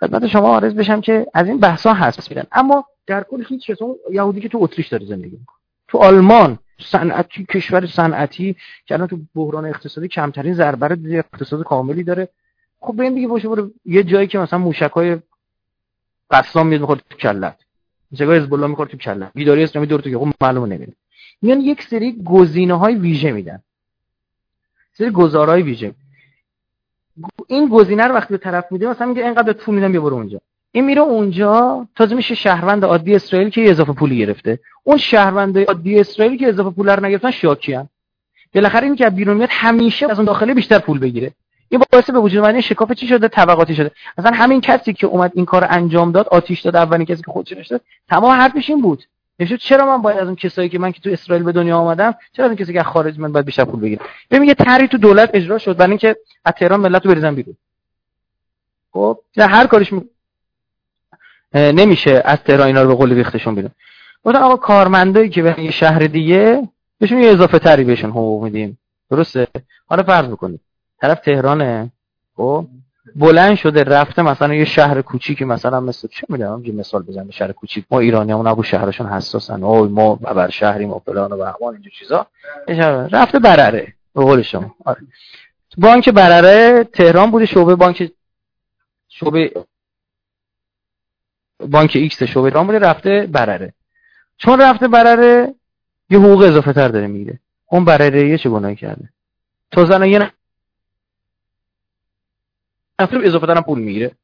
خدمت شما عارض بشم که از این بحث ها هست میدن اما در کل هیچ کس یهودی که تو اتریش داره زندگی می‌کنه. تو آلمان صنعتی کشور صنعتی که الان تو بحران اقتصادی کمترین ضربه اقتصاد کاملی داره. خب ببین دیگه باشه برو. یه جایی که مثلا موشکای قسام میاد می‌خواد تو کلت موشکای حزب الله می‌خواد تو کلت بیداری اسلامی دور تو که خب معلومه نمیده. میان یک سری گزینه های ویژه میدن. سری گزارهای ویژه. این گزینه رو وقتی به طرف میده مثلا میگه اینقدر پول میدم بیا برو اونجا. این میره اونجا تازه میشه شهروند عادی اسرائیل که اضافه پولی گرفته. اون شهروند عادی اسرائیل که اضافه پول رو نگرفتن شاکیان بالاخره این که بیرون میاد همیشه از اون داخله بیشتر پول بگیره. این باعث به وجود اومدن شکاف چی شده؟ طبقاتی شده. مثلا همین کسی که اومد این کار انجام داد آتیش داد اولین کسی که خودش داشت تمام حرفش این بود. نشد چرا من باید از اون کسایی که من که تو اسرائیل به دنیا آمدم چرا از اون کسی که خارج من باید بیشتر پول بگیرم؟ ببین یه طرحی تو دولت اجرا شد برای اینکه از تهران ملت رو بریزن بیرون. خب هر کارش می... نمیشه از تهران اینا رو به قول ریختشون بیرون. گفتن آقا کارمندایی که به یه شهر دیگه بهشون یه اضافه تری بهشون حقوق میدیم. درسته؟ حالا فرض بکنید طرف تهرانه. خب بلند شده رفته مثلا یه شهر کوچیکی مثلا مثل چه می‌دونم یه مثال بزنم شهر کوچیک. ما ایرانیامون ابو شهرشون حساسن. اوه ما بر شهریم و فلان و بهمان اینجور چیزا. رفته برره به قول شما. آره. بانک برره تهران بوده شعبه بانک شعبه بانک ایکس شعبه ایران بوده رفته برره. چون رفته برره یه حقوق اضافه تر داره می‌گیره. اون برره یه چه گناهی کرده؟ تو زن یه نفر اضافه دارم پول می‌گیره.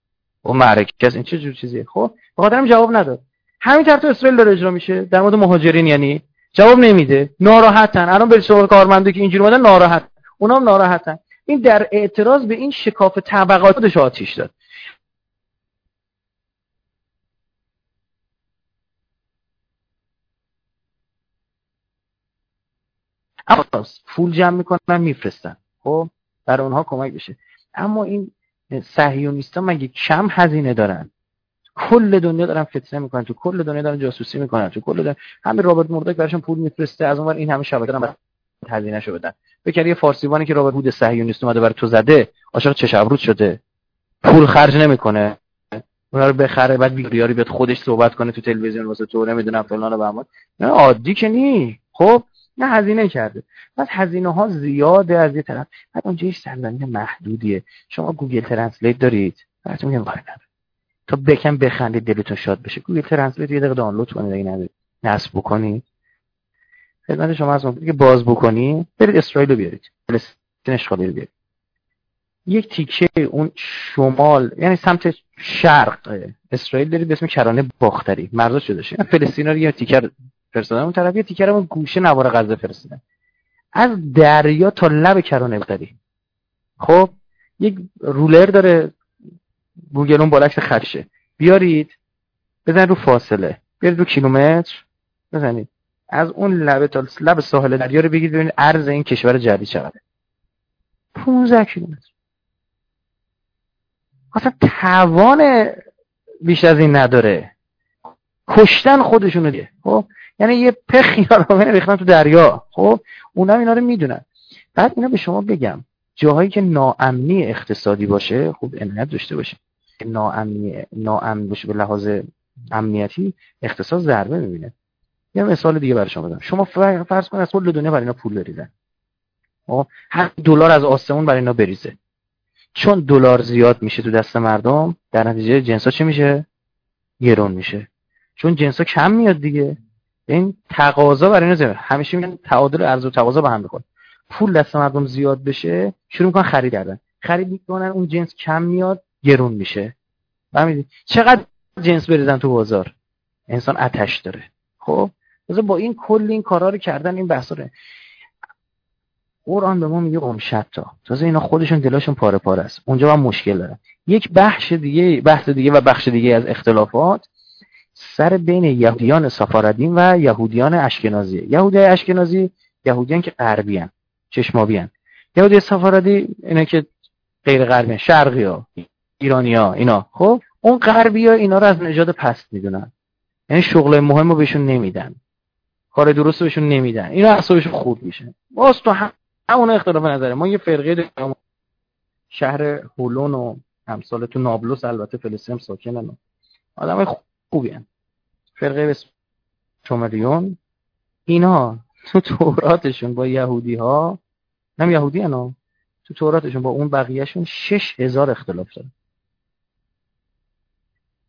و معرکه این چه جور چیزیه؟ خب بخاطرم جواب نداد. همین طرح تو اسرائیل داره اجرا میشه. در مورد مهاجرین یعنی؟ جواب نمیده. ناراحتن. الان برید سراغ کارمنده که اینجوری اومدن ناراحت. اونا هم ناراحتن. این در اعتراض به این شکاف طبقاتش آتیش داد. اما پول جمع می‌کنن میفرستن. خب برای اونها کمک بشه. اما این صهیونیستا مگه کم هزینه دارن؟ کل دنیا دارن فتنه می‌کنن تو کل دنیا دارن جاسوسی می‌کنن تو کل دنیا همین رابرت مردک براشون پول میفرسته از اونور این همه شبکه دارن هزینه شو بدن. فکر یه فارسیوانی که رابرت هود صهیونیست اومده برای تو زده عاشق چش ابرود شده. پول خرج نمی‌کنه. اونا رو بخره بعد بیاری بیاد خودش صحبت کنه تو تلویزیون واسه تو نمی‌دونم فلان و بهمان. نه عادی که نی. خب نه هزینه کرده. پس هزینه ها زیاده از یه طرف. بعد اونجا یه سرزمین محدودیه. شما گوگل ترنسلیت دارید. براتون میگم کاری نداره. تا بکن بخندید دلتون شاد بشه. گوگل ترنسلیت یه دقیقه دانلود کنید اگه ندارید نصب بکنید. خدمت شما از که باز بکنی برید اسرائیل رو بیارید. فلسطین اشغالی رو بیارید. یک تیکه اون شمال یعنی سمت شرق اسرائیل دارید به اسم کرانه باختری. مرزا شده شه. فلسطین رو یه تیکر فرستادن اون طرف یه تیکر گوشه نوار غزه فرستادن. از دریا تا لب کرانه بخری خب یک رولر داره گوگل اون خدشه بیارید بزن رو فاصله. بیارید رو کیلومتر. بزنید. از اون لب تا لب ساحل دریا رو بگید ببینید عرض این کشور جدید چقدره. 15 کیلومتر. اصلا توان بیش از این نداره. کشتن خودشونو دیگه. خب یعنی یه پخ اینا رو ریختن تو دریا. خب اونا اینا رو می‌دونن. بعد اینا به شما بگم جاهایی که ناامنی اقتصادی باشه خوب عنایت داشته باشه. ناامنی ناامن باشه به لحاظ امنیتی اقتصاد ضربه می‌بینه. یه مثال دیگه برای شما بدم شما فرض کنید از کل دنیا برای اینا پول بریزن خب هر دلار از آسمون برای اینا بریزه. چون دلار زیاد میشه تو دست مردم در نتیجه جنسا چه میشه؟ گرون میشه. چون جنسا کم میاد دیگه. این تقاضا برای زیاد همیشه میگن تعادل عرضه و تقاضا با هم بخوره پول دست مردم زیاد بشه شروع می‌کنن خرید کردن. خرید می‌کنن اون جنس کم میاد گرون میشه. فهمیدی چقدر جنس بریزن تو بازار؟ انسان آتش داره. خب؟ با این کل این کارا رو کردن این بحثا رو. قرآن به ما میگه قوم شتا تازه اینا خودشون دلاشون پاره پاره است. اونجا هم مشکل دارن. یک بخش دیگه بحث دیگه و بخش دیگه از اختلافات سر بین یهودیان سفاردین و یهودیان اشکنازی. یهودی اشکنازی یهودیان که غربی چشمابی هن. یهودی سفارادی اینا که غیر غربی شرقی ها ایرانی ها اینا. خب اون غربی ها اینا رو از نژاد پست می‌دونن. یعنی شغل مهم رو بهشون نمیدن. کار درست بهشون نمیدن. اینا اعصابشون خود میشه. باز تو هم همون اختلاف نظره. ما یه فرقه شهر هولون و همسال تو نابلس البته فلسطین ساکنن. آدم خوبی هن. فرقه به شمریون اینا تو توراتشون با یهودی ها نم یهودی هن تو توراتشون با اون بقیهشون شش هزار اختلاف دارن.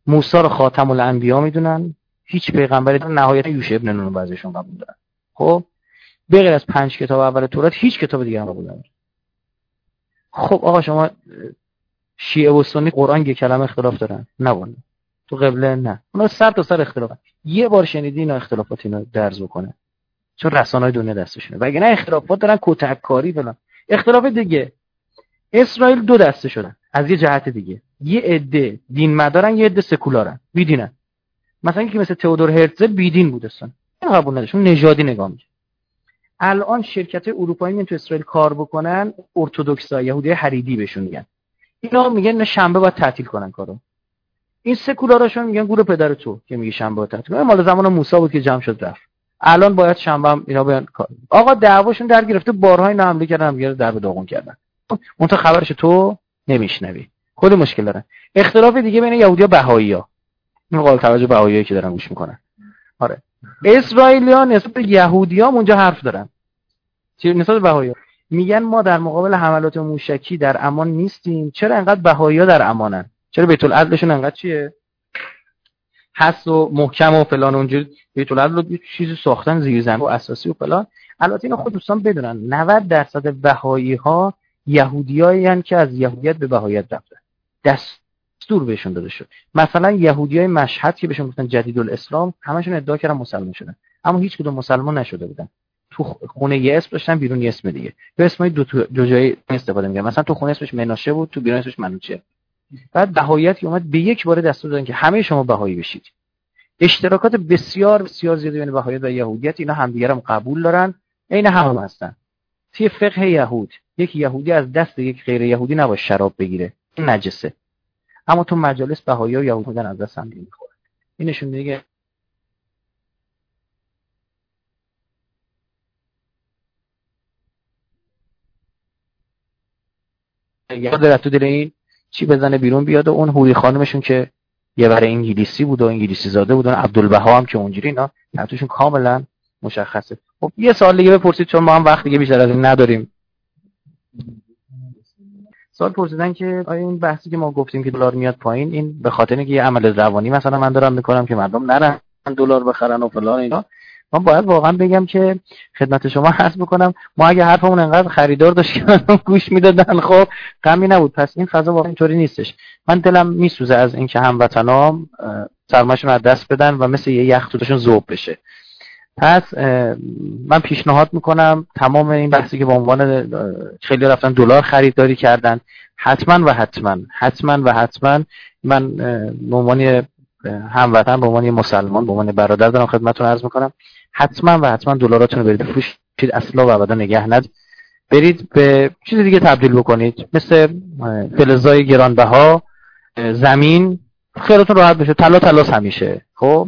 موسی رو خاتم الانبیا می‌دونن. هیچ پیغمبری نهایت یوشع ابن نون بعضیشون قبول دارن. خب؟ بغیر از پنج کتاب اول تورات هیچ کتاب دیگه هم قبول ندارن. خب آقا شما شیعه و سنی قرآن یه کلمه اختلاف دارن. نه تو قبله نه. اونا سر تا سر اختلاف. یه بار شنیدی اینا اختلافات اینا درز بکنه. چون رسانه‌های دنیا دستشونه. و اگه نه اختلافات دارن کتک کاری اختلاف دیگه. اسرائیل دو دسته شدن. از یه جهت دیگه. یه عده دین مدارن یه عده سکولارن بیدینن. مثلا که مثل تئودور هرتزل بیدین بود اصلا. این قبول نداشون نژادی نگاه میشه الان شرکت اروپایی میان تو اسرائیل کار بکنن ارتدوکسا یهودی حریدی بهشون میگن. اینا میگن شنبه باید تعطیل کنن کارو. این سکولاراشون میگن گور پدر تو که میگه شنبه باید تعطیل مال زمان موسی بود که جمع شد رفت. الان باید شنبه هم اینا بیان کار آقا دعواشون در گرفته بارها اینا حمله کردن هم در به داغون کردن. اون تا خبرش تو نمیشنوی. خود مشکل دارن. اختلاف دیگه بین یهودی و بهایی ها این قابل توجه بهایی که دارن گوش می‌کنن. آره. اسرائیلیان نسبت یهودی ها اونجا حرف دارن. نسبت بهایی میگن ما در مقابل حملات موشکی در امان نیستیم. چرا انقدر بهایی ها در امانن؟ چرا بیت العدلشون انقدر چیه؟ هست و محکم و فلان اونجور بیت العدل چیزی ساختن زیر زمین و اساسی و فلان. البته اینو خود دوستان بدونن. 90 درصد بهایی ها یهودیایی که از یهودیت به بهاییت رفتن. دستور بهشون داده شد. مثلا یهودی های مشهد که بهشون گفتن جدید الاسلام همشون ادعا کردن مسلمان شدن. اما هیچ کدوم مسلمان نشده بودن. تو خونه یه اسم داشتن بیرون یه اسم دیگه. به اسمای دو, دو جایی استفاده میگم مثلا تو خونه اسمش مناشه بود تو بیرون اسمش منوچه بعد بهاییت اومد به یک بار دستور دادن که همه شما بهایی بشید. اشتراکات بسیار بسیار زیادی بین بهاییت و یهودیت اینا همدیگه هم قبول دارن. عین هم, هستن. توی فقه یهود یک یهودی از دست یک غیر یهودی نباید شراب بگیره. این نجسه. اما تو مجالس بهایی و یهود از دست هم این نشون میده در تو دل این چی بزنه بیرون بیاد و اون هوری خانمشون که یه برای انگلیسی بود و انگلیسی زاده بود و عبدالبها هم که اونجوری اینا توشون کاملا مشخصه. خب یه سال دیگه بپرسید چون ما هم وقت دیگه بیشتر از این نداریم. سال پرسیدن که آیا این بحثی که ما گفتیم که دلار میاد پایین این به خاطر اینکه یه عمل روانی مثلا من دارم می‌کنم که مردم نرن دلار بخرن و فلان اینا من باید واقعا بگم که خدمت شما عرض بکنم ما اگه حرفمون انقدر خریدار داشت که گوش می‌دادن خب غمی نبود. پس این فضا واقعا اینطوری نیستش. من دلم میسوزه از اینکه هموطنام سرمایه‌شون از دست بدن و مثل یه یخ توشون ذوب بشه. پس من پیشنهاد می‌کنم تمام این بحثی که به عنوان خیلی رفتن دلار خریداری کردن حتما و حتما حتما و حتما من به عنوان هموطن به عنوان مسلمان به عنوان برادر دارم خدمتتون عرض می‌کنم. حتما و حتما دلاراتون رو برید بفروشید اصلا و ابدا نگه ند. برید به چیز دیگه تبدیل بکنید مثل فلزای گرانبها زمین خیالتون راحت بشه طلا طلا همیشه خب؟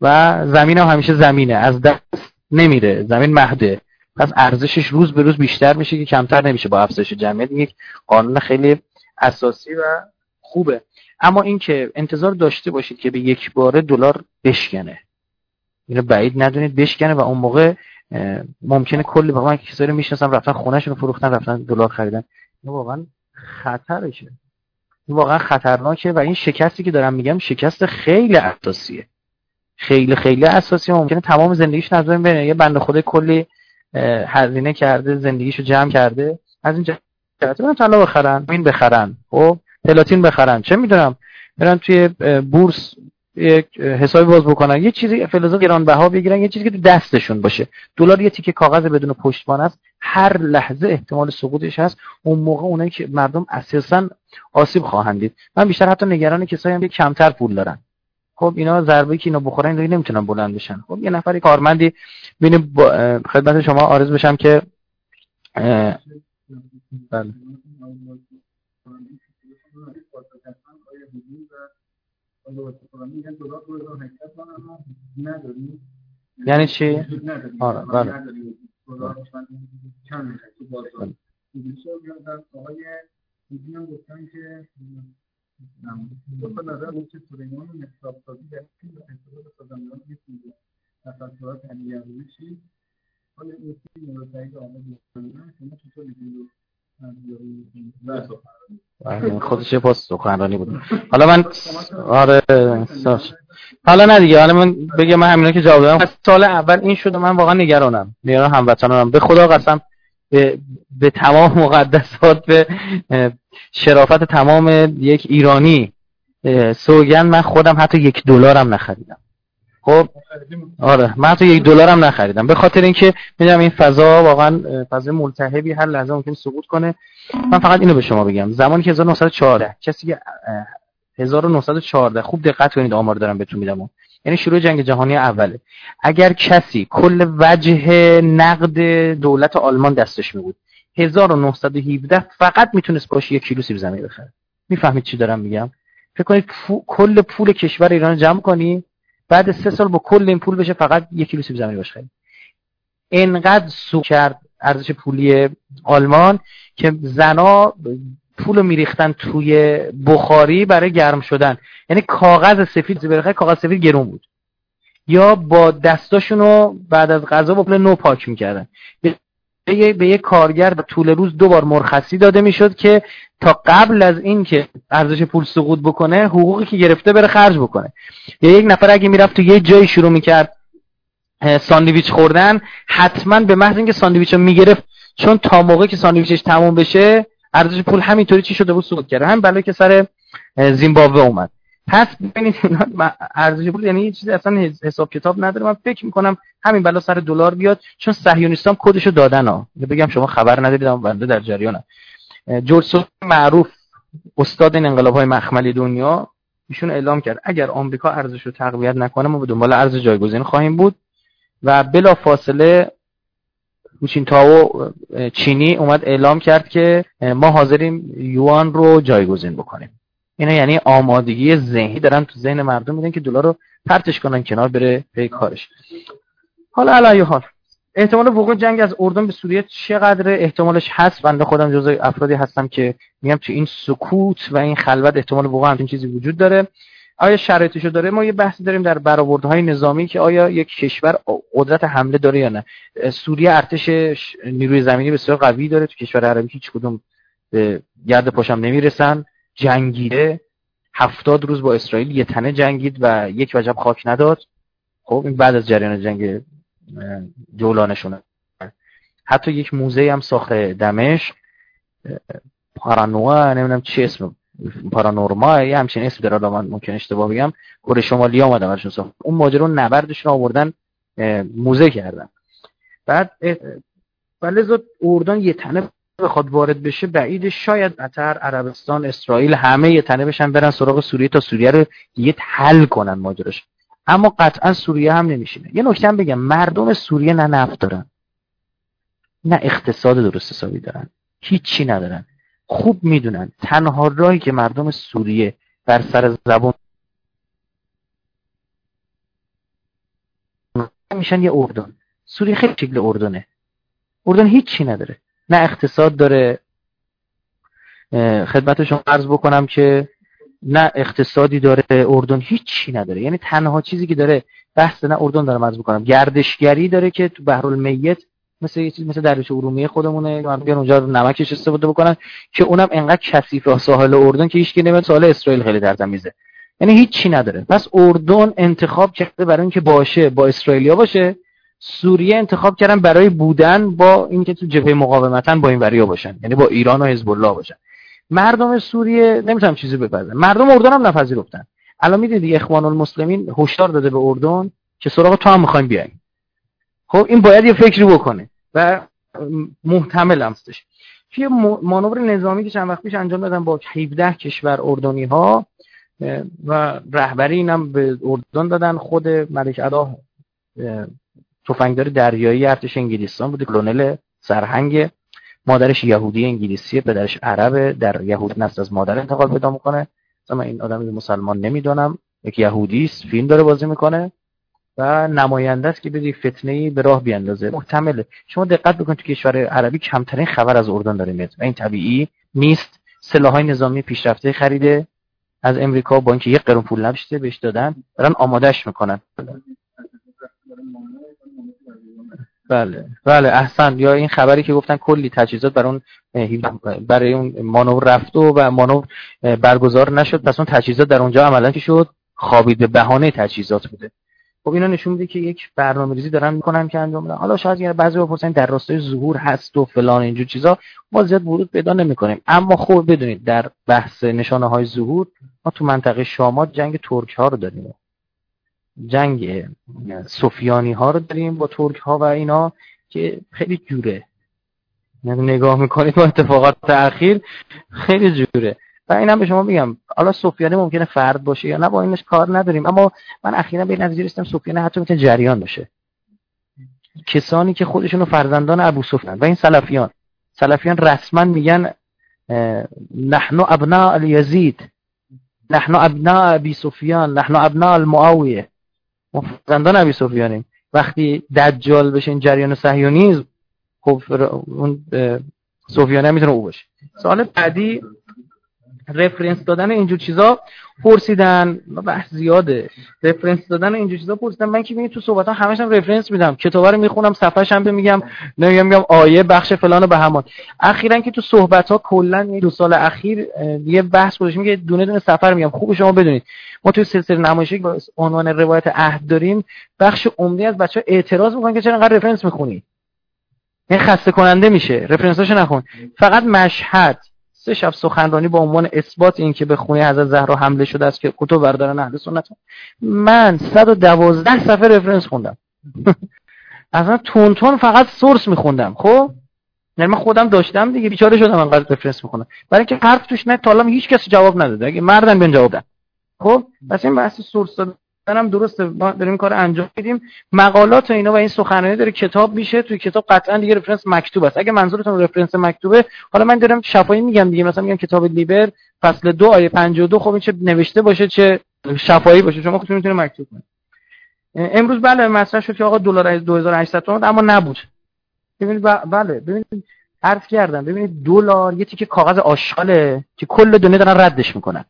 و زمین هم همیشه زمینه از دست نمیره زمین مهده. پس ارزشش روز به روز بیشتر میشه که کمتر نمیشه با افزایش جمعیت. یک قانون خیلی اساسی و خوبه. اما اینکه انتظار داشته باشید که به یک باره دلار بشکنه. اینو بعید ندونید بشکنه و اون موقع ممکنه کلی با من کسایی رو می‌شناسم رفتن خونهشون رو فروختن رفتن دلار خریدن. این واقعا خطرشه. این واقعا خطرناکه و این شکستی که دارم میگم شکست خیلی اساسیه. خیلی خیلی اساسی ممکنه تمام زندگیش نظر بره. یه بنده خود کلی هزینه کرده زندگیشو جمع کرده. از این جهت برن طلا بخرن این بخرن خب؟ پلاتین بخرن. چه می‌دونم؟ برن توی بورس یک حسابی باز بکنن. یه چیزی فلزا گرانبها بگیرن یه چیزی که دستشون باشه. دلار یه تیکه کاغذ بدون پشتوانه است. هر لحظه احتمال سقوطش هست. اون موقع اونایی که مردم اساسا آسیب خواهند دید. من بیشتر حتی نگران کسایی هم که کمتر پول دارن. خب اینا ضربه که اینا بخورن اینا نمی‌تونن بلند بشن. خب یه نفری کارمندی ببین خدمت شما آرز بشم که بله. یعنی چی؟ آره بله گفتن که می‌تونید خودش یه پاس سخنرانی بود. حالا من آره حالا نه دیگه حالا من بگم من همینا که جواب دادم. سال اول این شده من واقعا نگرانم. نگران هموطنانم. به خدا قسم به, به تمام مقدسات به شرافت تمام یک ایرانی سوگن من خودم حتی یک دلارم نخریدم. خب آره من حتی یک دلارم نخریدم. به خاطر اینکه می‌دونم این فضا واقعا فضا ملتهبی هر لحظه ممکن سقوط کنه. من فقط اینو به شما بگم. زمانی که 1914 کسی که 1914 خوب دقت کنید آمار دارم بهتون میدم. یعنی شروع جنگ جهانی اوله اگر کسی کل وجه نقد دولت آلمان دستش می بود 1917 فقط می‌تونست باشه یک کیلو سیب زمینی بخره. می‌فهمید چی دارم میگم؟ فکر کنید کل پول کشور ایران جمع کنی بعد سه سال با کل این پول بشه فقط یک کیلو سیب زمینی باشه انقدر سو کرد ارزش پولی آلمان که زنا پول میریختن توی بخاری برای گرم شدن. یعنی کاغذ سفید برخه کاغذ سفید گرون بود. یا با دستاشونو بعد از غذا با پول نو پاک می‌کردن. یه کارگر به طول روز دو بار مرخصی داده می‌شد که تا قبل از این که ارزش پول سقوط بکنه حقوقی که گرفته بره خرج بکنه. یا یک نفر اگه می‌رفت تو یه جایی شروع می‌کرد ساندویچ خوردن حتما به محض اینکه ساندویچ رو می‌گرفت چون تا موقعی که ساندویچش تموم بشه ارزش پول همینطوری چی شده بود؟ سقوط کرده همین بلایی که سر زیمبابوه اومد. پس ببینید ارزش پول یعنی چیزی اصلا حساب کتاب نداره. من فکر می‌کنم همین بلا سر دلار بیاد چون صهیونیستان کدشو دادن ها. بگم شما خبر ندارید اما بنده در جریانم. جورج معروف استاد این انقلاب های مخملی دنیا ایشون اعلام کرد اگر آمریکا ارزش رو تقویت نکنه ما به دنبال ارز جایگزین خواهیم بود. و بلا فاصله هوچینتاو چینی اومد اعلام کرد که ما حاضریم یوان رو جایگزین بکنیم. اینا یعنی آمادگی ذهنی. دارن تو ذهن مردم میدن که دلار رو پرتش کنن کنار بره به کارش. حالا علی حال احتمال وقوع جنگ از اردن به سوریه چقدر احتمالش هست. بنده خودم جزو افرادی هستم که میگم تو این سکوت و این خلوت احتمال وقوع همچین چیزی وجود داره. آیا شرایطشو داره؟ ما یه بحثی داریم در برآوردهای نظامی که آیا یک کشور قدرت حمله داره یا نه؟ سوریه ارتش نیروی زمینی بسیار قوی داره. تو کشور عربی هیچ کدوم به گرد پاشم نمی‌رسن. جنگیده. هفتاد روز با اسرائیل یه تنه جنگید و یک وجب خاک نداد. خب این بعد از جریان جنگ جولانشونه. حتی یک موزه هم ساخته دمشق. پارانوا نمی‌دونم چه اسم پارانورما یه همچین اسم داره. من ممکن اشتباه بگم. کره شمالی اومدن برشون ساخت. اون ماجرا نبردشون آوردن موزه کردن. بعد ولی اردن یه تنه بخواد وارد بشه بعید شاید قطر عربستان اسرائیل همه یه تنه بشن برن سراغ سوریه تا سوریه رو یه حل کنن ماجراش. اما قطعا سوریه هم نمیشینه. یه نکته هم بگم مردم سوریه نه نفت دارن نه اقتصاد درست حسابی دارن هیچی ندارن. خوب می‌دونن تنها راهی که مردم سوریه بر سر زبان میشن یه اردن. سوریه خیلی شکل اردنه. اردن هیچی نداره. نه اقتصاد داره. خدمت شما عرض بکنم که نه اقتصادی داره اردن هیچی نداره. یعنی تنها چیزی که داره بحث نه اردن دارم عرض بکنم. گردشگری داره که تو بحر المیت مثل یه چیز مثل دریاچه ارومیه خودمونه. بیان اونجا رو نمکش استفاده بکنن که اونم انقدر کثیفه ساحل اردن که هیچ کی نمیاد ساحل اسرائیل خیلی در میزه یعنی هیچی نداره. پس اردن انتخاب کرده برای اینکه باشه با اسرائیلیا باشه. سوریه انتخاب کردن برای بودن با اینکه تو جبهه مقاومتن با این وریا باشن. یعنی با ایران و حزب الله باشن. مردم سوریه نمی‌تونم چیزی بپذیرن مردم اردن هم نپذیرفتن. الان می‌دونید اخوان المسلمین هشدار داده به اردن که سراغ تو هم می‌خوایم بیایم. خب این باید یه فکری بکنه و محتمل هستش. توی مانور نظامی که چند وقت پیش انجام دادن با 17 کشور اردنی ها و رهبری اینم به اردن دادن خود ملک ادا تفنگدار دریایی ارتش انگلیستان بوده کلونل سرهنگ مادرش یهودی انگلیسیه پدرش عربه در یهود نسل از مادر انتقال پیدا می‌کنه. مثلا این آدم مسلمان نمی‌دونم. یک یهودی است فیلم داره بازی می‌کنه و نماینده است که بدی فتنه به راه بیاندازه. محتمله. شما دقت بکنید تو کشور عربی کمترین خبر از اردن داره میاد. و این طبیعی نیست. سلاحهای نظامی پیشرفته خریده. از امریکا با اینکه یک قرون پول نبشته بهش دادن. دارن آمادهش می‌کنن. بله. بله احسن. یا این خبری که گفتن کلی تجهیزات برای اون برای اون مانور رفت و مانور برگزار نشد. پس اون تجهیزات در اونجا عملا که شد خوابید به بهانه تجهیزات بوده. خب اینا نشون میده که یک برنامه ریزی دارن می‌کنن که انجام بدن. حالا شاید یعنی بعضی بپرسن در راستای ظهور هست و فلان اینجور چیزا. ما زیاد ورود پیدا نمی‌کنیم. اما خب بدونید در بحث نشانه های ظهور ما تو منطقه شامات جنگ ترک ها رو داریم. جنگ سفیانی ها رو داریم با ترک ها و اینا که خیلی جوره. یعنی نگاه می‌کنید با اتفاقات اخیر خیلی جوره. و اینم به شما میگم حالا سفیانی ممکنه فرد باشه یا نه با اینش کار نداریم. اما من اخیرا به نتیجه رسیدم سفیانی حتی می‌تونه جریان باشه. کسانی که خودشونو فرزندان ابو سفیان و این سلفیان. سلفیان رسما میگن نحن ابناء الیزید. نحن ابناء ابی سفیان. نحن ابناء المعاویه. فرزندان ابی سفیانیم. وقتی دجال بشه این جریان صهیونیسم خب اون سفیانه می‌تونه او باشه. سوال بعدی رفرنس دادن اینجور چیزا پرسیدن بحث زیاده رفرنس دادن اینجور چیزا پرسیدن. من که تو صحبت ها همش هم رفرنس میدم. کتابا رو می‌خونم صفحه هم میگم نمیگم میگم آیه بخش فلان به همان. اخیرا که تو صحبت ها کلا دو سال اخیر یه بحث گذاشتیم میگه دونه دونه سفر میگم. خوب شما بدونید. ما تو سلسله نمایشی با عنوان روایت عهد داریم. بخش عمده از بچه اعتراض می‌کنن که چرا انقدر رفرنس می‌خونی. این خسته کننده میشه رفرنساشو نخون. فقط مشهد. سه شب سخنرانی با عنوان اثبات این که به خونه حضرت زهرا حمله شده است که کتب بردارن اهل سنت من 112 صفحه رفرنس خوندم. اصلا تون تون فقط سورس میخوندم. خب؟ یعنی من خودم داشتم دیگه بیچاره شدم انقدر رفرنس می‌خونم برای اینکه حرف توش نه تا هیچ کسی جواب نداده. اگه مردن بیان جواب دادن خب؟ پس این بحث سورس هم درسته ما داریم کار انجام میدیم. مقالات و اینا و این سخنرانی داره کتاب میشه توی کتاب قطعا دیگه رفرنس مکتوب است. اگه منظورتون رفرنس مکتوبه حالا من دارم شفاهی میگم دیگه مثلا میگم کتاب لیبر فصل دو آیه 52 خب این چه نوشته باشه چه شفاهی باشه. شما خودتون می‌تونید مکتوب کنید. امروز بله مطرح شد که آقا دلار 2800 تومان اما نبود. ببینید بله ببینید عرض کردم. ببینید دلار یه تیکه کاغذ آشغاله که کل دنیا دارن ردش می‌کنن.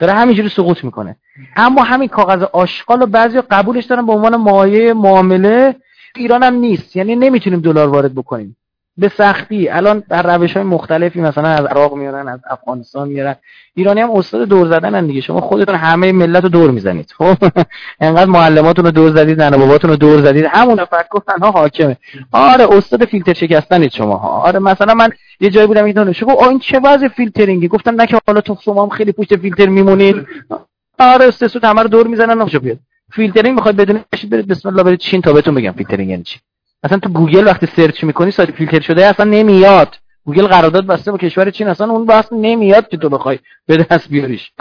داره همینجوری سقوط می‌کنه. اما همین کاغذ آشغال و بعضی قبولش دارن به عنوان مایه معامله. ایران هم نیست. یعنی نمی‌تونیم دلار وارد بکنیم. به سختی. الان در روش های مختلفی مثلا از عراق میارن از افغانستان میارن. ایرانی هم استاد دور زدن دیگه. شما خودتون همه ملت رو دور می‌زنید. خب؟ انقدر معلماتون رو دور زدید ننه باباتون رو دور زدید. همون فکر تنها حاکمه. آره استاد فیلتر شکستنید شما. ها آره مثلا من یه جایی بودم این شما این چه وضع فیلترینگی؟ گفتم نه که حالا تو شما هم خیلی پشت فیلتر میمونید آره استاد همه رو دور می‌زنن نمیشه بیاد. فیلترینگ می‌خواد بدونید برید بسم الله برید چین تا بهتون بگم فیلترینگ یعنی چی. اصلا تو گوگل وقتی search می‌کنی سایت فیلتر شده اصلا نمیاد. گوگل قرارداد بسته با کشور چین اصلا اون بحث نمیاد که تو بخوای به دست بیاریش.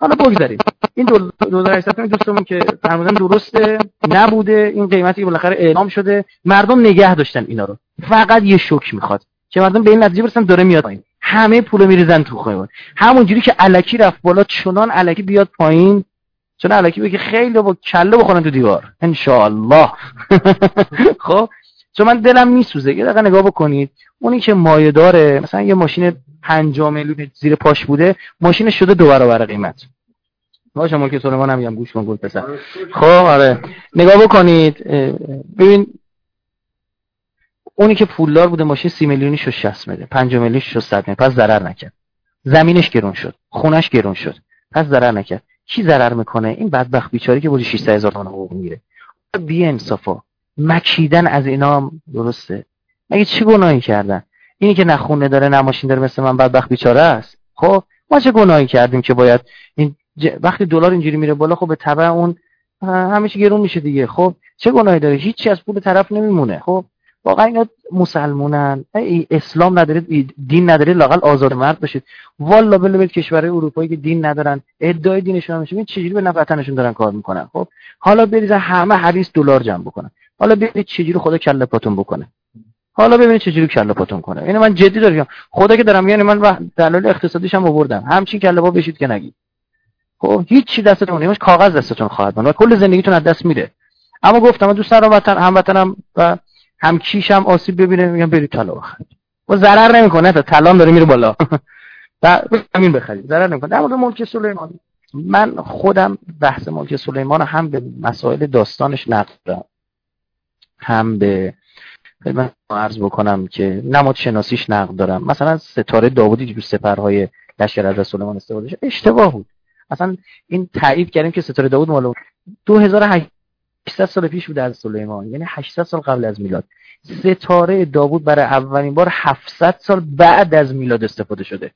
حالا بگذاریم. این 2800 دوستمون که فرمودن درسته نبوده این قیمتی که بالاخره اعلام شده مردم نگه داشتن اینا رو. فقط یه شوک می‌خواد. که مردم به این نتیجه برسن داره میاد پایین. همه پولو میریزن تو خیابون همونجوری که الکی رفت بالا چنان الکی بیاد پایین چون الکی بگه خیلی با کله بخورن تو دیوار. ان خب؟ چون من دلم میسوزه. یه دقیقه نگاه بکنید. اونی که مایه داره مثلا یه ماشین 5 میلیون زیر پاش بوده ماشین شده دو برابر قیمت. باشه ملک سلیمان هم میگم گوش کن گل پسر. خب آره. نگاه بکنید. ببین اونی که پولدار بوده ماشین 30 میلیونی شد 60 میلیون 5 میلیونی شد 100 میلیون پس ضرر نکرد. زمینش گرون شد. خونش گرون شد. پس ضرر نکرد. کی ضرر می‌کنه؟ این بدبخت بیچاره که بودی 600 هزار تومان حقوق می‌گیره. بی انصافا مکیدن از اینا درسته. مگه چه گناهی کردن؟ اینی که نخونه داره نه ماشین داره مثل من بدبخت بیچاره است. خب ما چه گناهی کردیم که باید این وقتی دلار اینجوری میره بالا خب به تبع اون همیشه گرون میشه دیگه. خب چه گناهی داره؟ هیچی از پول طرف نمیمونه. خب واقعا اینا مسلمونن. ای اسلام ندارید دین ندارید لاقل آزاد مرد باشید. والا بله کشورهای اروپایی که دین ندارن ادعای دینشون میشه. این چجوری به نفعتنشون دارن کار می‌کنن؟ خب حالا بریزن همه حدیث دلار جمع بکنن. حالا ببینید چجوری خدا کله پاتون بکنه. حالا ببینید چجوری کله پاتون کنه. اینو من جدی دارم خدا که دارم یعنی من دلایل اقتصادیش هم آوردم همچین کله پا بشید که نگید. خب هیچ چی دستتون نمیاد. کاغذ دستتون خواهد و کل زندگیتون از دست میره اما گفتم من دوست دارم وطن هموطنم و هم کیشم آسیب ببینه میگم برید طلا بخرید. و ضرر نمی‌کنه تا طلا داره میره بالا. و همین بخرید. ضرر نمی‌کنه. در مورد ملک سلیمان من خودم بحث ملک سلیمان هم به مسائل داستانش نقد دارم هم به من عرض بکنم که نماد شناسیش نقد دارم. مثلا ستاره داوودی جو سپرهای لشکر از سلیمان استفاده شد. اشتباه بود. اصلا این تایید کردیم که ستاره داوود مال 2800 سال پیش بود از سلیمان یعنی 800 سال قبل از میلاد. ستاره داوود برای اولین بار 700 سال بعد از میلاد استفاده شده.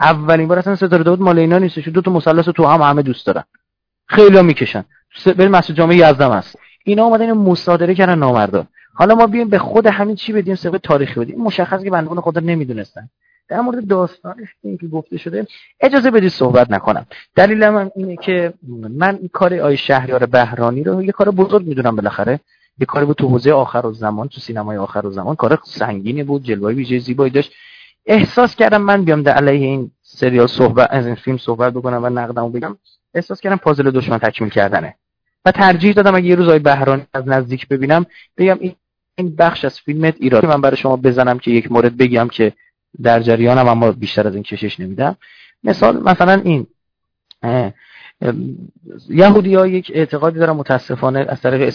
اولین بار اصلا ستاره داوود مال اینا نیست دو تا مثلث تو هم همه دوست دارن. خیلی می‌کشن. بریم مسجد جامع یزدم هست. اینا اومدن مصادره کردن نامردا حالا ما بیایم به خود همین چی بدیم؟ سبب تاریخی بدیم. مشخص که بندگان خدا نمی‌دونستن. در مورد داستانش که گفته شده اجازه بدید صحبت نکنم. دلیل من اینه که من این کار آی شهریار بهرانی رو یه کار بزرگ می‌دونم بالاخره. یه کاری بود تو حوزه آخر و زمان تو سینمای آخر و زمان. کار سنگینی بود جلوه ویژه زیبایی داشت. احساس کردم من بیام در علیه این سریال صحبت از این فیلم صحبت بکنم و نقدمو بگم. احساس کردم پازل دشمن تکمیل کردنه. و ترجیح دادم اگه یه روز آی بهرانی از نزدیک ببینم بگم این این بخش از فیلمت ایراد. من برای شما بزنم که یک مورد بگم که در جریانم اما بیشتر از این کشش نمیدم. مثال مثلا این یهودی ها یک اعتقادی دارن متاسفانه از طریق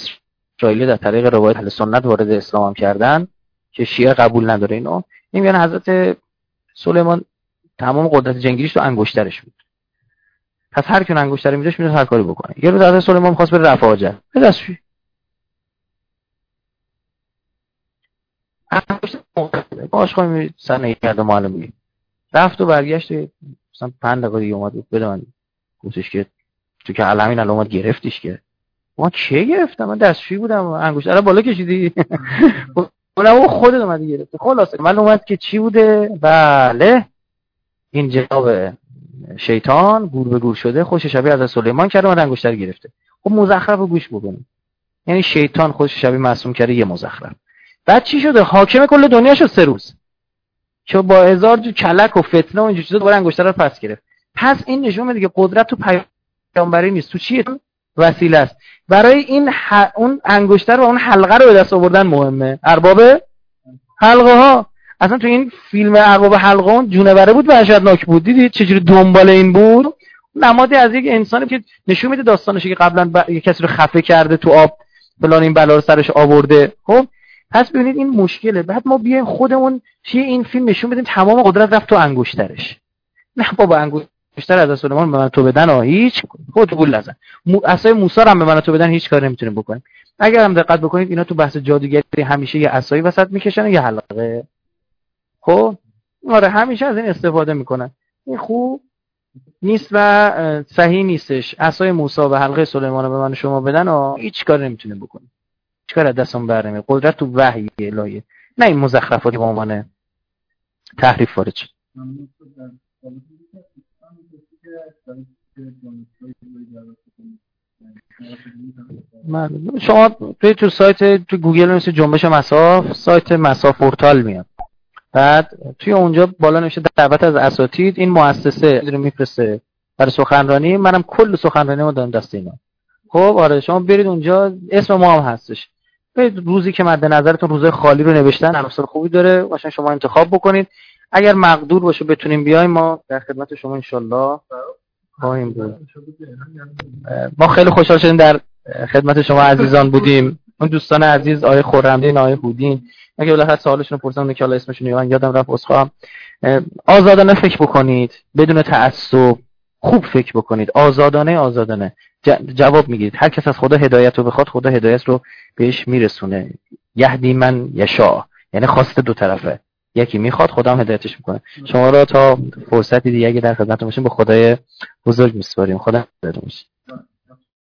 اسرائیلی در طریق روایت اهل سنت وارد اسلام هم کردن که شیعه قبول نداره اینو. این میگن حضرت سلیمان تمام قدرت جنگیش تو انگشترش بود پس هر کی انگشتر میذاش می‌تونه هر کاری بکنه. یه روز حضرت سلیمان خواست بره رفع حاجت دستشویی باش خواهیم سر کرد و معلوم رفت و برگشت مثلا پنج دقیقه دیگه اومد بده من گفتش که تو که علمین الان اومد گرفتیش که. ما چه گرفتم؟ من دستشوی بودم انگوش الان بالا کشیدی. اونم او خودت اومدی گرفته خلاصه. من اومد که چی بوده؟ بله. این جواب شیطان گور به گور شده خوش شبیه از سلیمان کرده و انگشتر گرفته. خب مزخرف گوش بکنیم. یعنی شیطان خودش شبیه معصوم کرده یه مزخرف. بعد چی شده؟ حاکم کل دنیا شد سه روز. که با هزار جو کلک و فتنه و اینجور چیزا دوباره انگشتر رو پس گرفت. پس این نشون میده که قدرت تو پیامبری نیست. تو چیه وسیله است؟ برای این ح... اون انگشتر و اون حلقه رو به دست آوردن مهمه. ارباب حلقه ها اصلا تو این فیلم ارباب حلقه اون جونوره بود وحشتناک بود. دیدید چجوری دنبال این بود؟ نمادی از یک انسانی که نشون میده داستانش که قبلا ب... کسی رو خفه کرده تو آب فلان این بلا رو سرش آورده. خب؟ پس ببینید این مشکله. بعد ما بیایم خودمون توی این فیلم نشون بدیم تمام قدرت رفت تو انگشترش. نه بابا انگشتر از سلیمان به من تو بدن. ها هیچ خود گول نزن. عصای موسی هم به من تو بدن هیچ کار نمی‌تونیم بکنیم. اگر هم دقت بکنید اینا تو بحث جادوگری همیشه یه عصایی وسط می‌کشن یه حلقه. خب؟ آره همیشه از این استفاده می‌کنن. این خوب نیست و صحیح نیستش. عصای موسی و حلقه سلیمان رو به من شما بدن و هیچ کار نمی‌تونیم بکنیم. چیکار از دستم بر قدرت تو وحی الهیه نه این مزخرفاتی به عنوان تحریف وارد شد. شما توی تو سایت تو گوگل مثل جنبش مساف سایت مساف پورتال میاد. بعد توی اونجا بالا نوشته دعوت از اساتید این مؤسسه رو میفرسته برای سخنرانی. منم کل سخنرانی ما دارم دست اینا. خب آره شما برید اونجا اسم ما هم هستش. روزی که مد نظرتون روزای خالی رو نوشتن عناصر خوبی داره. باشن شما انتخاب بکنید. اگر مقدور باشه بتونیم بیایم ما در خدمت شما انشالله خواهیم بود. ما خیلی خوشحال شدیم در خدمت شما عزیزان بودیم. اون دوستان عزیز آقای خورمدین آقای هودین. اگه بالاخره سوالشون رو پرسیدم که حالا اسمشون یادم رفت اسخوام آزادانه فکر بکنید. بدون تعصب خوب فکر بکنید. آزادانه آزادانه. جواب می‌گیرید. هر کس از خدا هدایت رو بخواد خدا هدایت رو بهش میرسونه. یهدی من یشا. یعنی خواست دو طرفه. یکی می‌خواد خدا هم هدایتش می‌کنه. شما را تا فرصتی دیگه در خدمتتون باشیم به خدای بزرگ میسپاریم. خدا هدایتتون